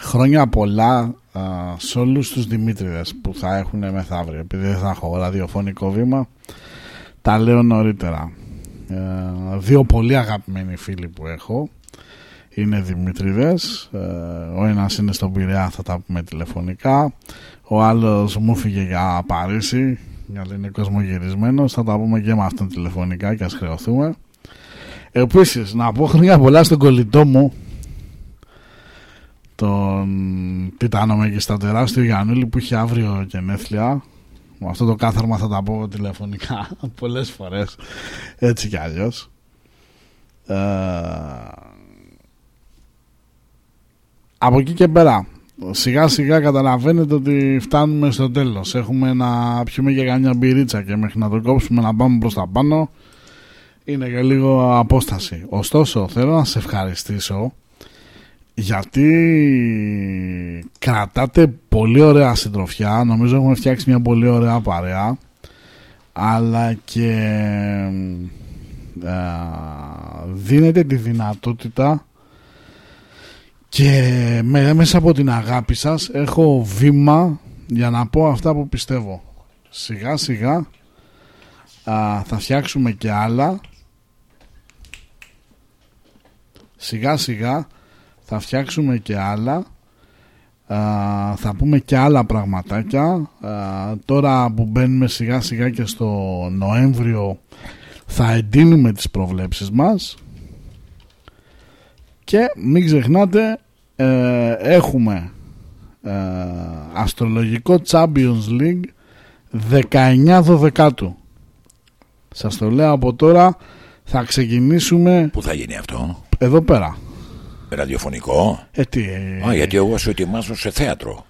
[SPEAKER 2] χρόνια πολλά α, σε όλους τους Δημήτριδες που θα έχουν μεθαύριο επειδή δεν θα έχω ραδιοφωνικό βήμα τα λέω νωρίτερα. Ε, δύο πολύ αγαπημένοι φίλοι που έχω είναι Δημητρίδες ε, ο ένας είναι στον Πειραιά θα τα πούμε τηλεφωνικά ο άλλος μου φύγε για Παρίσι γιατί είναι κοσμογυρισμένος θα τα πούμε και με αυτόν τηλεφωνικά και ας χρεωθούμε Επίσης να πω χρόνια πολλά στον κολλητό μου τον Τιτάνο Μεγιστατερά τεράστιο Γιαννούλη που έχει αύριο γενέθλια με αυτό το κάθαρμα θα τα πω τηλεφωνικά πολλές φορές έτσι κι αλλιώς. Ε, από εκεί και πέρα σιγά σιγά καταλαβαίνετε ότι φτάνουμε στο τέλος. Έχουμε να πιούμε και κανένα μπυρίτσα και μέχρι να το κόψουμε να πάμε προς τα πάνω είναι και λίγο απόσταση. Ωστόσο θέλω να σε ευχαριστήσω γιατί κρατάτε πολύ ωραία συντροφιά. Νομίζω έχουμε φτιάξει μια πολύ ωραία παρέα. Αλλά και ε, δίνετε τη δυνατότητα και μέσα από την αγάπη σας έχω βήμα για να πω αυτά που πιστεύω. Σιγά σιγά θα φτιάξουμε και άλλα σιγά σιγά θα φτιάξουμε και άλλα. Θα πούμε και άλλα πραγματάκια. Τώρα που μπαίνουμε σιγά σιγά και στο Νοέμβριο θα εντείνουμε τις προβλέψεις μας. Και μην ξεχνάτε ε, έχουμε ε, αστρολογικό Champions League 19 12 σας το λέω από τώρα θα ξεκινήσουμε
[SPEAKER 1] Πού θα γίνει αυτό;
[SPEAKER 2] Εδώ πέρα.
[SPEAKER 1] Ραδιοφωνικό;
[SPEAKER 2] Ε, τι,
[SPEAKER 1] Α, γιατί εγώ σου ετοιμάζω σε θέατρο.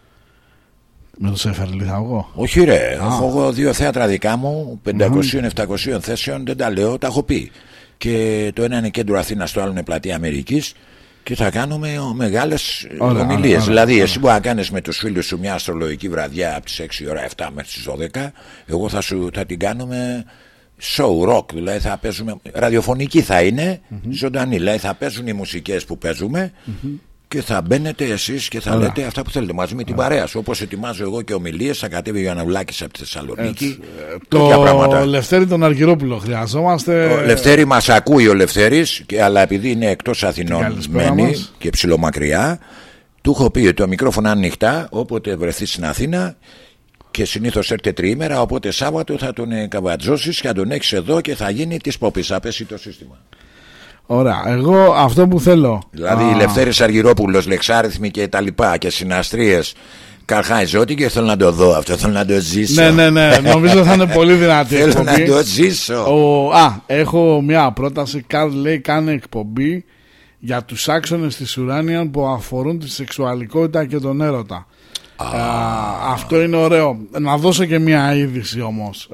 [SPEAKER 2] Με το Σέφερλι θα βγω
[SPEAKER 1] Όχι ρε, έχω εγώ δύο θέατρα δικά μου 500-700 θέσεων δεν τα λέω, τα έχω πει. Και το ένα είναι κέντρο Αθήνας, το άλλο είναι πλατεία Αμερικής. Και θα κάνουμε μεγάλες ομιλίες. Δηλαδή, ωραία. εσύ μπορεί να κάνεις με τους φίλους σου μια αστρολογική βραδιά από τις 6 ώρα 7 μέχρι τις 12. Εγώ θα, σου, θα την κάνουμε show rock, δηλαδή θα παίζουμε. Ραδιοφωνική θα είναι, mm-hmm. ζωντανή. Δηλαδή θα παίζουν οι μουσικές που παίζουμε mm-hmm. και θα μπαίνετε εσείς και θα Ωραία. λέτε αυτά που θέλετε μαζί με την Ωραία. παρέα σου. Όπως ετοιμάζω εγώ και ομιλίες, θα κατέβει ο Ιωαννουλάκη από τη Θεσσαλονίκη.
[SPEAKER 2] Το πράγματα. Λευτέρη τον Αργυρόπουλο χρειαζόμαστε.
[SPEAKER 1] Ο Λευτέρη μας ακούει ο Λευτέρης, αλλά επειδή είναι εκτός Αθηνών μένει και ψηλομακριά, του έχω πει ότι το μικρόφωνο ανοιχτά, όποτε βρεθεί στην Αθήνα και συνήθως έρχεται τριήμερα. Οπότε Σάββατο θα τον καβατζώσεις και θα τον έχεις εδώ και θα γίνει της πόπης. Θα πέσει το σύστημα.
[SPEAKER 2] Ωραία. Εγώ αυτό που θέλω.
[SPEAKER 1] Δηλαδή, η Λευτέρης Αργυρόπουλος, Λεξάριθμοι και τα λοιπά και συναστρίες. Καρχάιζε ό,τι και θέλω να το δω αυτό, θέλω να το ζήσω.
[SPEAKER 2] Ναι, ναι, ναι. Νομίζω θα είναι πολύ δυνατή
[SPEAKER 1] Θέλω να το ζήσω.
[SPEAKER 2] Ο... Α, έχω μια πρόταση. Καρλ λέει: Κάνε εκπομπή για τους άξονες της Ουράνια που αφορούν τη σεξουαλικότητα και τον έρωτα αυτό είναι ωραίο. Να δώσω και μια είδηση όμως.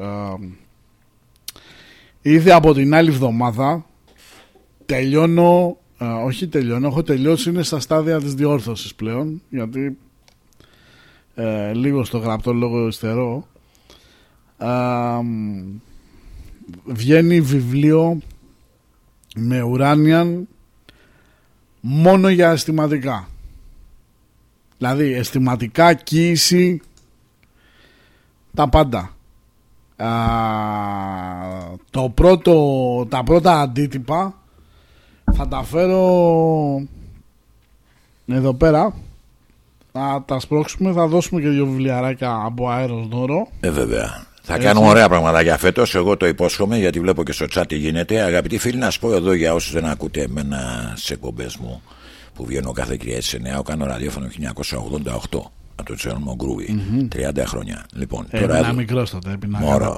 [SPEAKER 2] ήδη από την άλλη εβδομάδα τελειώνω, όχι τελειώνω, έχω τελειώσει, είναι στα στάδια της διόρθωσης πλέον, γιατί ε, λίγο στο γραπτό λόγο υστερώ. βγαίνει βιβλίο με ουράνιαν μόνο για αισθηματικά. Δηλαδή αισθηματικά, κοίηση, τα πάντα. Α, το πρώτο, τα πρώτα αντίτυπα θα τα φέρω εδώ πέρα θα τα σπρώξουμε, θα δώσουμε και δύο βιβλιαράκια από αέρος δώρο.
[SPEAKER 1] Ε, βέβαια. Θα Έτσι. κάνουμε ωραία πραγματάκια φέτος. Εγώ το υπόσχομαι γιατί βλέπω και στο chat τι γίνεται. Αγαπητοί φίλοι, να σου πω εδώ για όσους δεν ακούτε εμένα σε εκπομπές μου που βγαίνω κάθε Κυριακή 9, κάνω ραδιόφωνο 1988 από το Τσέρνομο Γκρούβι. Mm-hmm. 30 χρόνια. Λοιπόν,
[SPEAKER 2] ε, τώρα ένα μικρός τότε, ένα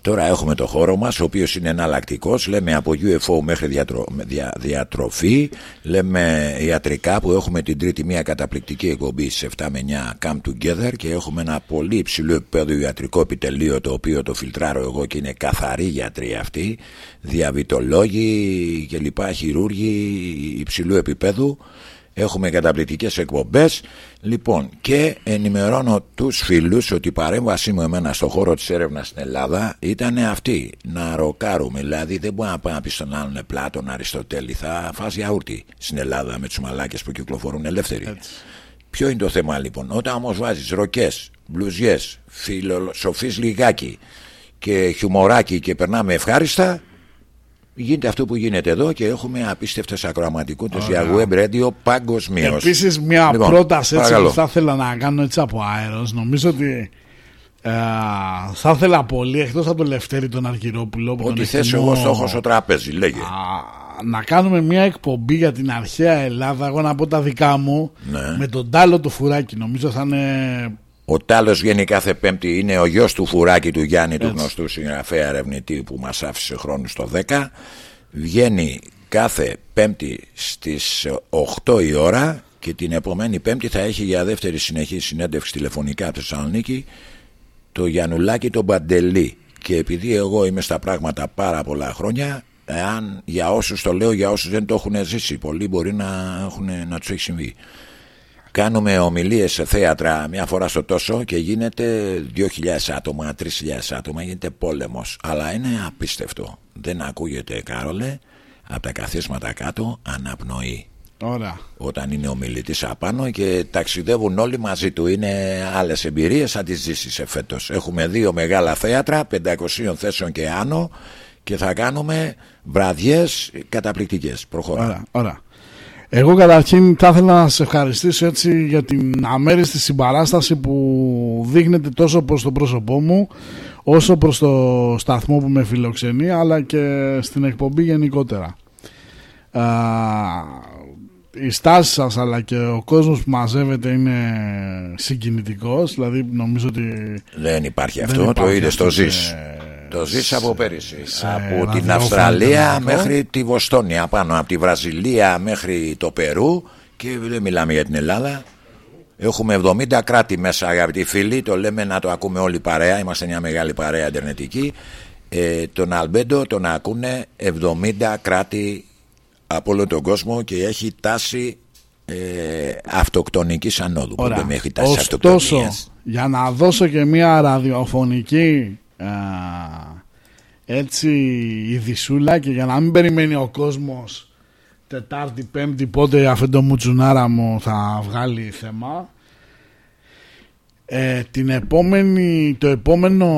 [SPEAKER 1] Τώρα έχουμε το χώρο μας, ο οποίος είναι εναλλακτικός. Λέμε από UFO μέχρι διατρο... δια... διατροφή. Λέμε ιατρικά που έχουμε την τρίτη μία καταπληκτική εκπομπή στις 7 με 9 Come Together και έχουμε ένα πολύ υψηλό επίπεδο ιατρικό επιτελείο το οποίο το φιλτράρω εγώ και είναι καθαρή γιατροί αυτοί. Διαβητολόγοι και λοιπά, χειρούργοι υψηλού επίπεδου Έχουμε καταπληκτικές εκπομπές. Λοιπόν και ενημερώνω τους φίλους ότι η παρέμβασή μου εμένα στο χώρο της έρευνας στην Ελλάδα ήταν αυτή Να ροκάρουμε. Δηλαδή δεν μπορεί να πάει να πει στον άλλον Πλάτων Αριστοτέλη Θα φας γιαούρτι στην Ελλάδα με τους μαλάκες που κυκλοφορούν ελεύθεροι Έτσι. Ποιο είναι το θέμα λοιπόν; Όταν όμως βάζεις ροκές, μπλουζιές, φιλοσοφείς λιγάκι και χιουμοράκι και περνάμε ευχάριστα Γίνεται αυτό που γίνεται εδώ και έχουμε απίστευτες ακροαματικότητες για web radio παγκοσμίως.
[SPEAKER 2] Επίσης, μια
[SPEAKER 1] Λοιπόν,
[SPEAKER 2] πρόταση έτσι
[SPEAKER 1] παρακαλώ.
[SPEAKER 2] που θα ήθελα να κάνω έτσι από αέρος Νομίζω ότι ε, θα ήθελα πολύ εκτός από τον Λευτέρη τον Αργυρόπουλο που τον
[SPEAKER 1] Ό,τι θες
[SPEAKER 2] εκτιμώ,
[SPEAKER 1] εγώ στο έχω στο τραπέζι, λέγε.
[SPEAKER 2] α, να κάνουμε μια εκπομπή για την αρχαία Ελλάδα. Εγώ να πω τα δικά μου
[SPEAKER 1] Ναι.
[SPEAKER 2] με τον Τάλο το φουράκι. Νομίζω θα είναι.
[SPEAKER 1] Ο Τάλος βγαίνει κάθε Πέμπτη, είναι ο γιος του Φουράκη του Γιάννη, του γνωστού συγγραφέα ερευνητή που μας άφησε χρόνους στο 10. Βγαίνει κάθε Πέμπτη στις 8 η ώρα και την επομένη Πέμπτη θα έχει για δεύτερη συνεχή συνέντευξη τηλεφωνικά από τη Θεσσαλονίκη το Γιαννουλάκη τον Παντελή. Και επειδή εγώ είμαι στα πράγματα πάρα πολλά χρόνια, εάν για όσους το λέω, για όσους δεν το έχουν ζήσει, πολλοί μπορεί να, έχουν, να τους έχει συμβεί. Κάνουμε ομιλίες σε θέατρα μια φορά στο τόσο και γίνεται 2.000 άτομα, 3.000 άτομα, γίνεται πόλεμος. Αλλά είναι απίστευτο. Δεν ακούγεται, Κάρολε, από τα καθίσματα κάτω αναπνοή.
[SPEAKER 2] Ωραία.
[SPEAKER 1] Όταν είναι ο μιλητής απάνω και ταξιδεύουν όλοι μαζί του. Είναι άλλες εμπειρίες, θα τις ζήσεις φέτος. Έχουμε δύο μεγάλα θέατρα, 500 θέσεων και άνω και θα κάνουμε βραδιές καταπληκτικές. Προχωράμε.
[SPEAKER 2] Ωραία, ωραία. Εγώ καταρχήν θα ήθελα να σε ευχαριστήσω έτσι για την αμέριστη συμπαράσταση που δείχνετε τόσο προς το πρόσωπό μου όσο προς το σταθμό που με φιλοξενεί αλλά και στην εκπομπή γενικότερα. Α, η στάση σας αλλά και ο κόσμος που μαζεύεται είναι συγκινητικός δηλαδή νομίζω ότι
[SPEAKER 1] Δεν υπάρχει
[SPEAKER 2] Δεν
[SPEAKER 1] αυτό, το
[SPEAKER 2] υπάρχει
[SPEAKER 1] είδες,
[SPEAKER 2] αυτό
[SPEAKER 1] το
[SPEAKER 2] σε-
[SPEAKER 1] ζεις. Το ζεις από πέρυσι. από την
[SPEAKER 2] ραδιόφωνο
[SPEAKER 1] Αυστραλία
[SPEAKER 2] ιντερνετικό.
[SPEAKER 1] μέχρι τη Βοστόνια πάνω, από τη Βραζιλία μέχρι το Περού και δεν μιλάμε για την Ελλάδα. Έχουμε 70 κράτη μέσα αγαπητοί φίλοι, το λέμε να το ακούμε όλοι παρέα, είμαστε μια μεγάλη παρέα ιντερνετική. Ε, τον Αλμπέντο τον ακούνε 70 κράτη από όλο τον κόσμο και έχει τάση ε, αυτοκτονικής ανόδου.
[SPEAKER 2] Ωραία.
[SPEAKER 1] Ποτέ έχει τάση
[SPEAKER 2] Ωστόσο,
[SPEAKER 1] αυτοκτονίας.
[SPEAKER 2] για να δώσω και μια ραδιοφωνική α, έτσι ειδισούλα και για να μην περιμένει ο κόσμος Τετάρτη, Πέμπτη πότε αυτό το μουτσουνάρα μου θα βγάλει θέμα. Ε, την επόμενη, το επόμενο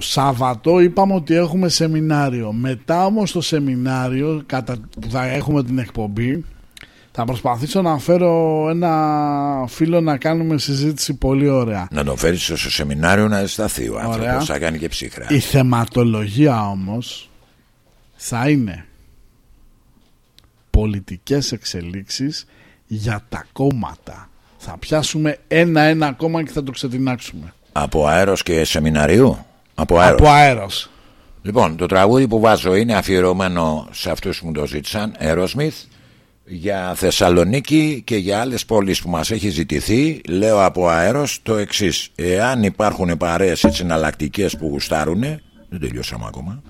[SPEAKER 2] Σάββατο είπαμε ότι έχουμε σεμινάριο. Μετά όμως το σεμινάριο κατά, που θα έχουμε την εκπομπή θα προσπαθήσω να φέρω ένα φίλο να κάνουμε συζήτηση πολύ ωραία.
[SPEAKER 1] Να τον φέρεις στο σεμινάριο να αισθαθεί ο
[SPEAKER 2] Ωραία.
[SPEAKER 1] άνθρωπος, θα κάνει και ψύχρα.
[SPEAKER 2] Η θεματολογία όμως θα είναι πολιτικές εξελίξεις για τα κόμματα. Θα πιάσουμε ένα-ένα κόμμα και θα το ξετινάξουμε.
[SPEAKER 1] Από αέρος και σεμιναρίου; Από αέρος.
[SPEAKER 2] Από αέρος.
[SPEAKER 1] Λοιπόν, το τραγούδι που βάζω είναι αφιερωμένο σε αυτούς που μου το ζήτησαν, Aerosmith, για Θεσσαλονίκη και για άλλες πόλεις που μας έχει ζητηθεί. Λέω από αέρος το εξής. Εάν υπάρχουν παρέες έτσι εναλλακτικές που γουστάρουνε, δεν τελειώσαμε ακόμα,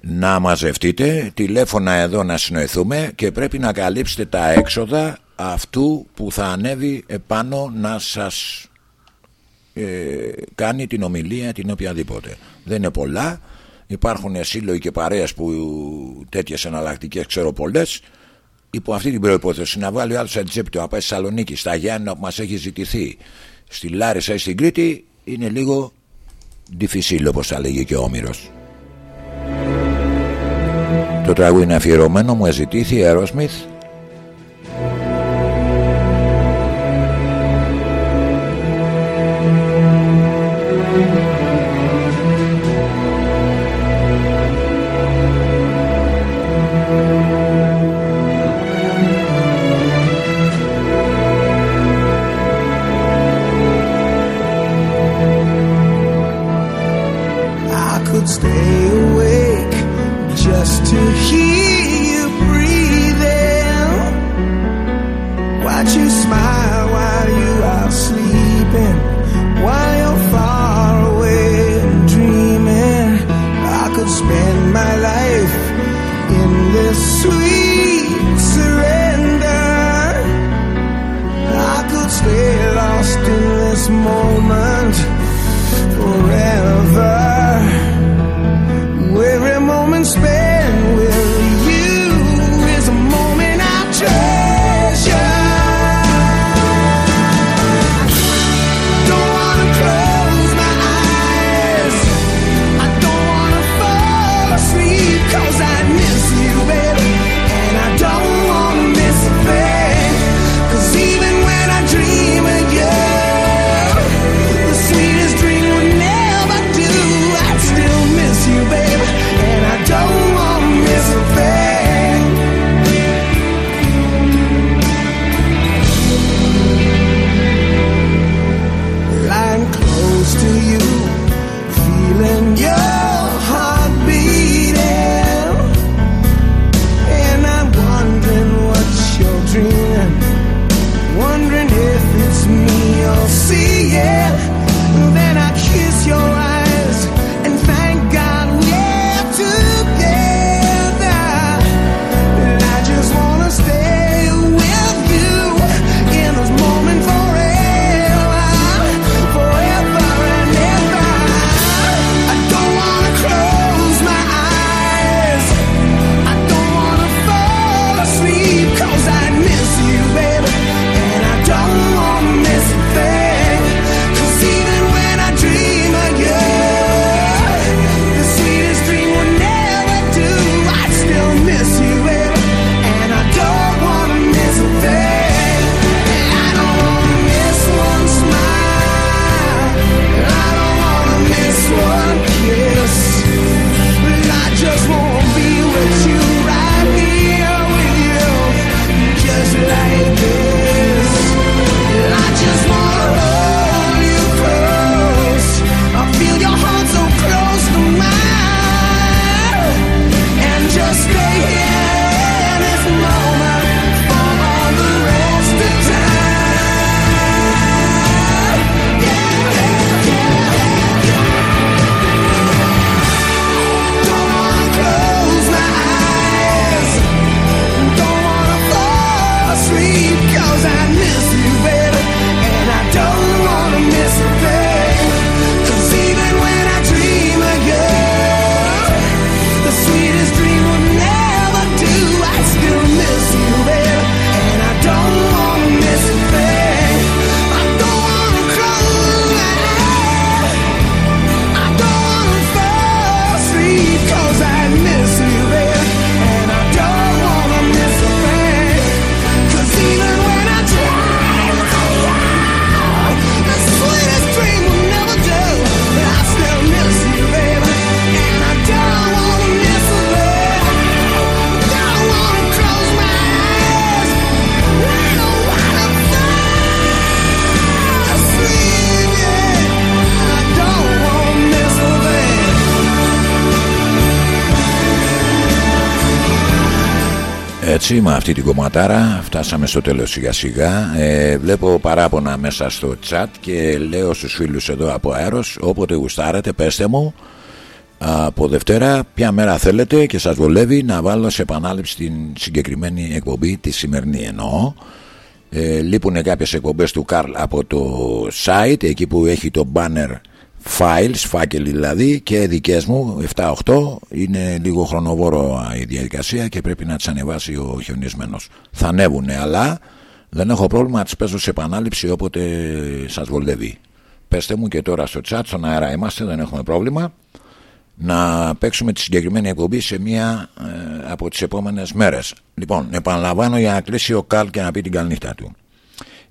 [SPEAKER 1] να μαζευτείτε, τηλέφωνα εδώ να συνοηθούμε και πρέπει να καλύψετε τα έξοδα αυτού που θα ανέβει επάνω να σας ε, κάνει την ομιλία την οποιαδήποτε. Δεν είναι πολλά. Υπάρχουν σύλλογοι και παρέες που τέτοιες εναλλακτικές ξέρω πολλές. Υπό αυτή την προϋπόθεση να βάλει ο άλλος σαν τσέπη του να πάει στη Θεσσαλονίκη, στα Γιάννα που μας έχει ζητηθεί, στη Λάρισα ή στην Κρήτη είναι λίγο difficile όπως θα λέγει και ο Όμηρος. Το τραγούδι είναι αφιερωμένο, μου ζητήθη Aerosmith
[SPEAKER 6] You smile while you are sleeping, while you're far away and dreaming. I could spend my life in this sweet surrender. I could stay lost in this moment
[SPEAKER 1] έτσι με αυτή την κομματάρα φτάσαμε στο τέλος σιγά σιγά. Ε, Βλέπω παράπονα μέσα στο chat και λέω στους φίλους εδώ από αέρος Όποτε γουστάρετε πέστε μου. Από Δευτέρα ποια μέρα θέλετε και σας βολεύει να βάλω σε επανάληψη την συγκεκριμένη εκπομπή τη σημερινή εννοώ. Ε, λείπουν κάποιες εκπομπές του Καρλ από το site εκεί που έχει το banner files, φάκελοι δηλαδή και δικές μου 7-8 είναι λίγο χρονοβόρο η διαδικασία και πρέπει να τις ανεβάσει ο χιονισμένος. Θα ανέβουν αλλά δεν έχω πρόβλημα να τις παίζω σε επανάληψη όποτε σας βολεύει. Πέστε μου και τώρα στο chat στον αέρα είμαστε δεν έχουμε πρόβλημα. Να παίξουμε τη συγκεκριμένη εκπομπή σε μία ε, από τις επόμενες μέρες. Λοιπόν επαναλαμβάνω για να κλείσει ο Καλ και να πει την καληνύχτα του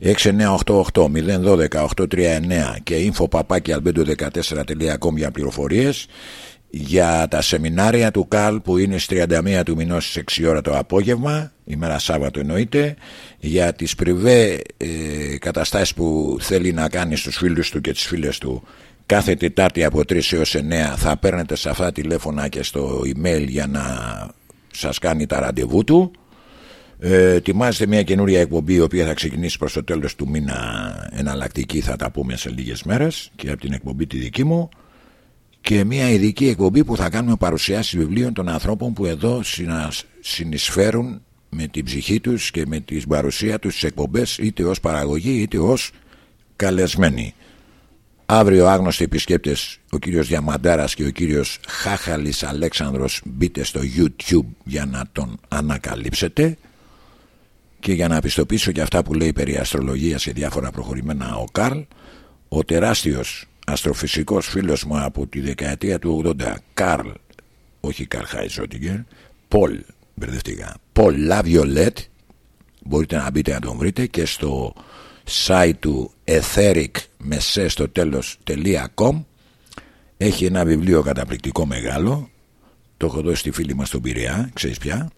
[SPEAKER 1] 6988-012-839 και info.albedo14.com για πληροφορίες για τα σεμινάρια του ΚΑΛ που είναι στις 31 του μηνός στις 6 ώρα το απόγευμα ημέρα Σάββατο εννοείται για τις πριβέ ε, καταστάσεις που θέλει να κάνει στους φίλους του και τις φίλες του. Κάθε Τετάρτη από 3 έως 9 θα παίρνετε σε αυτά τηλέφωνα και στο email για να σας κάνει τα ραντεβού του ε, ετοιμάζεται μια καινούρια εκπομπή η οποία θα ξεκινήσει προς το τέλος του μήνα. Εναλλακτική θα τα πούμε σε λίγες μέρες και από την εκπομπή τη δική μου. Και μια ειδική εκπομπή που θα κάνουμε παρουσιάσεις βιβλίων των ανθρώπων που εδώ συνεισφέρουν με την ψυχή τους και με την παρουσία τους στις εκπομπές είτε ως παραγωγή είτε ως καλεσμένοι. Αύριο άγνωστοι επισκέπτες ο κύριος Διαμαντάρας και ο κύριος Χάχαλης Αλέξανδρος μπείτε στο YouTube για να τον ανακαλύψετε και για να πιστοποιήσω και αυτά που λέει περί αστρολογίας και διάφορα προχωρημένα ο Καρλ ο τεράστιος αστροφυσικός φίλος μου από τη δεκαετία του 80 Καρλ όχι Καρλ Χάιζότιγκερ Πολ μπερδευτήκα Πολ Λαβιολέτ μπορείτε να μπείτε να τον βρείτε και στο site του etheric με στο τέλος .com. Έχει ένα βιβλίο καταπληκτικό μεγάλο το έχω δώσει στη φίλη μας στον Πειραιά ξέρεις πια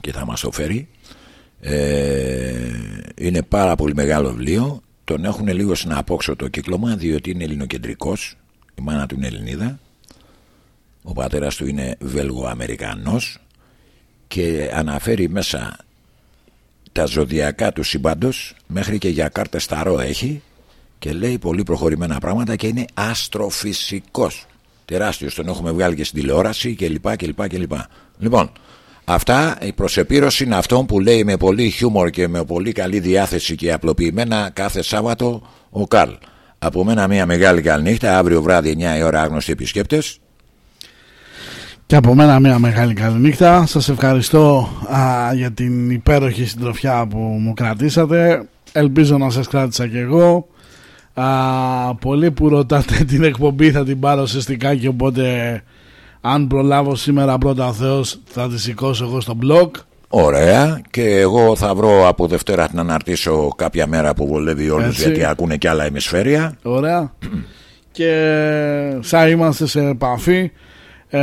[SPEAKER 1] και θα μας το φέρει ε, είναι πάρα πολύ μεγάλο βιβλίο. Τον έχουν λίγο στην το κύκλωμα διότι είναι ελληνοκεντρικός. Η μάνα του είναι Ελληνίδα. Ο πατέρας του είναι Βέλγο-Αμερικανός και αναφέρει μέσα τα ζωδιακά του σύμπαντος μέχρι και για κάρτες ταρό έχει. Και λέει πολύ προχωρημένα πράγματα και είναι αστροφυσικός. Τεράστιος τον έχουμε βγάλει και στην τηλεόραση και λοιπά και λοιπά και λοιπά. Λοιπόν Αυτά η προσεπήρωση είναι αυτό που λέει με πολύ χιούμορ και με πολύ καλή διάθεση και απλοποιημένα κάθε Σάββατο ο Καρλ. Από μένα μια μεγάλη καλή νύχτα, αύριο βράδυ 9 η ώρα άγνωστοι επισκέπτες.
[SPEAKER 2] Και από μένα μια μεγάλη καλή νύχτα. Σας ευχαριστώ α, για την υπέροχη συντροφιά που μου κρατήσατε. Ελπίζω να σας κράτησα και εγώ. Α, πολλοί που ρωτάτε την εκπομπή θα την πάρω ουσιαστικά και οπότε αν προλάβω σήμερα πρώτα ο Θεός θα τη σηκώσω εγώ στο blog
[SPEAKER 1] Ωραία. Και εγώ θα βρω από Δευτέρα να αναρτήσω κάποια μέρα που βολεύει όλους γιατί ακούνε και άλλα ημισφαίρια.
[SPEAKER 2] Ωραία. Και σαν είμαστε σε επαφή. Ε,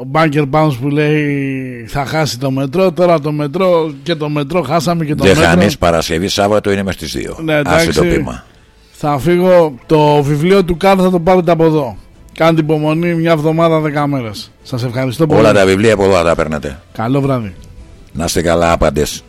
[SPEAKER 2] ο Banker Bounce που λέει θα χάσει το μετρό. Τώρα το μετρό και το μετρό χάσαμε και το
[SPEAKER 1] Δεν
[SPEAKER 2] μέτρο
[SPEAKER 1] Δεν χάνεις Παρασκευή Σάββατο είναι μες στις 2
[SPEAKER 2] ναι, Άσε το πείμα. Θα φύγω το βιβλίο του Κάρ θα το πάρετε από εδώ Κάντε υπομονή μια εβδομάδα, δέκα μέρες. Σας ευχαριστώ πολύ.
[SPEAKER 1] Όλα τα βιβλία από εδώ τα παίρνετε.
[SPEAKER 2] Καλό βράδυ.
[SPEAKER 1] Να είστε καλά, άπαντες.